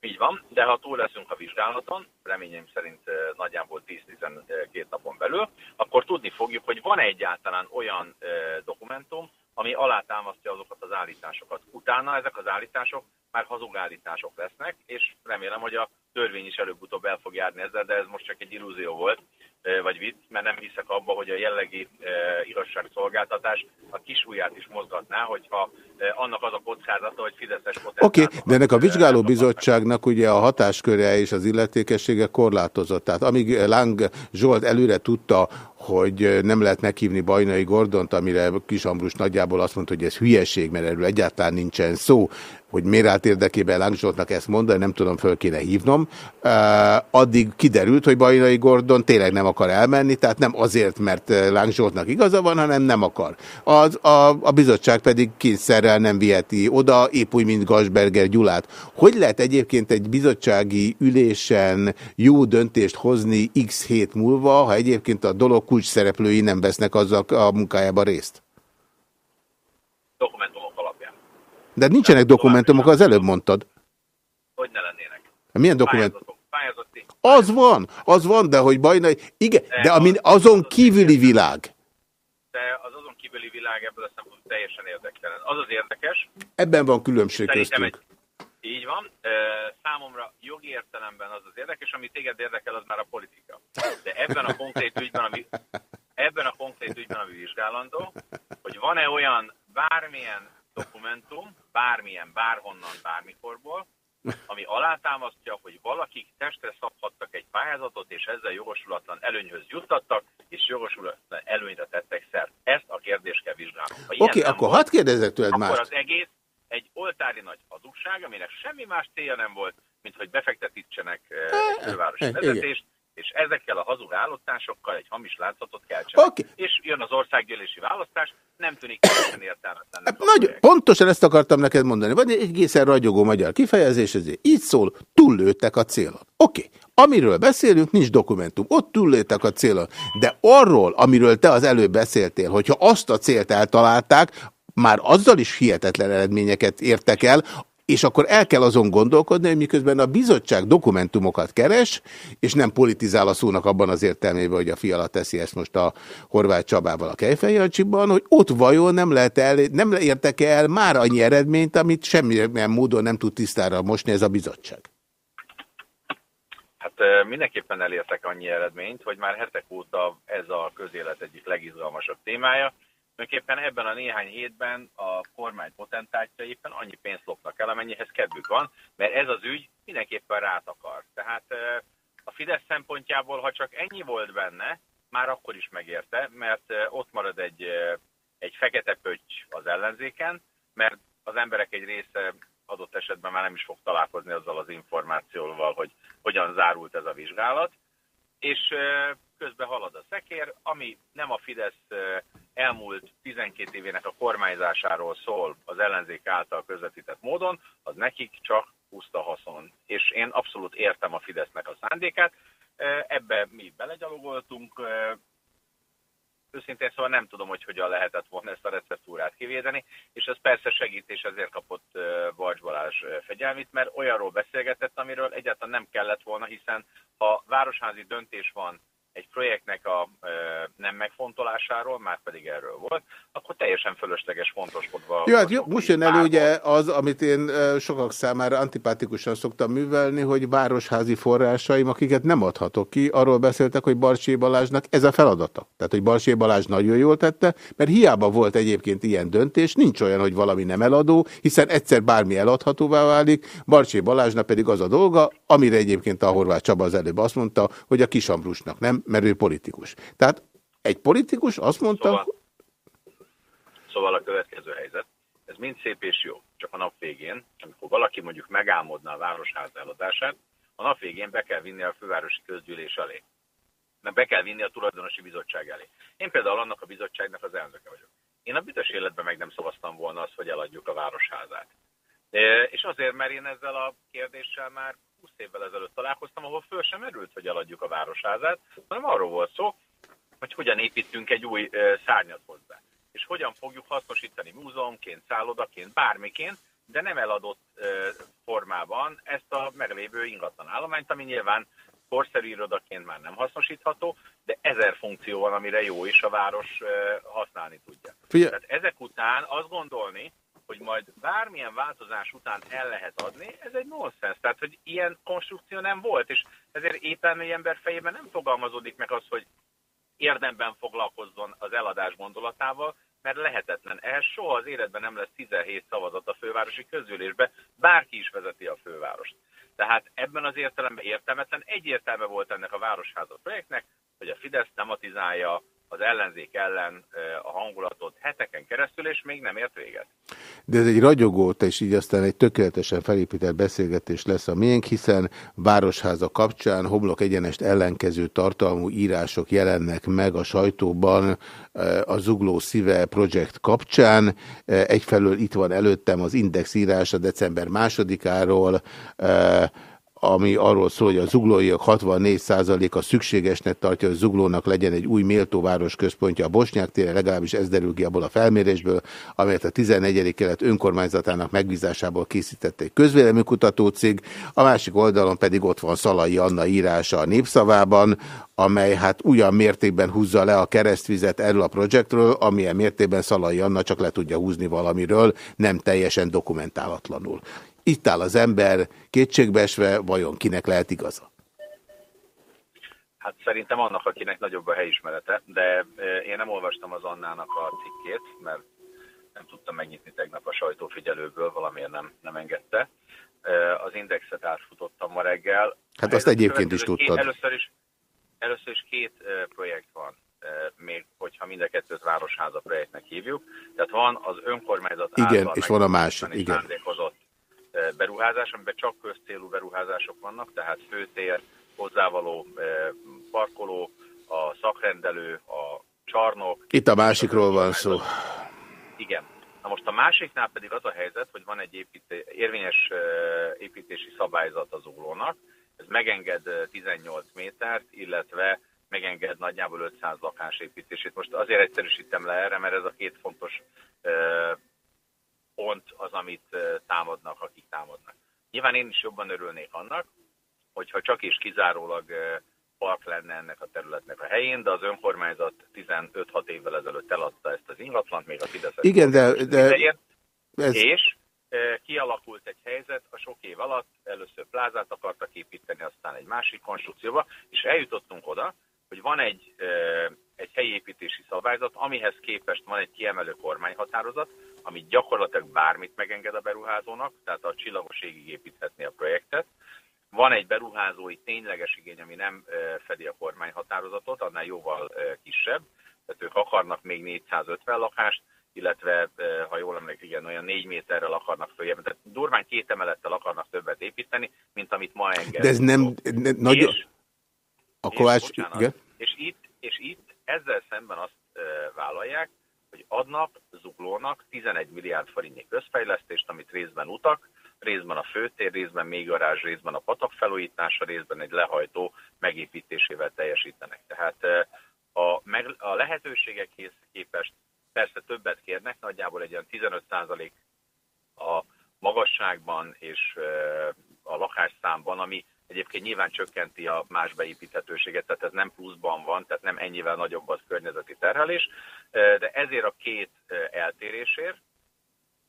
[SPEAKER 5] Így van, de ha túl leszünk a vizsgálaton, reményeim szerint nagyjából 10-12 napon belül, akkor tudni fogjuk, hogy van -e egyáltalán olyan dokumentum, ami alátámasztja azokat az állításokat. Utána ezek az állítások már hazug állítások lesznek, és remélem, hogy a törvény is előbb-utóbb el fog járni ezzel, de ez most csak egy illúzió volt, vagy vicc, mert nem hiszek abba, hogy a jellegi e, igazságszolgáltatás a kisúját is mozgatná, hogyha e, annak az a kockázata, hogy Fideszes
[SPEAKER 1] Oké, okay, de ennek a vizsgálóbizottságnak ugye a hatásköre és az illetékessége korlátozott. Tehát amíg Lang Zsolt előre tudta, hogy nem lehet meghívni Bajnai Gordont, amire Kis Ambrus nagyjából azt mondta, hogy ez hülyeség, mert erről egyáltalán nincsen szó, hogy miért állt érdekében Láng ezt mondani, nem tudom, föl kéne hívnom. Addig kiderült, hogy Bajnai Gordon tényleg nem akar elmenni, tehát nem azért, mert Láng igaza van, hanem nem akar. Az, a, a bizottság pedig kényszerrel nem viheti oda, épp úgy, mint Gasberger Gyulát. Hogy lehet egyébként egy bizottsági ülésen jó döntést hozni x hét múlva, ha egyébként a dolog kulcs szereplői nem vesznek azzal a munkájában részt?
[SPEAKER 5] Dokumentumok alapján.
[SPEAKER 1] De nincsenek dokumentumok, az előbb mondtad.
[SPEAKER 5] Hogy ne lennének.
[SPEAKER 1] Milyen
[SPEAKER 5] pályázati...
[SPEAKER 1] Az van, az van, de hogy bajna... Igen, de amin azon kívüli világ.
[SPEAKER 5] De az azon kívüli világ ebből a szempontból teljesen érdektelen. Az az érdekes...
[SPEAKER 1] Ebben van különbség köztünk. Egy,
[SPEAKER 5] így van. Számomra jogi értelemben az az érdekes, ami téged érdekel, az már a politika. De ebben a konkrét ügyben, ami, ebben a konkrét ügyben, ami vizsgálandó, hogy van-e olyan bármilyen dokumentum, bármilyen, bárhonnan, bármikorból, ami alátámasztja, hogy valakik testre szabhattak egy pályázatot, és ezzel jogosulatlan előnyhöz juttattak, és jogosulatlan előnyre tettek szert. Ezt a kérdést kell vizsgálnunk.
[SPEAKER 1] Oké, okay, akkor hadd kérdezzek tőled
[SPEAKER 5] más. Akkor az egész egy oltári nagy hazugság, aminek semmi más célja nem volt, mint hogy befektetítsenek egy fővárosi vezetést, és ezekkel a hazug állottásokkal egy hamis látszatot keltsenek. Okay. És jön az országgyűlési választás, nem tűnik teljesen értelmetlennek.
[SPEAKER 1] Hát Nagy, pontosan ezt akartam neked mondani. Van egy egészen ragyogó magyar kifejezés, ezért így szól, túllőttek a célon. Oké, okay. amiről beszélünk, nincs dokumentum, ott túllőttek a célon. De arról, amiről te az előbb beszéltél, hogyha azt a célt eltalálták, már azzal is hihetetlen eredményeket értek el, és akkor el kell azon gondolkodni, hogy miközben a bizottság dokumentumokat keres, és nem politizál a szónak abban az értelmében, hogy a fiala teszi ezt most a Horváth Csabával a Kejfejjelcsiban, hogy ott vajon nem, lehet el, nem értek el már annyi eredményt, amit semmilyen módon nem tud tisztára mosni ez a bizottság.
[SPEAKER 5] Hát mindenképpen elértek annyi eredményt, hogy már hetek óta ez a közélet egyik legizgalmasabb témája, Tulajdonképpen ebben a néhány hétben a kormány potentátja éppen annyi pénzt lopnak el, amennyihez kedvük van, mert ez az ügy mindenképpen rát akar. Tehát a Fidesz szempontjából, ha csak ennyi volt benne, már akkor is megérte, mert ott marad egy, egy fekete pötty az ellenzéken, mert az emberek egy része adott esetben már nem is fog találkozni azzal az információval, hogy hogyan zárult ez a vizsgálat, és közben halad a szekér, ami nem a Fidesz elmúlt 12 évének a kormányzásáról szól az ellenzék által közvetített módon, az nekik csak puszta haszon. És én abszolút értem a Fidesznek a szándékát, ebbe mi belegyalogoltunk, őszintén szóval nem tudom, hogy hogyan lehetett volna ezt a receptúrát kivédeni, és ez persze segít, és ezért kapott Balcs Balázs fegyelmit, mert olyanról beszélgetett, amiről egyáltalán nem kellett volna, hiszen ha városházi döntés van egy projektnek a e, nem megfontolásáról, már pedig erről volt, akkor teljesen fölösleges fontoskodva.
[SPEAKER 1] Jó, hát jó, most jön elő ugye az, amit én sokak számára antipátikusan szoktam művelni, hogy városházi forrásaim, akiket nem adhatok ki, arról beszéltek, hogy Barcsé Balázsnak ez a feladata. Tehát, hogy Barcsé Balázs nagyon jól tette, mert hiába volt egyébként ilyen döntés, nincs olyan, hogy valami nem eladó, hiszen egyszer bármi eladhatóvá válik, Barcsé Balázsnak pedig az a dolga, amire egyébként a Horváth Csaba az előbb azt mondta, hogy a Kisambrusnak nem, mert ő politikus. Tehát egy politikus azt mondta...
[SPEAKER 5] Szóval, szóval a következő helyzet, ez mind szép és jó, csak a nap végén, amikor valaki mondjuk megálmodna a városház eladását, a nap végén be kell vinni a fővárosi közgyűlés elé. Mert be kell vinni a tulajdonosi bizottság elé. Én például annak a bizottságnak az elnöke vagyok. Én a büdös életben meg nem szavaztam volna azt, hogy eladjuk a városházát. És azért, mert én ezzel a kérdéssel már 20 évvel ezelőtt találkoztam, ahol föl sem merült, hogy eladjuk a városházát, hanem arról volt szó, hogy hogyan építünk egy új szárnyat hozzá. És hogyan fogjuk hasznosítani múzeumként, szállodaként, bármiként, de nem eladott formában ezt a meglévő ingatlan állományt, ami nyilván korszerű irodaként már nem hasznosítható, de ezer funkció van, amire jó is a város használni tudja. Figyel. Tehát ezek után azt gondolni, hogy majd bármilyen változás után el lehet adni, ez egy nonsens. Tehát, hogy ilyen konstrukció nem volt, és ezért ételmű ember fejében nem fogalmazódik meg az, hogy érdemben foglalkozzon az eladás gondolatával, mert lehetetlen. Ehhez soha az életben nem lesz 17 szavazat a fővárosi közülésbe, bárki is vezeti a fővárost. Tehát ebben az értelemben értelmetlen egyértelme volt ennek a Városháza projektnek, hogy a Fidesz tematizálja az ellenzék ellen a hangulatot heteken keresztül, és még nem ért véget.
[SPEAKER 1] De ez egy ragyogó, és így aztán egy tökéletesen felépített beszélgetés lesz a miénk, hiszen Városháza kapcsán homlok egyenest ellenkező tartalmú írások jelennek meg a sajtóban a Zugló Szíve projekt kapcsán. Egyfelől itt van előttem az Index írása december másodikáról, ami arról szól, hogy a zuglóiak 64%-a szükségesnek tartja, hogy zuglónak legyen egy új méltóváros központja a Bosnyák téren, legalábbis ez derül ki abból a felmérésből, amelyet a 14. kelet önkormányzatának megbízásából készített egy közvéleménykutató cég, a másik oldalon pedig ott van Szalai Anna írása a népszavában, amely hát ugyan mértékben húzza le a keresztvizet erről a projektről, amilyen mértékben Szalai Anna csak le tudja húzni valamiről, nem teljesen dokumentálatlanul. Itt áll az ember kétségbeesve, vajon kinek lehet igaza?
[SPEAKER 5] Hát szerintem annak, akinek nagyobb a helyismerete, de én nem olvastam az Annának a cikkét, mert nem tudtam megnyitni tegnap a sajtófigyelőből, valamiért nem, nem engedte. Az indexet átfutottam ma reggel.
[SPEAKER 1] Hát azt egyébként is tudtad.
[SPEAKER 5] Először is, először is két projekt van, még hogyha mind a kettőt Városháza projektnek hívjuk. Tehát van az önkormányzat
[SPEAKER 1] Igen, és van a másik. Igen
[SPEAKER 5] beruházás, amiben csak közcélú beruházások vannak, tehát főtér, hozzávaló parkoló, a szakrendelő, a csarnok.
[SPEAKER 1] Itt a másikról van szó.
[SPEAKER 5] Igen. Na most a másiknál pedig az a helyzet, hogy van egy építé érvényes építési szabályzat az ólónak, ez megenged 18 métert, illetve megenged nagyjából 500 lakás építését. Most azért egyszerűsítem le erre, mert ez a két fontos pont az, amit támadnak, akik támadnak. Nyilván én is jobban örülnék annak, hogyha csak és kizárólag park lenne ennek a területnek a helyén, de az önkormányzat 15-6 évvel ezelőtt eladta ezt az ingatlant, még a Fidesz.
[SPEAKER 1] Igen, de... de
[SPEAKER 5] ez... És kialakult egy helyzet a sok év alatt, először plázát akartak építeni, aztán egy másik konstrukcióba, és eljutottunk oda, hogy van egy, egy helyi építési szabályzat, amihez képest van egy kiemelő kormányhatározat, ami gyakorlatilag bármit megenged a beruházónak, tehát a csillagos égig építhetné a projektet. Van egy beruházói tényleges igény, ami nem fedi a kormányhatározatot, annál jóval kisebb, tehát ők akarnak még 450 lakást, illetve, ha jól emlékszem, igen, olyan négy méterrel akarnak följebb. Tehát durván két emelettel akarnak többet építeni, mint amit ma enged.
[SPEAKER 1] De ez nem, ne, nagyon... És, a Kovács... És,
[SPEAKER 5] bocsánat, igen? és, itt, és itt ezzel szemben azt vállalják, adnak zuglónak 11 milliárd forintnyi közfejlesztést, amit részben utak, részben a főtér, részben még garázs, részben a patak felújítása, részben egy lehajtó megépítésével teljesítenek. Tehát a, meg, a lehetőségekhez képest persze többet kérnek, nagyjából egy olyan 15% a magasságban és a lakásszámban, ami Egyébként nyilván csökkenti a más beépíthetőséget, tehát ez nem pluszban van, tehát nem ennyivel nagyobb az környezeti terhelés, de ezért a két eltérésért,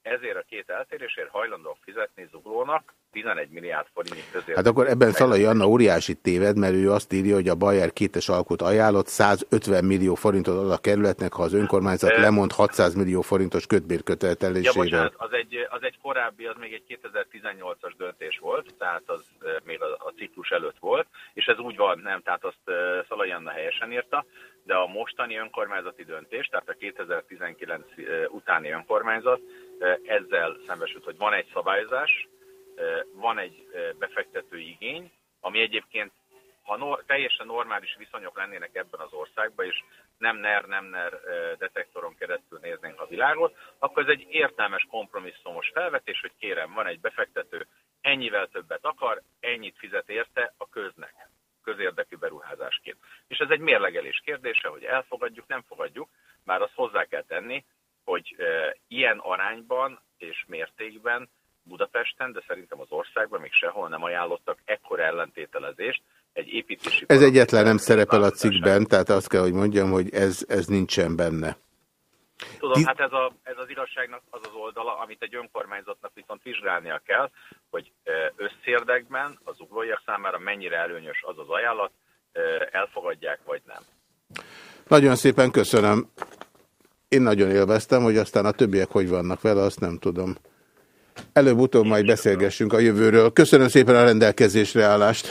[SPEAKER 5] ezért a két eltérésért hajlandó fizetni zuglónak 11 milliárd forintnyi közé.
[SPEAKER 1] Hát akkor ebben Szalai Anna óriási téved, mert ő azt írja, hogy a Bayer kétes alkot ajánlott 150 millió forintot ad a kerületnek, ha az önkormányzat e... lemond 600 millió forintos kötbérkötelezettségről. Ja, bocsánat,
[SPEAKER 5] az egy, az egy korábbi, az még egy 2018-as döntés volt, tehát az még a, a ciklus előtt volt, és ez úgy van, nem, tehát azt Szalai Anna helyesen írta, de a mostani önkormányzati döntés, tehát a 2019 utáni önkormányzat ezzel szembesült, hogy van egy szabályzás, van egy befektető igény, ami egyébként, ha no, teljesen normális viszonyok lennének ebben az országban, és nem NER, nem NER detektoron keresztül néznénk a világot, akkor ez egy értelmes kompromisszumos felvetés, hogy kérem, van egy befektető, ennyivel többet akar, ennyit fizet érte a köznek, közérdekű beruházásként. És ez egy mérlegelés kérdése, hogy elfogadjuk, nem fogadjuk, már azt hozzá kell tenni, hogy e, ilyen arányban és mértékben Budapesten, de szerintem az országban még sehol nem ajánlottak ekkora ellentételezést egy építési...
[SPEAKER 1] Ez egyetlen nem szerepel a cikkben, tehát azt kell, hogy mondjam, hogy ez, ez nincsen benne.
[SPEAKER 5] Tudom, hát ez, a, ez az igazságnak az az oldala, amit egy önkormányzatnak viszont vizsgálnia kell, hogy összérdekben az uglóiak számára mennyire előnyös az az ajánlat, elfogadják vagy nem.
[SPEAKER 1] Nagyon szépen köszönöm. Én nagyon élveztem, hogy aztán a többiek hogy vannak vele, azt nem tudom. Előbb-utóbb majd beszélgessünk a jövőről. Köszönöm szépen a rendelkezésre állást.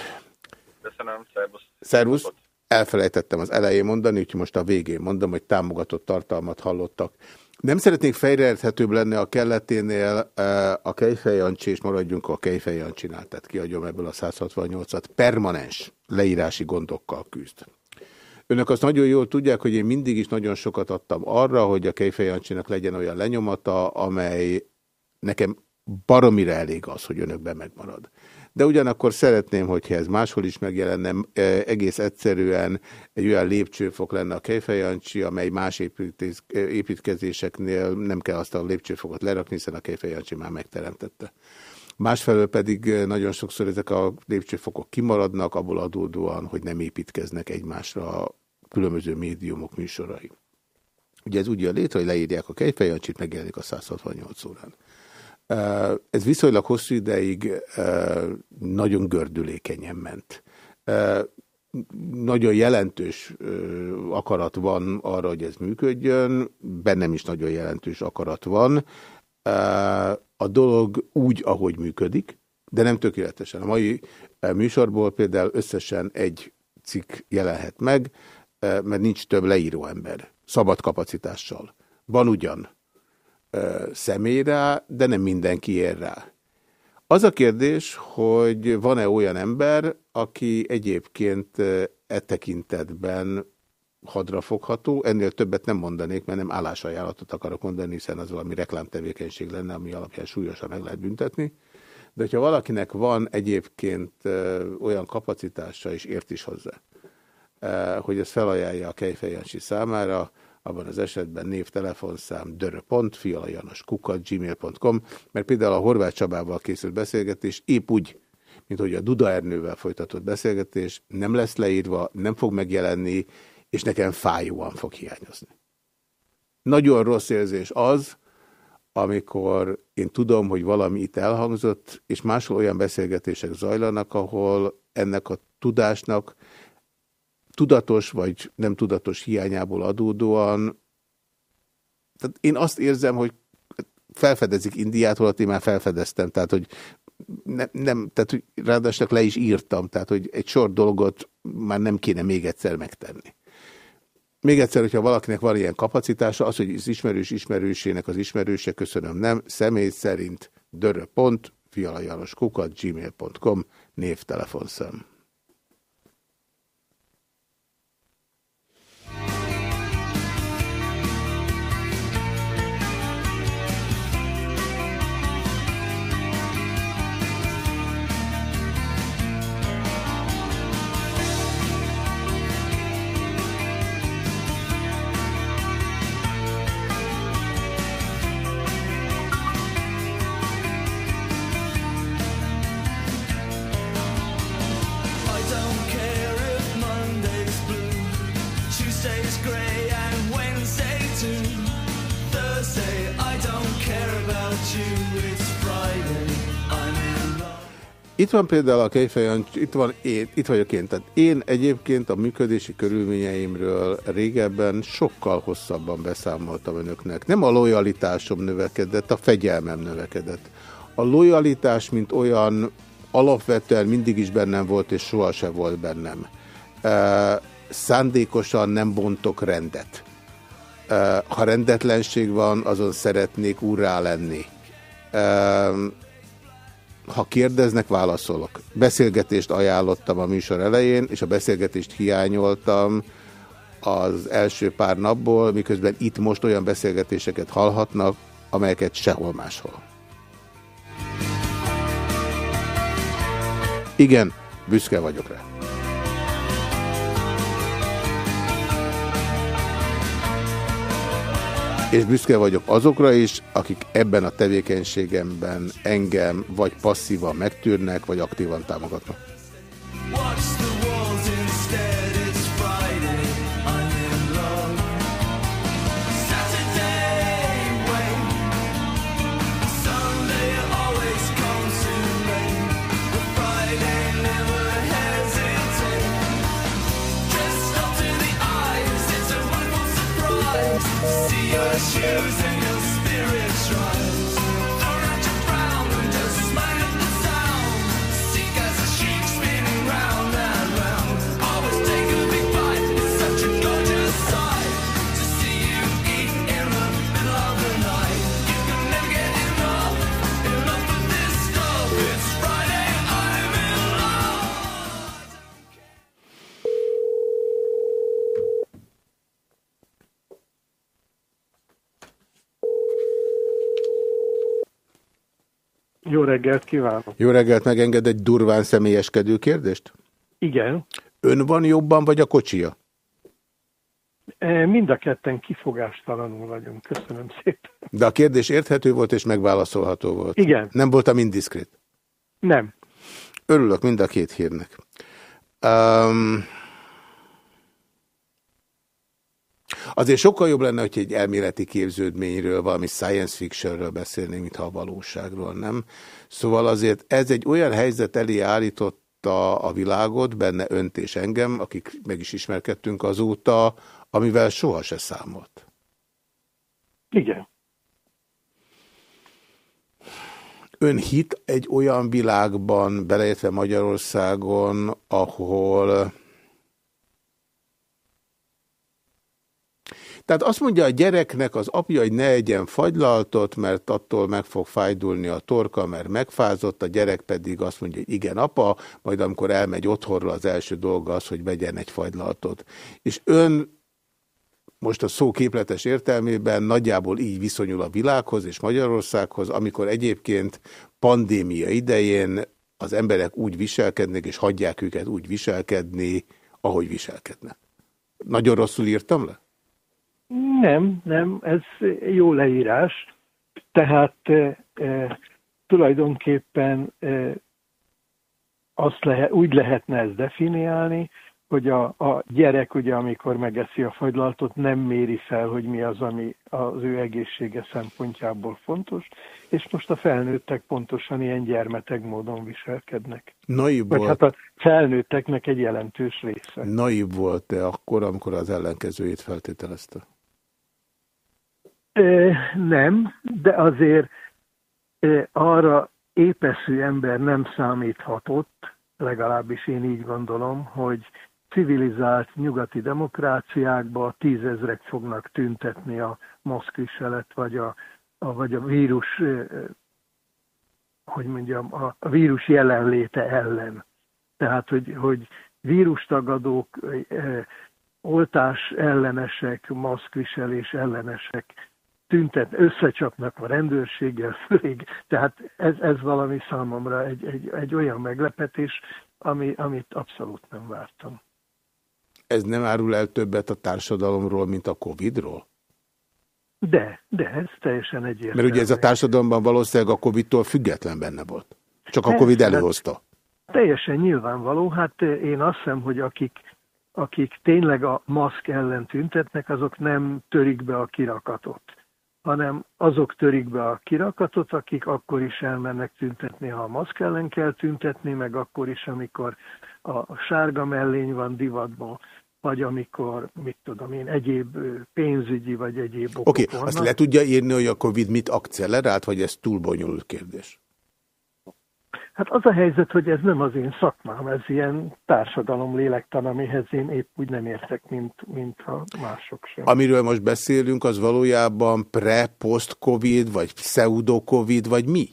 [SPEAKER 5] Köszönöm, szervusz.
[SPEAKER 1] Szervusz. Elfelejtettem az elején mondani, úgyhogy most a végén mondom, hogy támogatott tartalmat hallottak. Nem szeretnék fejreérthetőbb lenni a kelleténél eh, a Kejfej Jancsi, és maradjunk a Kejfej Jancsinál, tehát kiadjam ebből a 168-at, permanens leírási gondokkal küzd. Önök azt nagyon jól tudják, hogy én mindig is nagyon sokat adtam arra, hogy a Kejfej Jancsinak legyen olyan lenyomata, amely nekem baromira elég az, hogy önökben megmarad. De ugyanakkor szeretném, hogyha ez máshol is megjelenne, egész egyszerűen egy olyan lépcsőfok lenne a Kejfejancsi, amely más építkezéseknél nem kell azt a lépcsőfokot lerakni, hiszen a Kejfejancsi már megteremtette. Másfelől pedig nagyon sokszor ezek a lépcsőfokok kimaradnak, abból adódóan, hogy nem építkeznek egymásra a különböző médiumok műsorai. Ugye ez úgy jön létre, hogy leírják a Kejfejancsit, megjelenik a 168 órán. Ez viszonylag hosszú ideig nagyon gördülékenyen ment. Nagyon jelentős akarat van arra, hogy ez működjön, bennem is nagyon jelentős akarat van. A dolog úgy, ahogy működik, de nem tökéletesen. A mai műsorból például összesen egy cikk jelenhet meg, mert nincs több leíró ember, szabad kapacitással. Van ugyan személy rá, de nem mindenki ér rá. Az a kérdés, hogy van-e olyan ember, aki egyébként e tekintetben hadrafogható, ennél többet nem mondanék, mert nem állásajánlatot akarok mondani, hiszen az valami reklámtevékenység lenne, ami alapján súlyosan meg lehet büntetni. De hogyha valakinek van egyébként olyan kapacitása, és ért is hozzá, hogy ezt felajánlja a Kejfejancsi számára, abban az esetben név, telefonszám, kukat, gmail.com, mert például a Horváth Csabával készült beszélgetés épp úgy, mint hogy a Duda Ernővel folytatott beszélgetés nem lesz leírva, nem fog megjelenni, és nekem fájóan fog hiányozni. Nagyon rossz érzés az, amikor én tudom, hogy valami itt elhangzott, és máshol olyan beszélgetések zajlanak, ahol ennek a tudásnak tudatos vagy nem tudatos hiányából adódóan, tehát én azt érzem, hogy felfedezik Indiát, holott én már felfedeztem, tehát hogy nem, nem tehát hogy ráadásul le is írtam, tehát hogy egy sor dolgot már nem kéne még egyszer megtenni. Még egyszer, hogyha valakinek van ilyen kapacitása, az, hogy az ismerős ismerősének az ismerőse, köszönöm, nem, személy szerint dörö.pont, fialajanoskukat, gmail.com, névtelefonszám. Itt van például a Kejfejancs, itt, van én, itt vagyok én. Tehát én egyébként a működési körülményeimről régebben sokkal hosszabban beszámoltam önöknek. Nem a lojalitásom növekedett, a fegyelmem növekedett. A lojalitás, mint olyan alapvetően mindig is bennem volt, és sohasem volt bennem. Szándékosan nem bontok rendet. Ha rendetlenség van, azon szeretnék úrrá lenni. Ha kérdeznek, válaszolok. Beszélgetést ajánlottam a műsor elején, és a beszélgetést hiányoltam az első pár napból, miközben itt most olyan beszélgetéseket hallhatnak, amelyeket sehol máshol. Igen, büszke vagyok rá. És büszke vagyok azokra is, akik ebben a tevékenységemben engem vagy passzívan megtűrnek, vagy aktívan támogatnak. shoes and shoes
[SPEAKER 6] Jó reggelt kívánok!
[SPEAKER 1] Jó reggelt, megenged egy durván személyeskedő kérdést?
[SPEAKER 6] Igen.
[SPEAKER 1] Ön van jobban, vagy a kocsia?
[SPEAKER 6] E, mind a ketten kifogástalanul vagyunk. Köszönöm szépen.
[SPEAKER 1] De a kérdés érthető volt és megválaszolható volt.
[SPEAKER 6] Igen.
[SPEAKER 1] Nem voltam indiszkrét?
[SPEAKER 6] Nem.
[SPEAKER 1] Örülök mind a két hírnek. Um, azért sokkal jobb lenne, hogy egy elméleti képződményről, valami science fictionről beszélnénk, mintha a valóságról, nem? Szóval azért ez egy olyan helyzet elé állította a világot, benne önt és engem, akik meg is ismerkedtünk azóta, amivel soha se számolt.
[SPEAKER 6] Igen.
[SPEAKER 1] Ön hit egy olyan világban, beleértve Magyarországon, ahol... Tehát azt mondja a gyereknek az apja, hogy ne egyen fagylaltot, mert attól meg fog fájdulni a torka, mert megfázott, a gyerek pedig azt mondja, hogy igen, apa, majd amikor elmegy otthonra, az első dolga az, hogy vegyen egy fagylaltot. És ön most a szó képletes értelmében nagyjából így viszonyul a világhoz és Magyarországhoz, amikor egyébként pandémia idején az emberek úgy viselkednek, és hagyják őket úgy viselkedni, ahogy viselkednek. Nagyon rosszul írtam le?
[SPEAKER 6] Nem, nem, ez jó leírás. Tehát e, e, tulajdonképpen e, azt lehet, úgy lehetne ezt definiálni, hogy a, a gyerek, ugye, amikor megeszi a fagylaltot, nem méri fel, hogy mi az, ami az ő egészsége szempontjából fontos, és most a felnőttek pontosan ilyen gyermeteg módon viselkednek.
[SPEAKER 1] Naív
[SPEAKER 6] Vagy
[SPEAKER 1] volt.
[SPEAKER 6] hát a felnőtteknek egy jelentős része.
[SPEAKER 1] Naív volt-e akkor, amikor az ellenkezőjét feltételezte?
[SPEAKER 6] Nem, de azért arra épeszű ember nem számíthatott, legalábbis én így gondolom, hogy civilizált nyugati demokráciákba tízezrek fognak tüntetni a maszkviselet, vagy a, a, vagy a vírus, hogy mondjam, a, a vírus jelenléte ellen. Tehát, hogy, hogy vírustagadók, oltás ellenesek, maszkviselés ellenesek tüntet, összecsapnak a rendőrséggel főleg. Tehát ez, ez valami számomra egy, egy, egy olyan meglepetés, ami, amit abszolút nem vártam.
[SPEAKER 1] Ez nem árul el többet a társadalomról, mint a Covid-ról?
[SPEAKER 6] De, de ez teljesen egyértelmű.
[SPEAKER 1] Mert ugye ez a társadalomban valószínűleg a Covid-tól független benne volt. Csak a Covid hát előhozta.
[SPEAKER 6] Teljesen nyilvánvaló. Hát én azt hiszem, hogy akik, akik tényleg a maszk ellen tüntetnek, azok nem törik be a kirakatot hanem azok törik be a kirakatot, akik akkor is elmennek tüntetni, ha a maszk ellen kell tüntetni, meg akkor is, amikor a sárga mellény van divatban, vagy amikor, mit tudom én, egyéb pénzügyi vagy egyéb okok
[SPEAKER 1] Oké, okay, azt le tudja írni, hogy a Covid mit akcelerált, vagy ez túl bonyolult kérdés?
[SPEAKER 6] Hát az a helyzet, hogy ez nem az én szakmám, ez ilyen társadalom lélektan, amihez én épp úgy nem értek, mint, mint a mások sem.
[SPEAKER 1] Amiről most beszélünk, az valójában pre-post-covid, vagy pseudo-covid, vagy mi?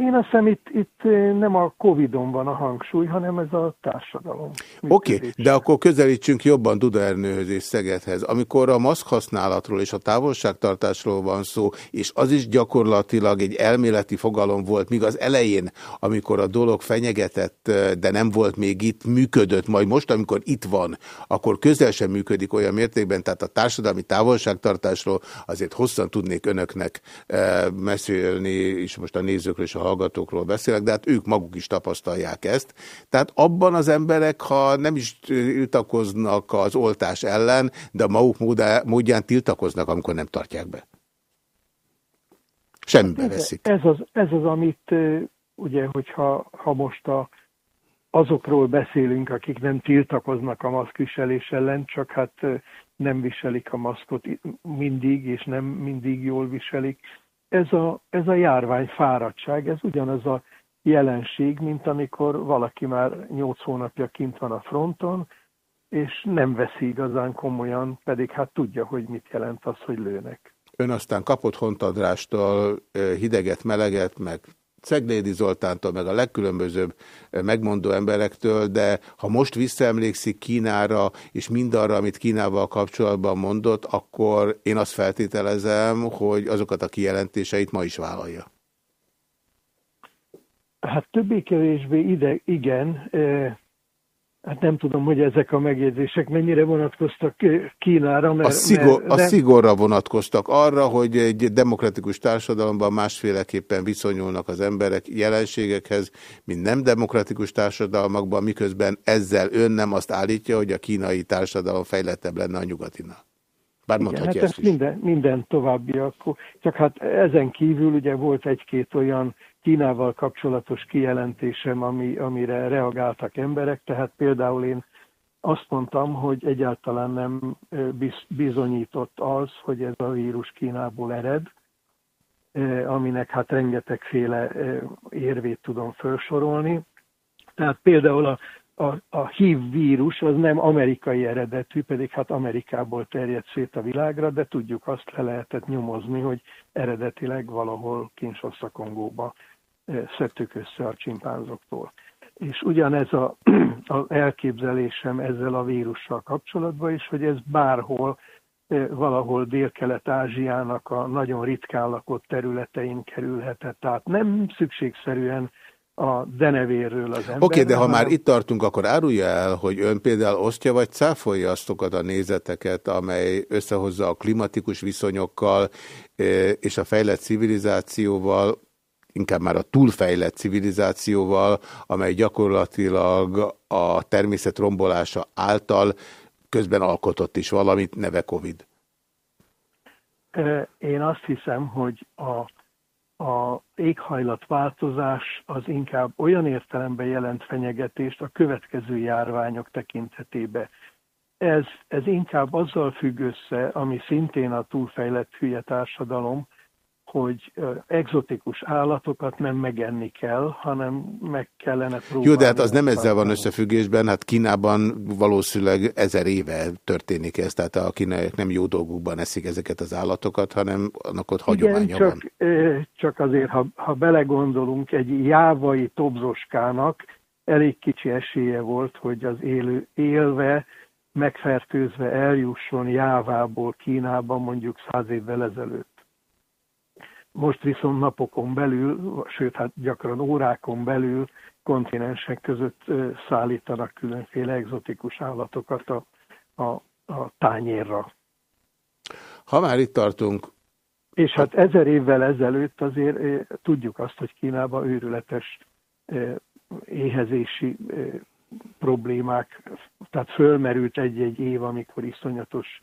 [SPEAKER 6] Én azt hiszem itt, itt nem a Covid-on van a hangsúly, hanem ez a társadalom.
[SPEAKER 1] Oké, okay, de akkor közelítsünk jobban Dudaernőhöz és Szegedhez. Amikor a maszk használatról és a távolságtartásról van szó, és az is gyakorlatilag egy elméleti fogalom volt, míg az elején, amikor a dolog fenyegetett, de nem volt még itt, működött, majd most, amikor itt van, akkor közel sem működik olyan mértékben, tehát a társadalmi távolságtartásról azért hosszan tudnék önöknek mesélni, és most a nézőkről és a hallgatókról beszélek, de hát ők maguk is tapasztalják ezt. Tehát abban az emberek, ha nem is tiltakoznak az oltás ellen, de a maguk módján tiltakoznak, amikor nem tartják be. Semmibe veszik.
[SPEAKER 6] Ez az, ez az, amit ugye, hogyha ha most a, azokról beszélünk, akik nem tiltakoznak a maszkviselés ellen, csak hát nem viselik a maszkot mindig, és nem mindig jól viselik, ez a, ez a járvány fáradtság, ez ugyanaz a jelenség, mint amikor valaki már nyolc hónapja kint van a fronton, és nem veszi igazán komolyan, pedig hát tudja, hogy mit jelent az, hogy lőnek.
[SPEAKER 1] Ön aztán kapott hontadrástól hideget, meleget, meg Ceglédi Zoltántól, meg a legkülönbözőbb megmondó emberektől, de ha most visszaemlékszik Kínára, és mindarra, amit Kínával kapcsolatban mondott, akkor én azt feltételezem, hogy azokat a kijelentéseit ma is vállalja.
[SPEAKER 6] Hát többé-kevésbé ide, igen. Hát nem tudom, hogy ezek a megjegyzések mennyire vonatkoztak Kínára.
[SPEAKER 1] Mert, a, szigor, mert, a szigorra vonatkoztak arra, hogy egy demokratikus társadalomban másféleképpen viszonyulnak az emberek jelenségekhez, mint nem demokratikus társadalmakban, miközben ezzel ön nem azt állítja, hogy a kínai társadalom fejlettebb lenne a nyugatinál.
[SPEAKER 6] Bár Igen, hát ezt minden, minden akkor. Csak hát ezen kívül ugye volt egy-két olyan Kínával kapcsolatos kijelentésem, ami, amire reagáltak emberek, tehát például én azt mondtam, hogy egyáltalán nem bizonyított az, hogy ez a vírus Kínából ered, aminek hát rengetegféle érvét tudom felsorolni. Tehát például a a, a HIV vírus az nem amerikai eredetű, pedig hát Amerikából terjedt szét a világra, de tudjuk azt le lehetett nyomozni, hogy eredetileg valahol Kinshasa Kongóba szedtük össze a csimpánzoktól. És ugyanez a, az elképzelésem ezzel a vírussal kapcsolatban is, hogy ez bárhol, valahol Dél-Kelet-Ázsiának a nagyon ritkán lakott területein kerülhetett. Tehát nem szükségszerűen a denevérről az ember.
[SPEAKER 1] Oké, okay, de ha már itt tartunk, akkor árulja el, hogy ön például osztja vagy cáfolja aztokat a nézeteket, amely összehozza a klimatikus viszonyokkal és a fejlett civilizációval, inkább már a túlfejlett civilizációval, amely gyakorlatilag a természet rombolása által közben alkotott is valamit, neve Covid.
[SPEAKER 6] Én azt hiszem, hogy a a éghajlatváltozás az inkább olyan értelemben jelent fenyegetést a következő járványok tekintetében. Ez, ez inkább azzal függ össze, ami szintén a túlfejlett hülye társadalom, hogy exotikus állatokat nem megenni kell, hanem meg kellene próbálni.
[SPEAKER 1] Jó, de hát az nem ezzel van összefüggésben, hát Kínában valószínűleg ezer éve történik ez, tehát a kínaiak nem jó dolgukban eszik ezeket az állatokat, hanem annak ott hagyománya
[SPEAKER 6] Igen, csak,
[SPEAKER 1] van.
[SPEAKER 6] csak azért, ha, ha belegondolunk, egy jávai tobzoskának elég kicsi esélye volt, hogy az élő élve, megfertőzve eljusson Jávából Kínába mondjuk száz évvel ezelőtt. Most viszont napokon belül, sőt, hát gyakran órákon belül kontinensek között szállítanak különféle egzotikus állatokat a, a, a tányérra.
[SPEAKER 1] Ha már itt tartunk.
[SPEAKER 6] És hát ezer évvel ezelőtt azért tudjuk azt, hogy Kínában őrületes éhezési problémák, tehát fölmerült egy-egy év, amikor iszonyatos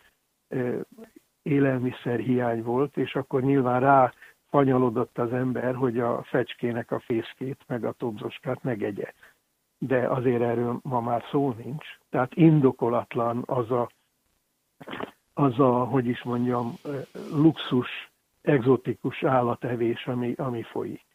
[SPEAKER 6] élelmiszerhiány volt, és akkor nyilván rá fanyalodott az ember, hogy a fecskének a fészkét, meg a tobzoskát megegye. De azért erről ma már szó nincs. Tehát indokolatlan az a, az a hogy is mondjam, luxus, egzotikus állatevés, ami, ami folyik.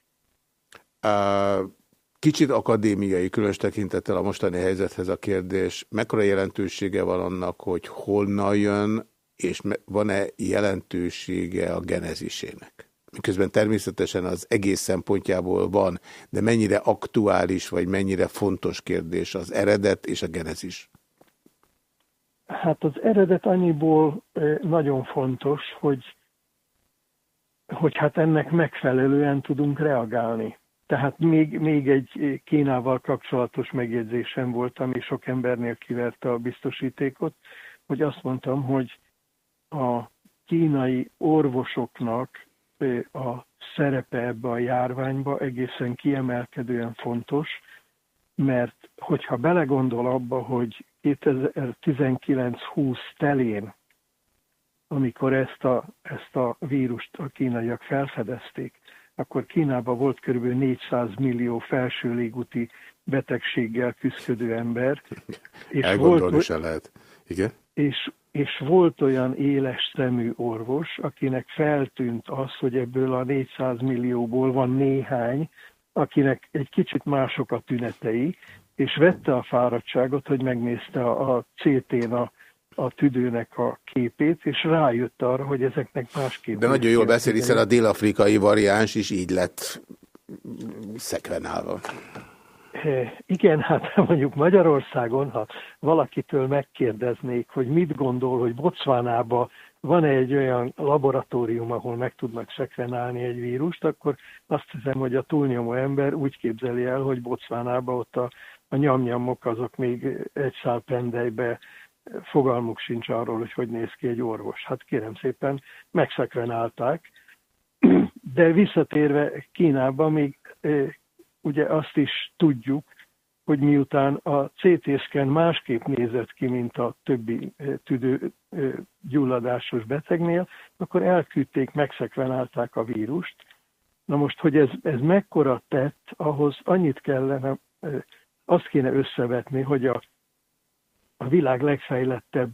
[SPEAKER 1] Kicsit akadémiai, különös tekintettel a mostani helyzethez a kérdés, mekkora jelentősége van annak, hogy honnan jön, és van-e jelentősége a genezisének? Miközben természetesen az egész szempontjából van, de mennyire aktuális, vagy mennyire fontos kérdés az eredet és a genezis?
[SPEAKER 6] Hát az eredet annyiból nagyon fontos, hogy, hogy hát ennek megfelelően tudunk reagálni. Tehát még, még egy Kínával kapcsolatos megjegyzésem volt, ami sok embernél kiverte a biztosítékot, hogy azt mondtam, hogy a kínai orvosoknak a szerepe ebbe a járványba egészen kiemelkedően fontos, mert hogyha belegondol abba, hogy 2019-20 telén, amikor ezt a, ezt a vírust a kínaiak felfedezték, akkor Kínában volt kb. 400 millió felső légúti betegséggel küzdő ember.
[SPEAKER 1] És Elgondolni volt, se lehet. Igen?
[SPEAKER 6] És és volt olyan éles szemű orvos, akinek feltűnt az, hogy ebből a 400 millióból van néhány, akinek egy kicsit mások a tünetei, és vette a fáradtságot, hogy megnézte a CT-n a, a tüdőnek a képét, és rájött arra, hogy ezeknek másképp.
[SPEAKER 1] De nagyon jól beszél, hiszen a dél-afrikai variáns is így lett szekvenálva.
[SPEAKER 6] Igen, hát mondjuk Magyarországon, ha valakitől megkérdeznék, hogy mit gondol, hogy Bocvánába van egy olyan laboratórium, ahol meg tudnak szekvenálni egy vírust, akkor azt hiszem, hogy a túlnyomó ember úgy képzeli el, hogy Bocvánában ott a, a nyamnyamok azok még egy szál pendelybe fogalmuk sincs arról, hogy hogy néz ki egy orvos. Hát kérem szépen, megszekvenálták, de visszatérve Kínába még ugye azt is tudjuk, hogy miután a CT-szken másképp nézett ki, mint a többi tüdő gyulladásos betegnél, akkor elküldték, megszekvenálták a vírust. Na most, hogy ez, ez mekkora tett, ahhoz annyit kellene, azt kéne összevetni, hogy a, a világ legfejlettebb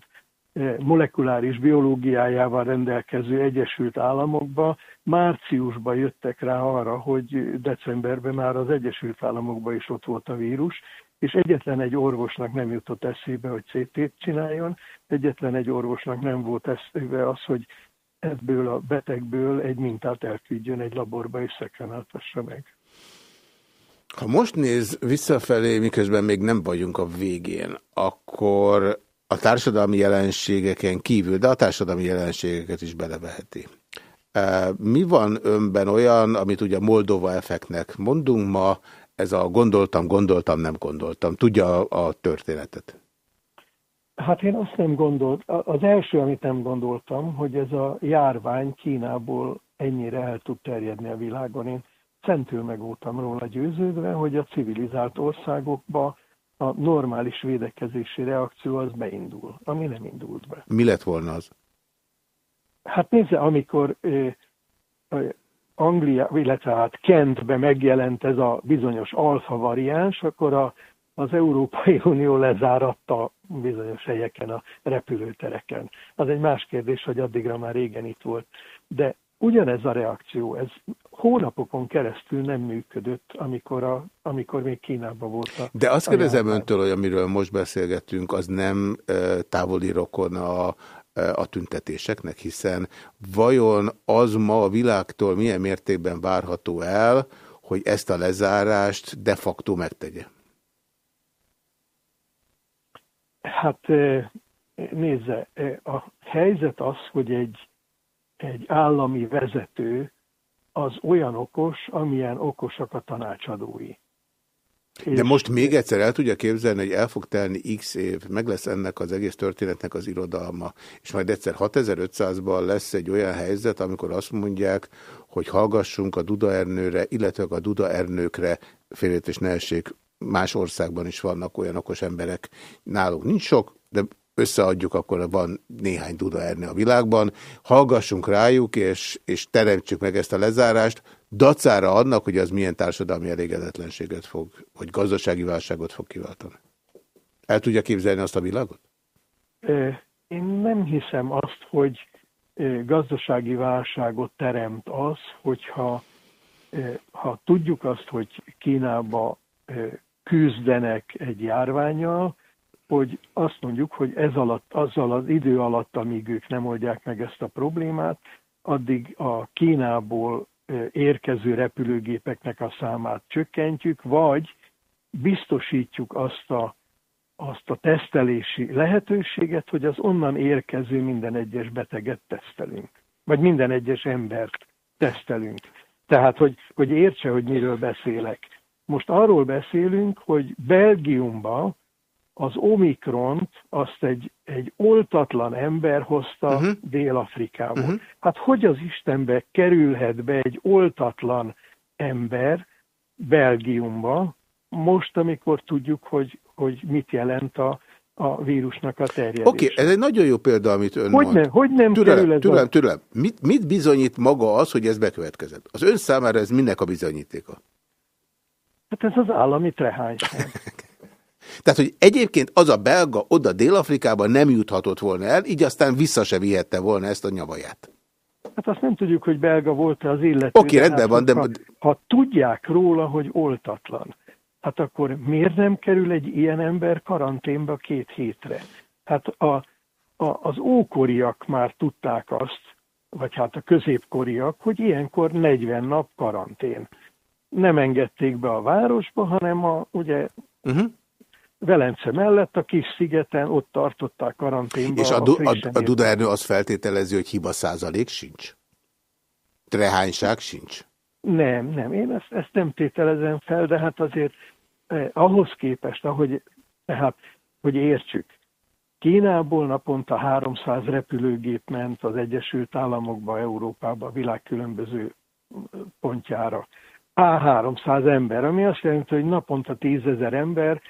[SPEAKER 6] molekuláris biológiájával rendelkező Egyesült Államokba márciusban jöttek rá arra, hogy decemberben már az Egyesült Államokban is ott volt a vírus, és egyetlen egy orvosnak nem jutott eszébe, hogy CT-t csináljon, egyetlen egy orvosnak nem volt eszébe az, hogy ebből a betegből egy mintát elküldjön egy laborba és szekvenáltassa meg.
[SPEAKER 1] Ha most néz visszafelé, miközben még nem vagyunk a végén, akkor a társadalmi jelenségeken kívül, de a társadalmi jelenségeket is beleveheti. Mi van önben olyan, amit ugye Moldova effektnek mondunk ma, ez a gondoltam, gondoltam, nem gondoltam. Tudja a, történetet?
[SPEAKER 6] Hát én azt nem gondolt. Az első, amit nem gondoltam, hogy ez a járvány Kínából ennyire el tud terjedni a világon. Én szentül meg róla győződve, hogy a civilizált országokba a normális védekezési reakció az beindul, ami nem indult be.
[SPEAKER 1] Mi lett volna az?
[SPEAKER 6] Hát nézze, amikor Anglia, illetve hát Kentbe megjelent ez a bizonyos alfa variáns, akkor a, az Európai Unió lezáratta bizonyos helyeken a repülőtereken. Az egy más kérdés, hogy addigra már régen itt volt. De ugyanez a reakció, ez hónapokon keresztül nem működött, amikor, a, amikor még Kínában volt a
[SPEAKER 1] De azt kérdezem öntől, hogy amiről most beszélgetünk, az nem távoli rokon a, a tüntetéseknek, hiszen vajon az ma a világtól milyen mértékben várható el, hogy ezt a lezárást de facto megtegye?
[SPEAKER 6] Hát nézze, a helyzet az, hogy egy, egy állami vezető az olyan okos, amilyen okosak a tanácsadói.
[SPEAKER 1] De most még egyszer el tudja képzelni, hogy el fog telni x év, meg lesz ennek az egész történetnek az irodalma, és majd egyszer 6500-ban lesz egy olyan helyzet, amikor azt mondják, hogy hallgassunk a Duda Ernőre, illetve a Duda Ernőkre, félét és ne essék, más országban is vannak olyan okos emberek, nálunk nincs sok, de összeadjuk, akkor van néhány Duda Ernő a világban, hallgassunk rájuk, és, és teremtsük meg ezt a lezárást, dacára annak, hogy az milyen társadalmi elégedetlenséget fog, vagy gazdasági válságot fog kiváltani. El tudja képzelni azt a világot?
[SPEAKER 6] Én nem hiszem azt, hogy gazdasági válságot teremt az, hogyha ha tudjuk azt, hogy Kínába küzdenek egy járványjal, hogy azt mondjuk, hogy ez alatt, azzal az idő alatt, amíg ők nem oldják meg ezt a problémát, addig a Kínából érkező repülőgépeknek a számát csökkentjük, vagy biztosítjuk azt a, azt a tesztelési lehetőséget, hogy az onnan érkező minden egyes beteget tesztelünk. Vagy minden egyes embert tesztelünk. Tehát, hogy, hogy értse, hogy miről beszélek. Most arról beszélünk, hogy Belgiumban az Omikront azt egy, egy oltatlan ember hozta uh-huh. Dél-Afrikából. Uh-huh. Hát hogy az Istenbe kerülhet be egy oltatlan ember Belgiumba, most, amikor tudjuk, hogy, hogy mit jelent a, a vírusnak a terjedése.
[SPEAKER 1] Oké, okay, ez egy nagyon jó példa, amit ön
[SPEAKER 6] hogy mond. Nem, hogy nem türelem, kerül ez
[SPEAKER 1] türelem, a... türelem. Mit, mit bizonyít maga az, hogy ez bekövetkezett? Az ön számára ez minek a bizonyítéka?
[SPEAKER 6] Hát ez az állami trehányság.
[SPEAKER 1] Tehát, hogy egyébként az a belga oda Dél-Afrikában nem juthatott volna el, így aztán vissza se vihette volna ezt a nyavaját.
[SPEAKER 6] Hát azt nem tudjuk, hogy belga volt-e az illető.
[SPEAKER 1] Oké, okay, rendben van, de...
[SPEAKER 6] Ha, ha tudják róla, hogy oltatlan, hát akkor miért nem kerül egy ilyen ember karanténba két hétre? Hát a, a, az ókoriak már tudták azt, vagy hát a középkoriak, hogy ilyenkor 40 nap karantén. Nem engedték be a városba, hanem a, ugye uh -huh Velence mellett a kis szigeten ott tartották karanténba.
[SPEAKER 1] És a, du a, a Duda Ernő azt feltételezi, hogy hiba százalék sincs? Trehányság sincs?
[SPEAKER 6] Nem, nem. Én ezt, ezt nem tételezem fel, de hát azért eh, ahhoz képest, ahogy, tehát, hogy értsük, Kínából naponta 300 repülőgép ment az Egyesült Államokba, Európába, a világ különböző pontjára. A300 ember, ami azt jelenti, hogy naponta 10 ezer ember eh,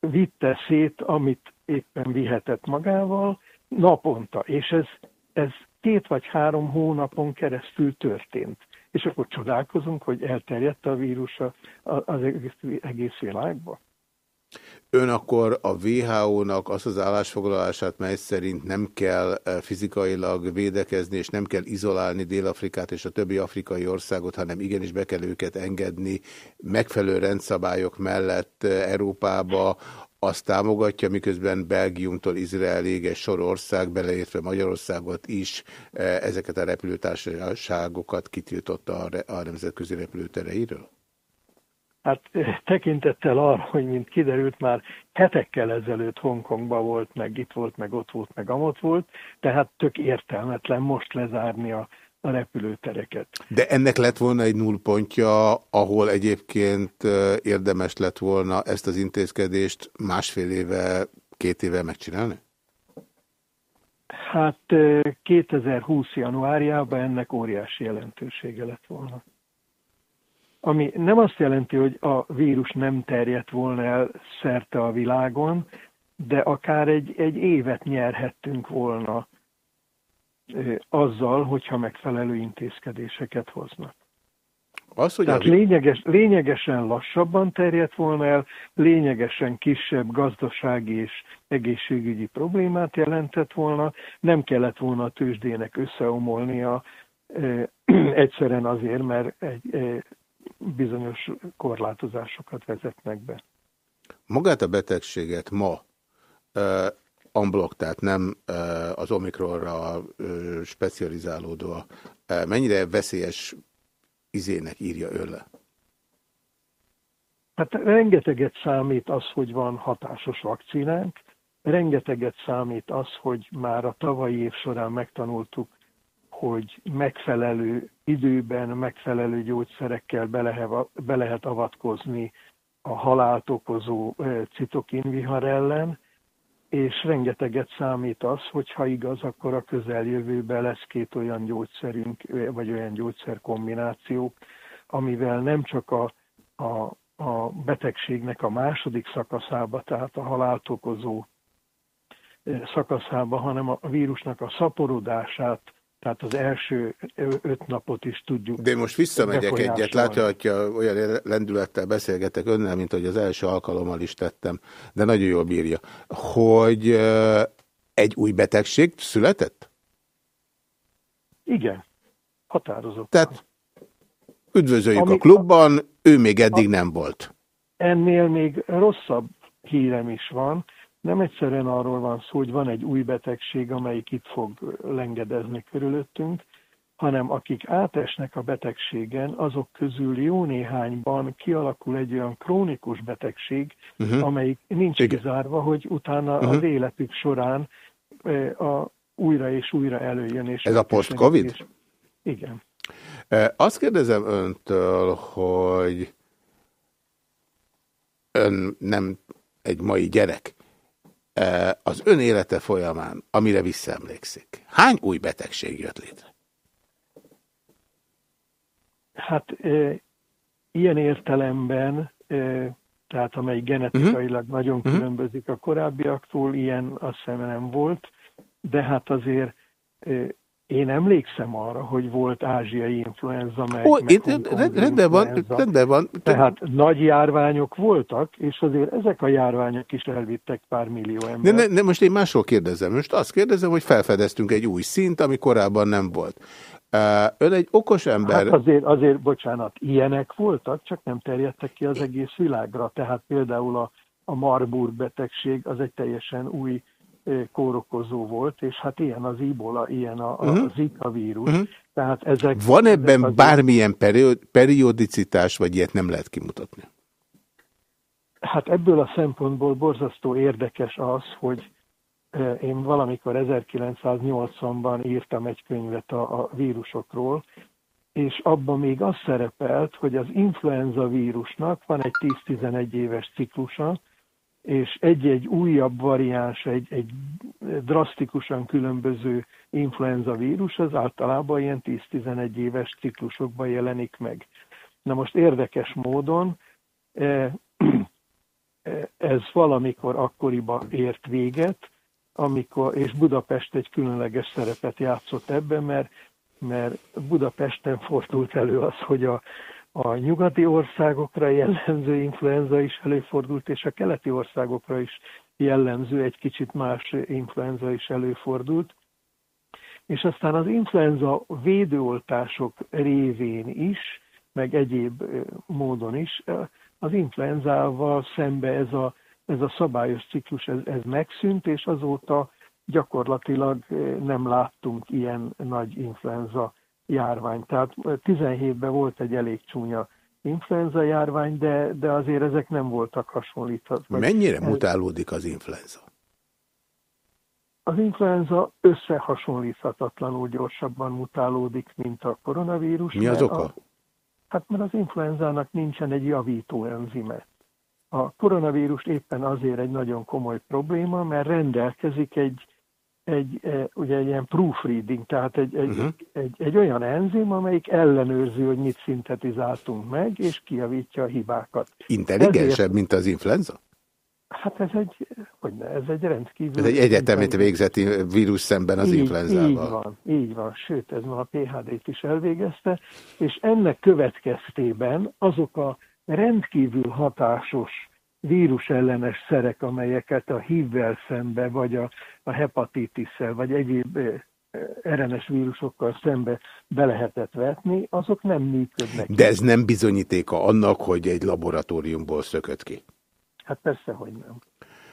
[SPEAKER 6] vitte szét, amit éppen vihetett magával, naponta. És ez, ez két vagy három hónapon keresztül történt. És akkor csodálkozunk, hogy elterjedt a vírus az egész, egész világba.
[SPEAKER 1] Ön akkor a WHO-nak azt az állásfoglalását, mely szerint nem kell eh, fizikailag védekezni, és nem kell izolálni Dél-Afrikát és a többi afrikai országot, hanem igenis be kell őket engedni megfelelő rendszabályok mellett eh, Európába, azt támogatja, miközben Belgiumtól Izraelig egy sor ország, beleértve Magyarországot is eh, ezeket a repülőtársaságokat kitiltotta a nemzetközi repülőtereiről?
[SPEAKER 6] Hát eh, tekintettel arra, hogy mint kiderült már hetekkel ezelőtt Hongkongban volt, meg itt volt, meg ott volt, meg amott volt, tehát tök értelmetlen most lezárni a, a repülőtereket.
[SPEAKER 1] De ennek lett volna egy nullpontja, ahol egyébként eh, érdemes lett volna ezt az intézkedést másfél éve, két éve megcsinálni?
[SPEAKER 6] Hát 2020 eh, januárjában ennek óriási jelentősége lett volna ami nem azt jelenti, hogy a vírus nem terjedt volna el szerte a világon, de akár egy, egy évet nyerhettünk volna azzal, hogyha megfelelő intézkedéseket hoznak. Az, hogy Tehát a... lényeges, lényegesen lassabban terjedt volna el, lényegesen kisebb gazdasági és egészségügyi problémát jelentett volna, nem kellett volna a tőzsdének összeomolnia e, egyszerűen azért, mert egy, e, bizonyos korlátozásokat vezetnek be.
[SPEAKER 1] Magát a betegséget ma unblock, tehát nem az omikronra specializálódó, uh, mennyire veszélyes izének írja ön le?
[SPEAKER 6] Hát rengeteget számít az, hogy van hatásos vakcinánk, rengeteget számít az, hogy már a tavalyi év során megtanultuk hogy megfelelő időben, megfelelő gyógyszerekkel be lehet avatkozni a halált okozó citokinvihar ellen, és rengeteget számít az, hogy ha igaz, akkor a közeljövőben lesz két olyan gyógyszerünk, vagy olyan gyógyszerkombinációk, amivel nem csak a, a, a betegségnek a második szakaszába, tehát a halált okozó szakaszába, hanem a vírusnak a szaporodását, tehát az első öt napot is tudjuk.
[SPEAKER 1] De most visszamegyek egyet, hogy olyan lendülettel beszélgetek önnel, mint hogy az első alkalommal is tettem, de nagyon jól bírja, hogy egy új betegség született?
[SPEAKER 6] Igen, határozott.
[SPEAKER 1] Tehát üdvözöljük Amik a klubban, ő még eddig a... nem volt.
[SPEAKER 6] Ennél még rosszabb hírem is van, nem egyszerűen arról van szó, hogy van egy új betegség, amelyik itt fog lengedezni körülöttünk, hanem akik átesnek a betegségen, azok közül jó néhányban kialakul egy olyan krónikus betegség, uh-huh. amelyik nincs Igen. kizárva, hogy utána uh-huh. az életük során e, a, újra és újra előjön. És
[SPEAKER 1] Ez a post-covid? És...
[SPEAKER 6] Igen.
[SPEAKER 1] E, azt kérdezem öntől, hogy ön nem egy mai gyerek, az ön élete folyamán, amire visszaemlékszik, hány új betegség jött létre?
[SPEAKER 6] Hát e, ilyen értelemben, e, tehát amely genetikailag uh mhm. -huh. nagyon uh mhm. -huh. különbözik a korábbiaktól, ilyen azt hiszem nem volt, de hát azért e, én emlékszem arra, hogy volt ázsiai influenza, meg,
[SPEAKER 1] Ó, meg én, rendben van, rendben van.
[SPEAKER 6] Tehát nagy járványok voltak, és azért ezek a járványok is elvittek pár millió ember.
[SPEAKER 1] Ne, ne, most én másról kérdezem. Most azt kérdezem, hogy felfedeztünk egy új szint, ami korábban nem volt. Ön egy okos ember... Hát
[SPEAKER 6] azért, azért, bocsánat, ilyenek voltak, csak nem terjedtek ki az egész világra. Tehát például a, a Marburg betegség az egy teljesen új kórokozó volt, és hát ilyen az ibola, ilyen a, a uh mhm. -huh. Zika vírus. Uh mhm. -huh. Tehát ezek,
[SPEAKER 1] Van ebben ezek bármilyen periodicitás, vagy ilyet nem lehet kimutatni?
[SPEAKER 6] Hát ebből a szempontból borzasztó érdekes az, hogy én valamikor 1980-ban írtam egy könyvet a, a vírusokról, és abban még az szerepelt, hogy az influenza vírusnak van egy 10-11 éves ciklusa, és egy-egy újabb variáns, egy, egy drasztikusan különböző influenza vírus, az általában ilyen 10-11 éves ciklusokban jelenik meg. Na most érdekes módon ez valamikor akkoriban ért véget, amikor, és Budapest egy különleges szerepet játszott ebben, mert, mert Budapesten fordult elő az, hogy a, a nyugati országokra jellemző influenza is előfordult, és a keleti országokra is jellemző egy kicsit más influenza is előfordult. És aztán az influenza védőoltások révén is, meg egyéb módon is, az influenzával szembe ez a ez a szabályos ciklus ez, ez megszűnt, és azóta gyakorlatilag nem láttunk ilyen nagy influenza járvány. Tehát 17-ben eh, volt egy elég csúnya influenza járvány, de, de azért ezek nem voltak hasonlíthatók.
[SPEAKER 1] Mennyire mutálódik az influenza?
[SPEAKER 6] Az influenza összehasonlíthatatlanul gyorsabban mutálódik, mint a koronavírus.
[SPEAKER 1] Mi az oka? A,
[SPEAKER 6] hát mert az influenzának nincsen egy javító enzime. A koronavírus éppen azért egy nagyon komoly probléma, mert rendelkezik egy, egy, e, ugye egy ilyen proofreading, tehát egy, egy, uh-huh. egy, egy olyan enzim, amelyik ellenőrzi, hogy mit szintetizáltunk meg, és kijavítja a hibákat.
[SPEAKER 1] Intelligensebb, Ezért, mint az influenza?
[SPEAKER 6] Hát ez egy, hogy ne, ez egy rendkívül...
[SPEAKER 1] Ez egy egyetemét végzeti vírus szemben az így, influenzával.
[SPEAKER 6] Így van, így van. Sőt, ez ma a PHD-t is elvégezte, és ennek következtében azok a rendkívül hatásos vírusellenes szerek, amelyeket a HIV-vel szembe, vagy a, a hepatitisszel, vagy egyéb RNS vírusokkal szembe be lehetett vetni, azok nem működnek.
[SPEAKER 1] De ez nem bizonyítéka annak, hogy egy laboratóriumból szökött ki?
[SPEAKER 6] Hát persze, hogy nem.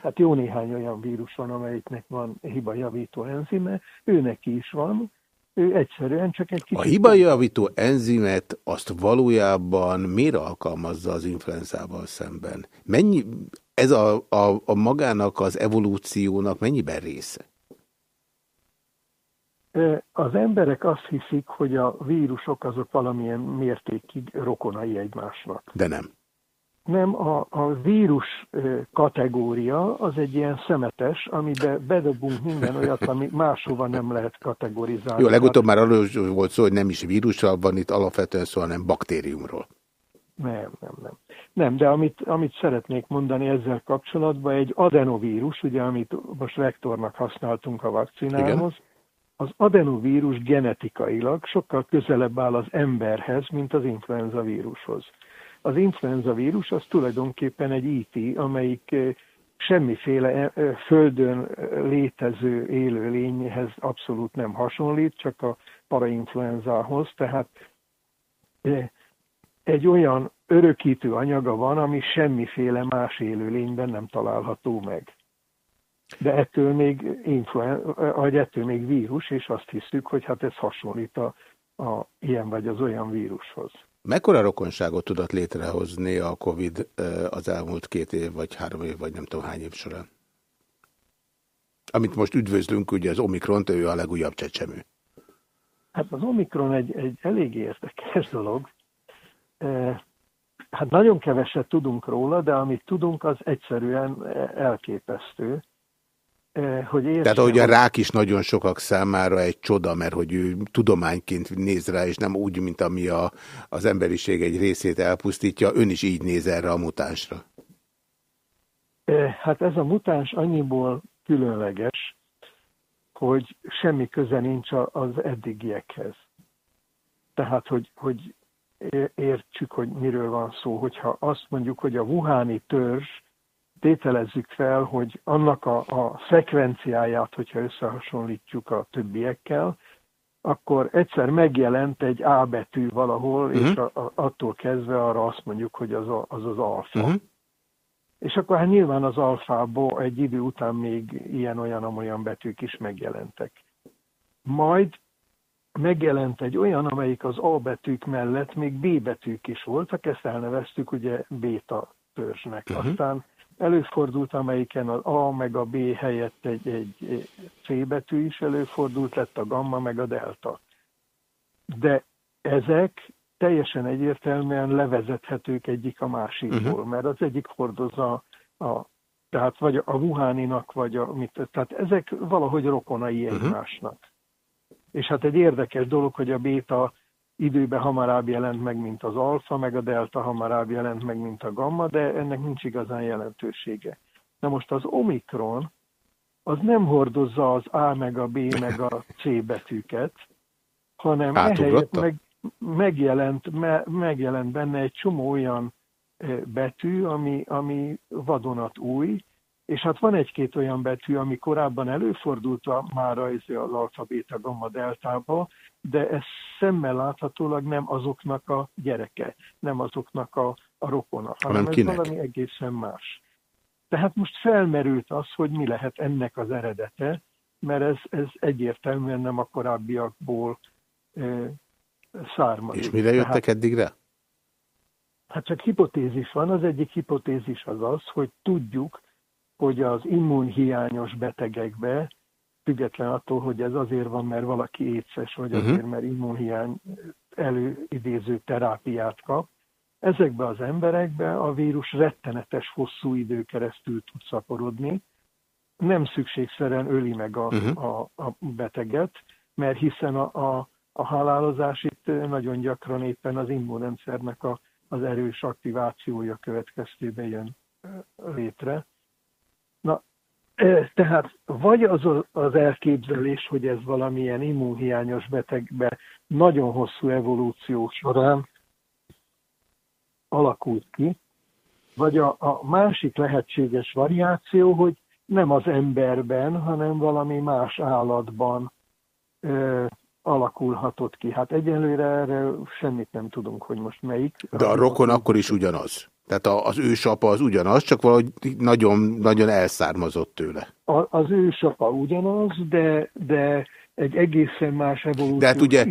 [SPEAKER 6] Hát jó néhány olyan vírus van, amelyiknek van hibajavító enzime, őnek is van, ő egyszerűen csak egy kicsit...
[SPEAKER 1] A hibajavító enzimet azt valójában miért alkalmazza az influenzával szemben? Mennyi, ez a, a, a magának az evolúciónak mennyiben része?
[SPEAKER 6] Az emberek azt hiszik, hogy a vírusok azok valamilyen mértékig rokonai egymásnak.
[SPEAKER 1] De nem
[SPEAKER 6] nem a, a vírus kategória az egy ilyen szemetes, amiben bedobunk minden olyat, ami máshova nem lehet kategorizálni.
[SPEAKER 1] Jó, legutóbb már arról volt szó, hogy nem is vírusról van itt alapvetően szó, hanem baktériumról.
[SPEAKER 6] Nem, nem, nem. Nem, de amit, amit szeretnék mondani ezzel kapcsolatban, egy adenovírus, ugye, amit most vektornak használtunk a vakcinához, Igen. az adenovírus genetikailag sokkal közelebb áll az emberhez, mint az influenza vírushoz. Az influenza vírus az tulajdonképpen egy IT, amelyik eh, semmiféle eh, eh, földön létező élőlényhez abszolút nem hasonlít, csak a parainfluenzához, tehát egy olyan örökítő anyaga van, ami semmiféle más élőlényben nem található meg. De ettől még, influen, ettől még vírus, és azt hiszük, hogy hát ez hasonlít a, a ilyen vagy az olyan vírushoz.
[SPEAKER 1] Mekkora rokonságot tudott létrehozni a Covid az elmúlt két év, vagy három év, vagy nem tudom hány év során? Amit most üdvözlünk, ugye az Omikron, ő a legújabb csecsemő.
[SPEAKER 6] Hát az Omikron egy, egy elég érdekes dolog. Hát nagyon keveset tudunk róla, de amit tudunk, az egyszerűen elképesztő.
[SPEAKER 1] Hogy értsen, Tehát ahogy a rák is nagyon sokak számára egy csoda, mert hogy ő tudományként néz rá, és nem úgy, mint ami a, az emberiség egy részét elpusztítja, ön is így néz erre a mutánsra.
[SPEAKER 6] Hát ez a mutáns annyiból különleges, hogy semmi köze nincs az eddigiekhez. Tehát, hogy, hogy értsük, hogy miről van szó. Hogyha azt mondjuk, hogy a Wuhani törzs tételezzük fel, hogy annak a, a szekvenciáját, hogyha összehasonlítjuk a többiekkel, akkor egyszer megjelent egy A betű valahol, uh-huh. és a, a, attól kezdve arra azt mondjuk, hogy az a, az, az alfa. Uh-huh. És akkor hát nyilván az alfából egy idő után még ilyen-olyan-olyan betűk is megjelentek. Majd megjelent egy olyan, amelyik az A betűk mellett még B betűk is voltak, ezt elneveztük ugye béta törzsnek. Uh-huh. Aztán előfordult, amelyiken az A meg a B helyett egy, egy C betű is előfordult, lett a gamma meg a delta. De ezek teljesen egyértelműen levezethetők egyik a másikból, uh-huh. mert az egyik hordozza a, tehát vagy a Wuhaninak, vagy a, mit, tehát ezek valahogy rokonai uh-huh. egymásnak. És hát egy érdekes dolog, hogy a béta időben hamarabb jelent meg, mint az alfa, meg a delta hamarabb jelent meg, mint a gamma, de ennek nincs igazán jelentősége. Na most az omikron, az nem hordozza az A, meg a B, meg a C betűket, hanem ehelyett meg, megjelent, me, megjelent benne egy csomó olyan betű, ami, ami vadonat új, és hát van egy-két olyan betű, ami korábban előfordult a, már az, az alfabéta gamma deltába, de ez szemmel láthatólag nem azoknak a gyereke, nem azoknak a, a rokona, hanem ez kinek? valami egészen más. Tehát most felmerült az, hogy mi lehet ennek az eredete, mert ez, ez egyértelműen nem a korábbiakból e, származik.
[SPEAKER 1] És mire jöttek Tehát, eddigre?
[SPEAKER 6] Hát csak hipotézis van. Az egyik hipotézis az az, hogy tudjuk, hogy az immunhiányos betegekbe, független attól, hogy ez azért van, mert valaki éces, vagy uh-huh. azért, mert immunhiány előidéző terápiát kap, ezekbe az emberekbe a vírus rettenetes hosszú idő keresztül tud szaporodni, nem szükségszerűen öli meg a, uh-huh. a, a beteget, mert hiszen a, a, a halálozás itt nagyon gyakran éppen az immunrendszernek a, az erős aktivációja következtében jön létre. Na, tehát vagy az az elképzelés, hogy ez valamilyen immunhiányos betegbe nagyon hosszú evolúció során alakult ki, vagy a, a másik lehetséges variáció, hogy nem az emberben, hanem valami más állatban ö, alakulhatott ki. Hát egyelőre erre semmit nem tudunk, hogy most melyik.
[SPEAKER 1] De a rokon akkor is ugyanaz. Tehát az ősapa az ugyanaz, csak valahogy nagyon, nagyon elszármazott tőle.
[SPEAKER 6] A, az ősapa ugyanaz, de, de egy egészen más evolúció de hát ugye,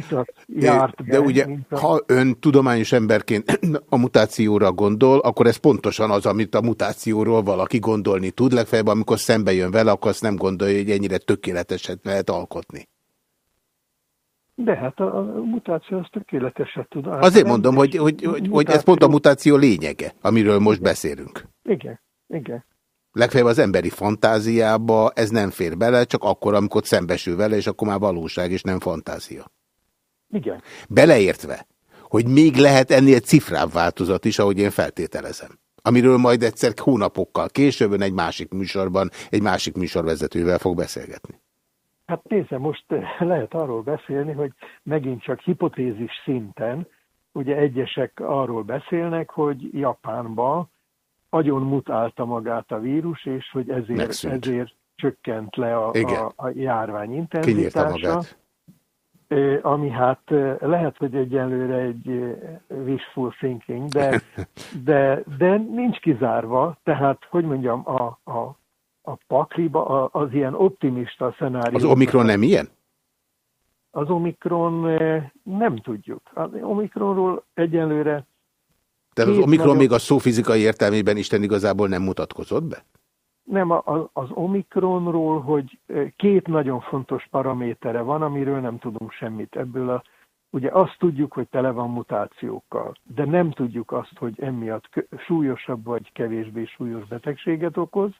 [SPEAKER 1] járt De be, ugye, a... ha ön tudományos emberként a mutációra gondol, akkor ez pontosan az, amit a mutációról valaki gondolni tud, legfeljebb amikor szembe jön vele, akkor azt nem gondolja, hogy ennyire tökéleteset lehet alkotni.
[SPEAKER 6] De hát a, a mutáció az tökéleteset tud.
[SPEAKER 1] Azért mondom, hogy, hogy, hogy, hogy ez pont a mutáció lényege, amiről most beszélünk.
[SPEAKER 6] Igen, igen.
[SPEAKER 1] Legfeljebb az emberi fantáziába ez nem fér bele, csak akkor, amikor szembesül vele, és akkor már valóság, és nem fantázia.
[SPEAKER 6] Igen.
[SPEAKER 1] Beleértve, hogy még lehet ennél cifrább változat is, ahogy én feltételezem. Amiről majd egyszer hónapokkal később egy másik műsorban, egy másik műsorvezetővel fog beszélgetni.
[SPEAKER 6] Hát nézze, most lehet arról beszélni, hogy megint csak hipotézis szinten, ugye egyesek arról beszélnek, hogy Japánban agyon mutálta magát a vírus, és hogy ezért, ezért csökkent le a, a, a járvány intenzitása. Ami hát lehet, hogy egyenlőre egy wishful thinking, de, de, de nincs kizárva, tehát, hogy mondjam, a, a a pakliba az ilyen optimista szenárió.
[SPEAKER 1] Az Omikron nem ilyen?
[SPEAKER 6] Az Omikron eh, nem tudjuk. Az Omikronról egyenlőre...
[SPEAKER 1] Tehát az Omikron nagyon... még a szófizikai értelmében Isten igazából nem mutatkozott be?
[SPEAKER 6] Nem, az Omikronról, hogy eh, két nagyon fontos paramétere van, amiről nem tudunk semmit. Ebből a, ugye azt tudjuk, hogy tele van mutációkkal, de nem tudjuk azt, hogy emiatt súlyosabb vagy kevésbé súlyos betegséget okoz,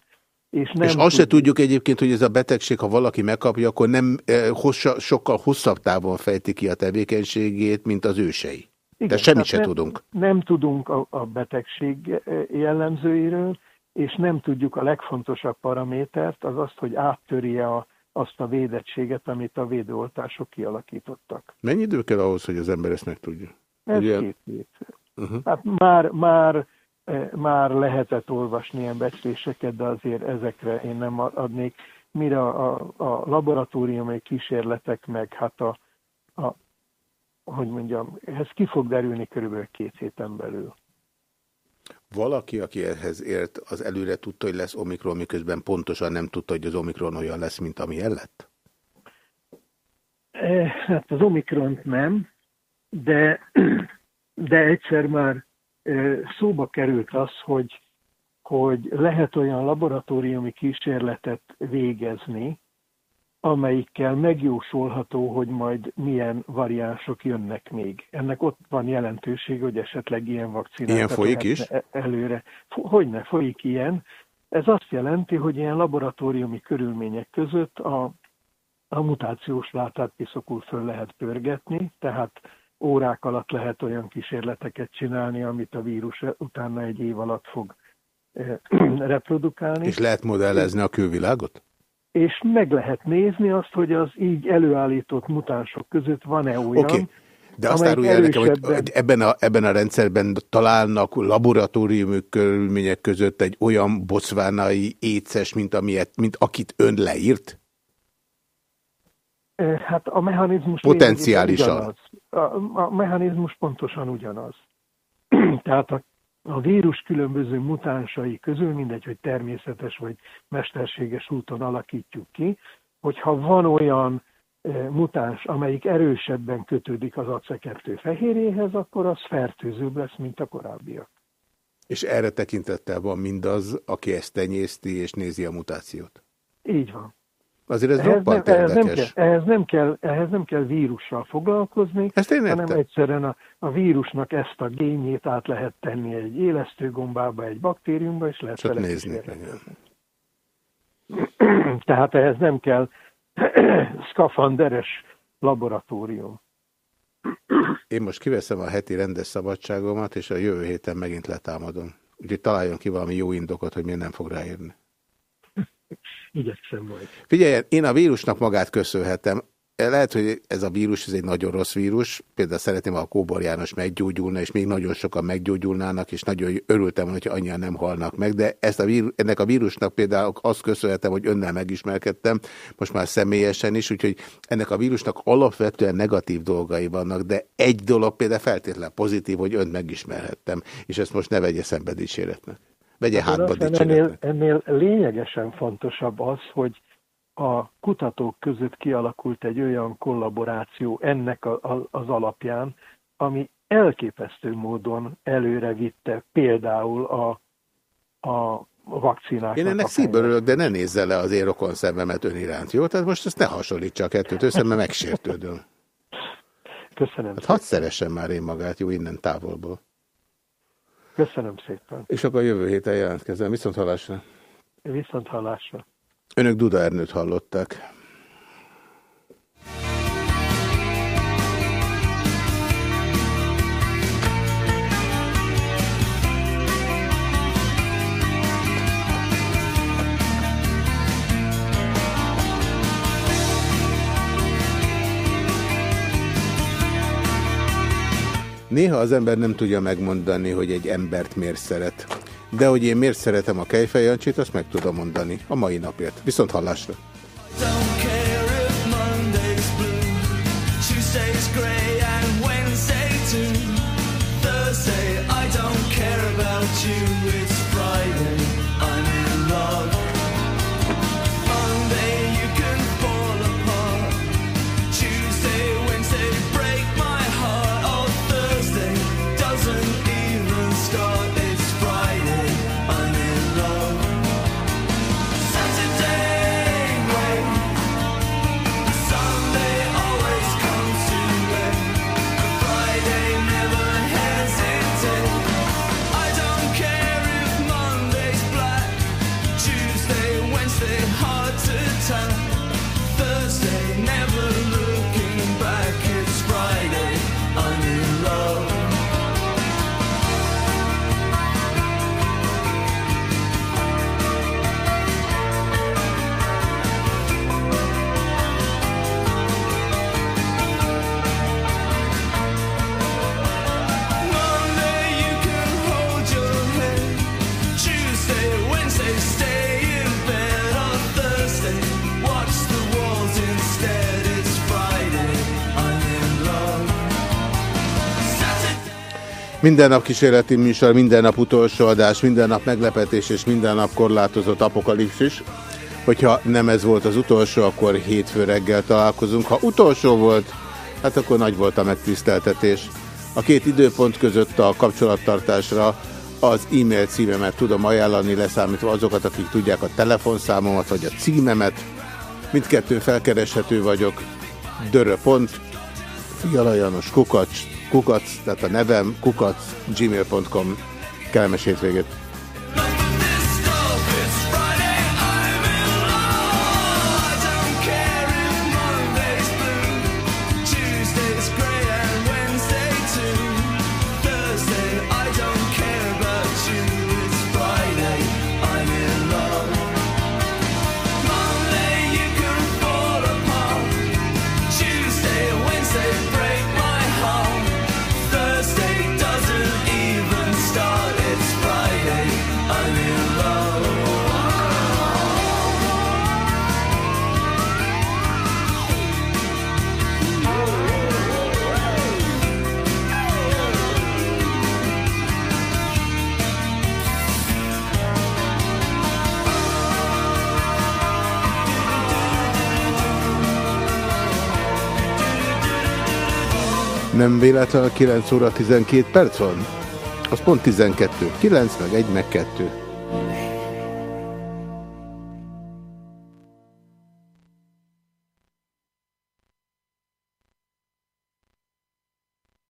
[SPEAKER 1] és, nem és azt se tudjuk egyébként, hogy ez a betegség, ha valaki megkapja, akkor nem eh, hossa, sokkal hosszabb távon fejti ki a tevékenységét, mint az ősei. Igen, De semmit se
[SPEAKER 6] nem,
[SPEAKER 1] tudunk.
[SPEAKER 6] Nem tudunk a, a betegség eh, jellemzőiről, és nem tudjuk a legfontosabb paramétert, az azt, hogy áttörje a, azt a védettséget, amit a védőoltások kialakítottak.
[SPEAKER 1] Mennyi idő kell ahhoz, hogy az ember ezt megtudja?
[SPEAKER 6] Ez Ugye... két hét. Uh -huh. Hát már, már már lehetett olvasni ilyen becsléseket, de azért ezekre én nem adnék. Mire a, a, laboratóriumi kísérletek, meg hát a, a, hogy mondjam, ez ki fog derülni körülbelül két héten belül.
[SPEAKER 1] Valaki, aki ehhez ért, az előre tudta, hogy lesz Omikron, miközben pontosan nem tudta, hogy az Omikron olyan lesz, mint ami lett?
[SPEAKER 6] Hát az Omikron nem, de, de egyszer már szóba került az, hogy hogy lehet olyan laboratóriumi kísérletet végezni, amelyikkel megjósolható, hogy majd milyen variánsok jönnek még. Ennek ott van jelentőség, hogy esetleg ilyen vakcinát
[SPEAKER 1] ilyen folyik is?
[SPEAKER 6] E- előre. Hogyne folyik ilyen. Ez azt jelenti, hogy ilyen laboratóriumi körülmények között a, a mutációs látát kiszokul föl lehet pörgetni, tehát órák alatt lehet olyan kísérleteket csinálni, amit a vírus utána egy év alatt fog eh, reprodukálni.
[SPEAKER 1] És lehet modellezni a külvilágot?
[SPEAKER 6] És meg lehet nézni azt, hogy az így előállított mutánsok között van-e olyan, okay.
[SPEAKER 1] De azt árulja nekem, hogy ebben a, ebben a rendszerben találnak laboratóriumi körülmények között egy olyan bocvánai éces, mint, amilyet, mint akit ön leírt?
[SPEAKER 6] Hát a mechanizmus
[SPEAKER 1] potenciálisan.
[SPEAKER 6] A, a mechanizmus pontosan ugyanaz. Tehát a, a vírus különböző mutánsai közül, mindegy, hogy természetes vagy mesterséges úton alakítjuk ki, hogyha van olyan mutáns, amelyik erősebben kötődik az AC2 fehérjéhez, akkor az fertőzőbb lesz, mint a korábbiak.
[SPEAKER 1] És erre tekintettel van mindaz, aki ezt tenyészti és nézi a mutációt?
[SPEAKER 6] Így van.
[SPEAKER 1] Azért ez ehhez nem, ehhez
[SPEAKER 6] nem, kell, ehhez, nem kell, ehhez nem kell vírussal foglalkozni,
[SPEAKER 1] ezt én
[SPEAKER 6] hanem egyszerűen a, a vírusnak ezt a gényét át lehet tenni egy élesztőgombába, egy baktériumba, és lehet
[SPEAKER 1] Csak nézni.
[SPEAKER 6] Tehát ehhez nem kell szkafanderes laboratórium.
[SPEAKER 1] Én most kiveszem a heti rendes szabadságomat, és a jövő héten megint letámadom. Úgyhogy találjon ki valami jó indokot, hogy miért nem fog ráírni.
[SPEAKER 6] Igyekszem majd.
[SPEAKER 1] Figyelj, én a vírusnak magát köszönhetem lehet, hogy ez a vírus, ez egy nagyon rossz vírus. Például szeretném, ha a Kóbor János meggyógyulna, és még nagyon sokan meggyógyulnának, és nagyon örültem, hogyha annyian nem halnak meg. De ezt a vírus, ennek a vírusnak például azt köszönhetem, hogy önnel megismerkedtem, most már személyesen is, úgyhogy ennek a vírusnak alapvetően negatív dolgai vannak, de egy dolog például feltétlenül pozitív, hogy önt megismerhettem, és ezt most ne vegye szembe dicséretnek. Vegye hát hátba.
[SPEAKER 6] Ennél, ennél lényegesen fontosabb az, hogy a kutatók között kialakult egy olyan kollaboráció ennek a, a, az alapján, ami elképesztő módon előre vitte például a, a vakcinákat.
[SPEAKER 1] Én ennek szívből örülök, de ne nézze le az én rokon szememet ön iránt, jó? Tehát most ezt ne hasonlítsa a kettőt össze, mert megsértődöm.
[SPEAKER 6] Köszönöm
[SPEAKER 1] hát hadd szeressen már én magát, jó, innen távolból.
[SPEAKER 6] Köszönöm szépen.
[SPEAKER 1] És akkor jövő héten jelentkezem. Viszont hallásra.
[SPEAKER 6] Viszont hallásra.
[SPEAKER 1] Önök Duda Ernőt hallották. Néha az ember nem tudja megmondani, hogy egy embert miért szeret. De hogy én miért szeretem a Kejfejancsit, azt meg tudom mondani a mai napért. Viszont hallásra! Minden nap kísérleti műsor, minden nap utolsó adás, minden nap meglepetés és minden nap korlátozott apokalipszis. Hogyha nem ez volt az utolsó, akkor hétfő reggel találkozunk. Ha utolsó volt, hát akkor nagy volt a megtiszteltetés. A két időpont között a kapcsolattartásra
[SPEAKER 7] az e-mail címemet tudom ajánlani, leszámítva azokat, akik tudják a telefonszámomat, vagy a címemet. Mindkettő felkereshető vagyok. Dörö.pont, fialajanos kukac, kukac, tehát a nevem kukac, gmail.com. Kellemes hétvégét! Nem véletlen a 9 óra 12 perc van? Az pont 12. 9 meg 1 meg 2.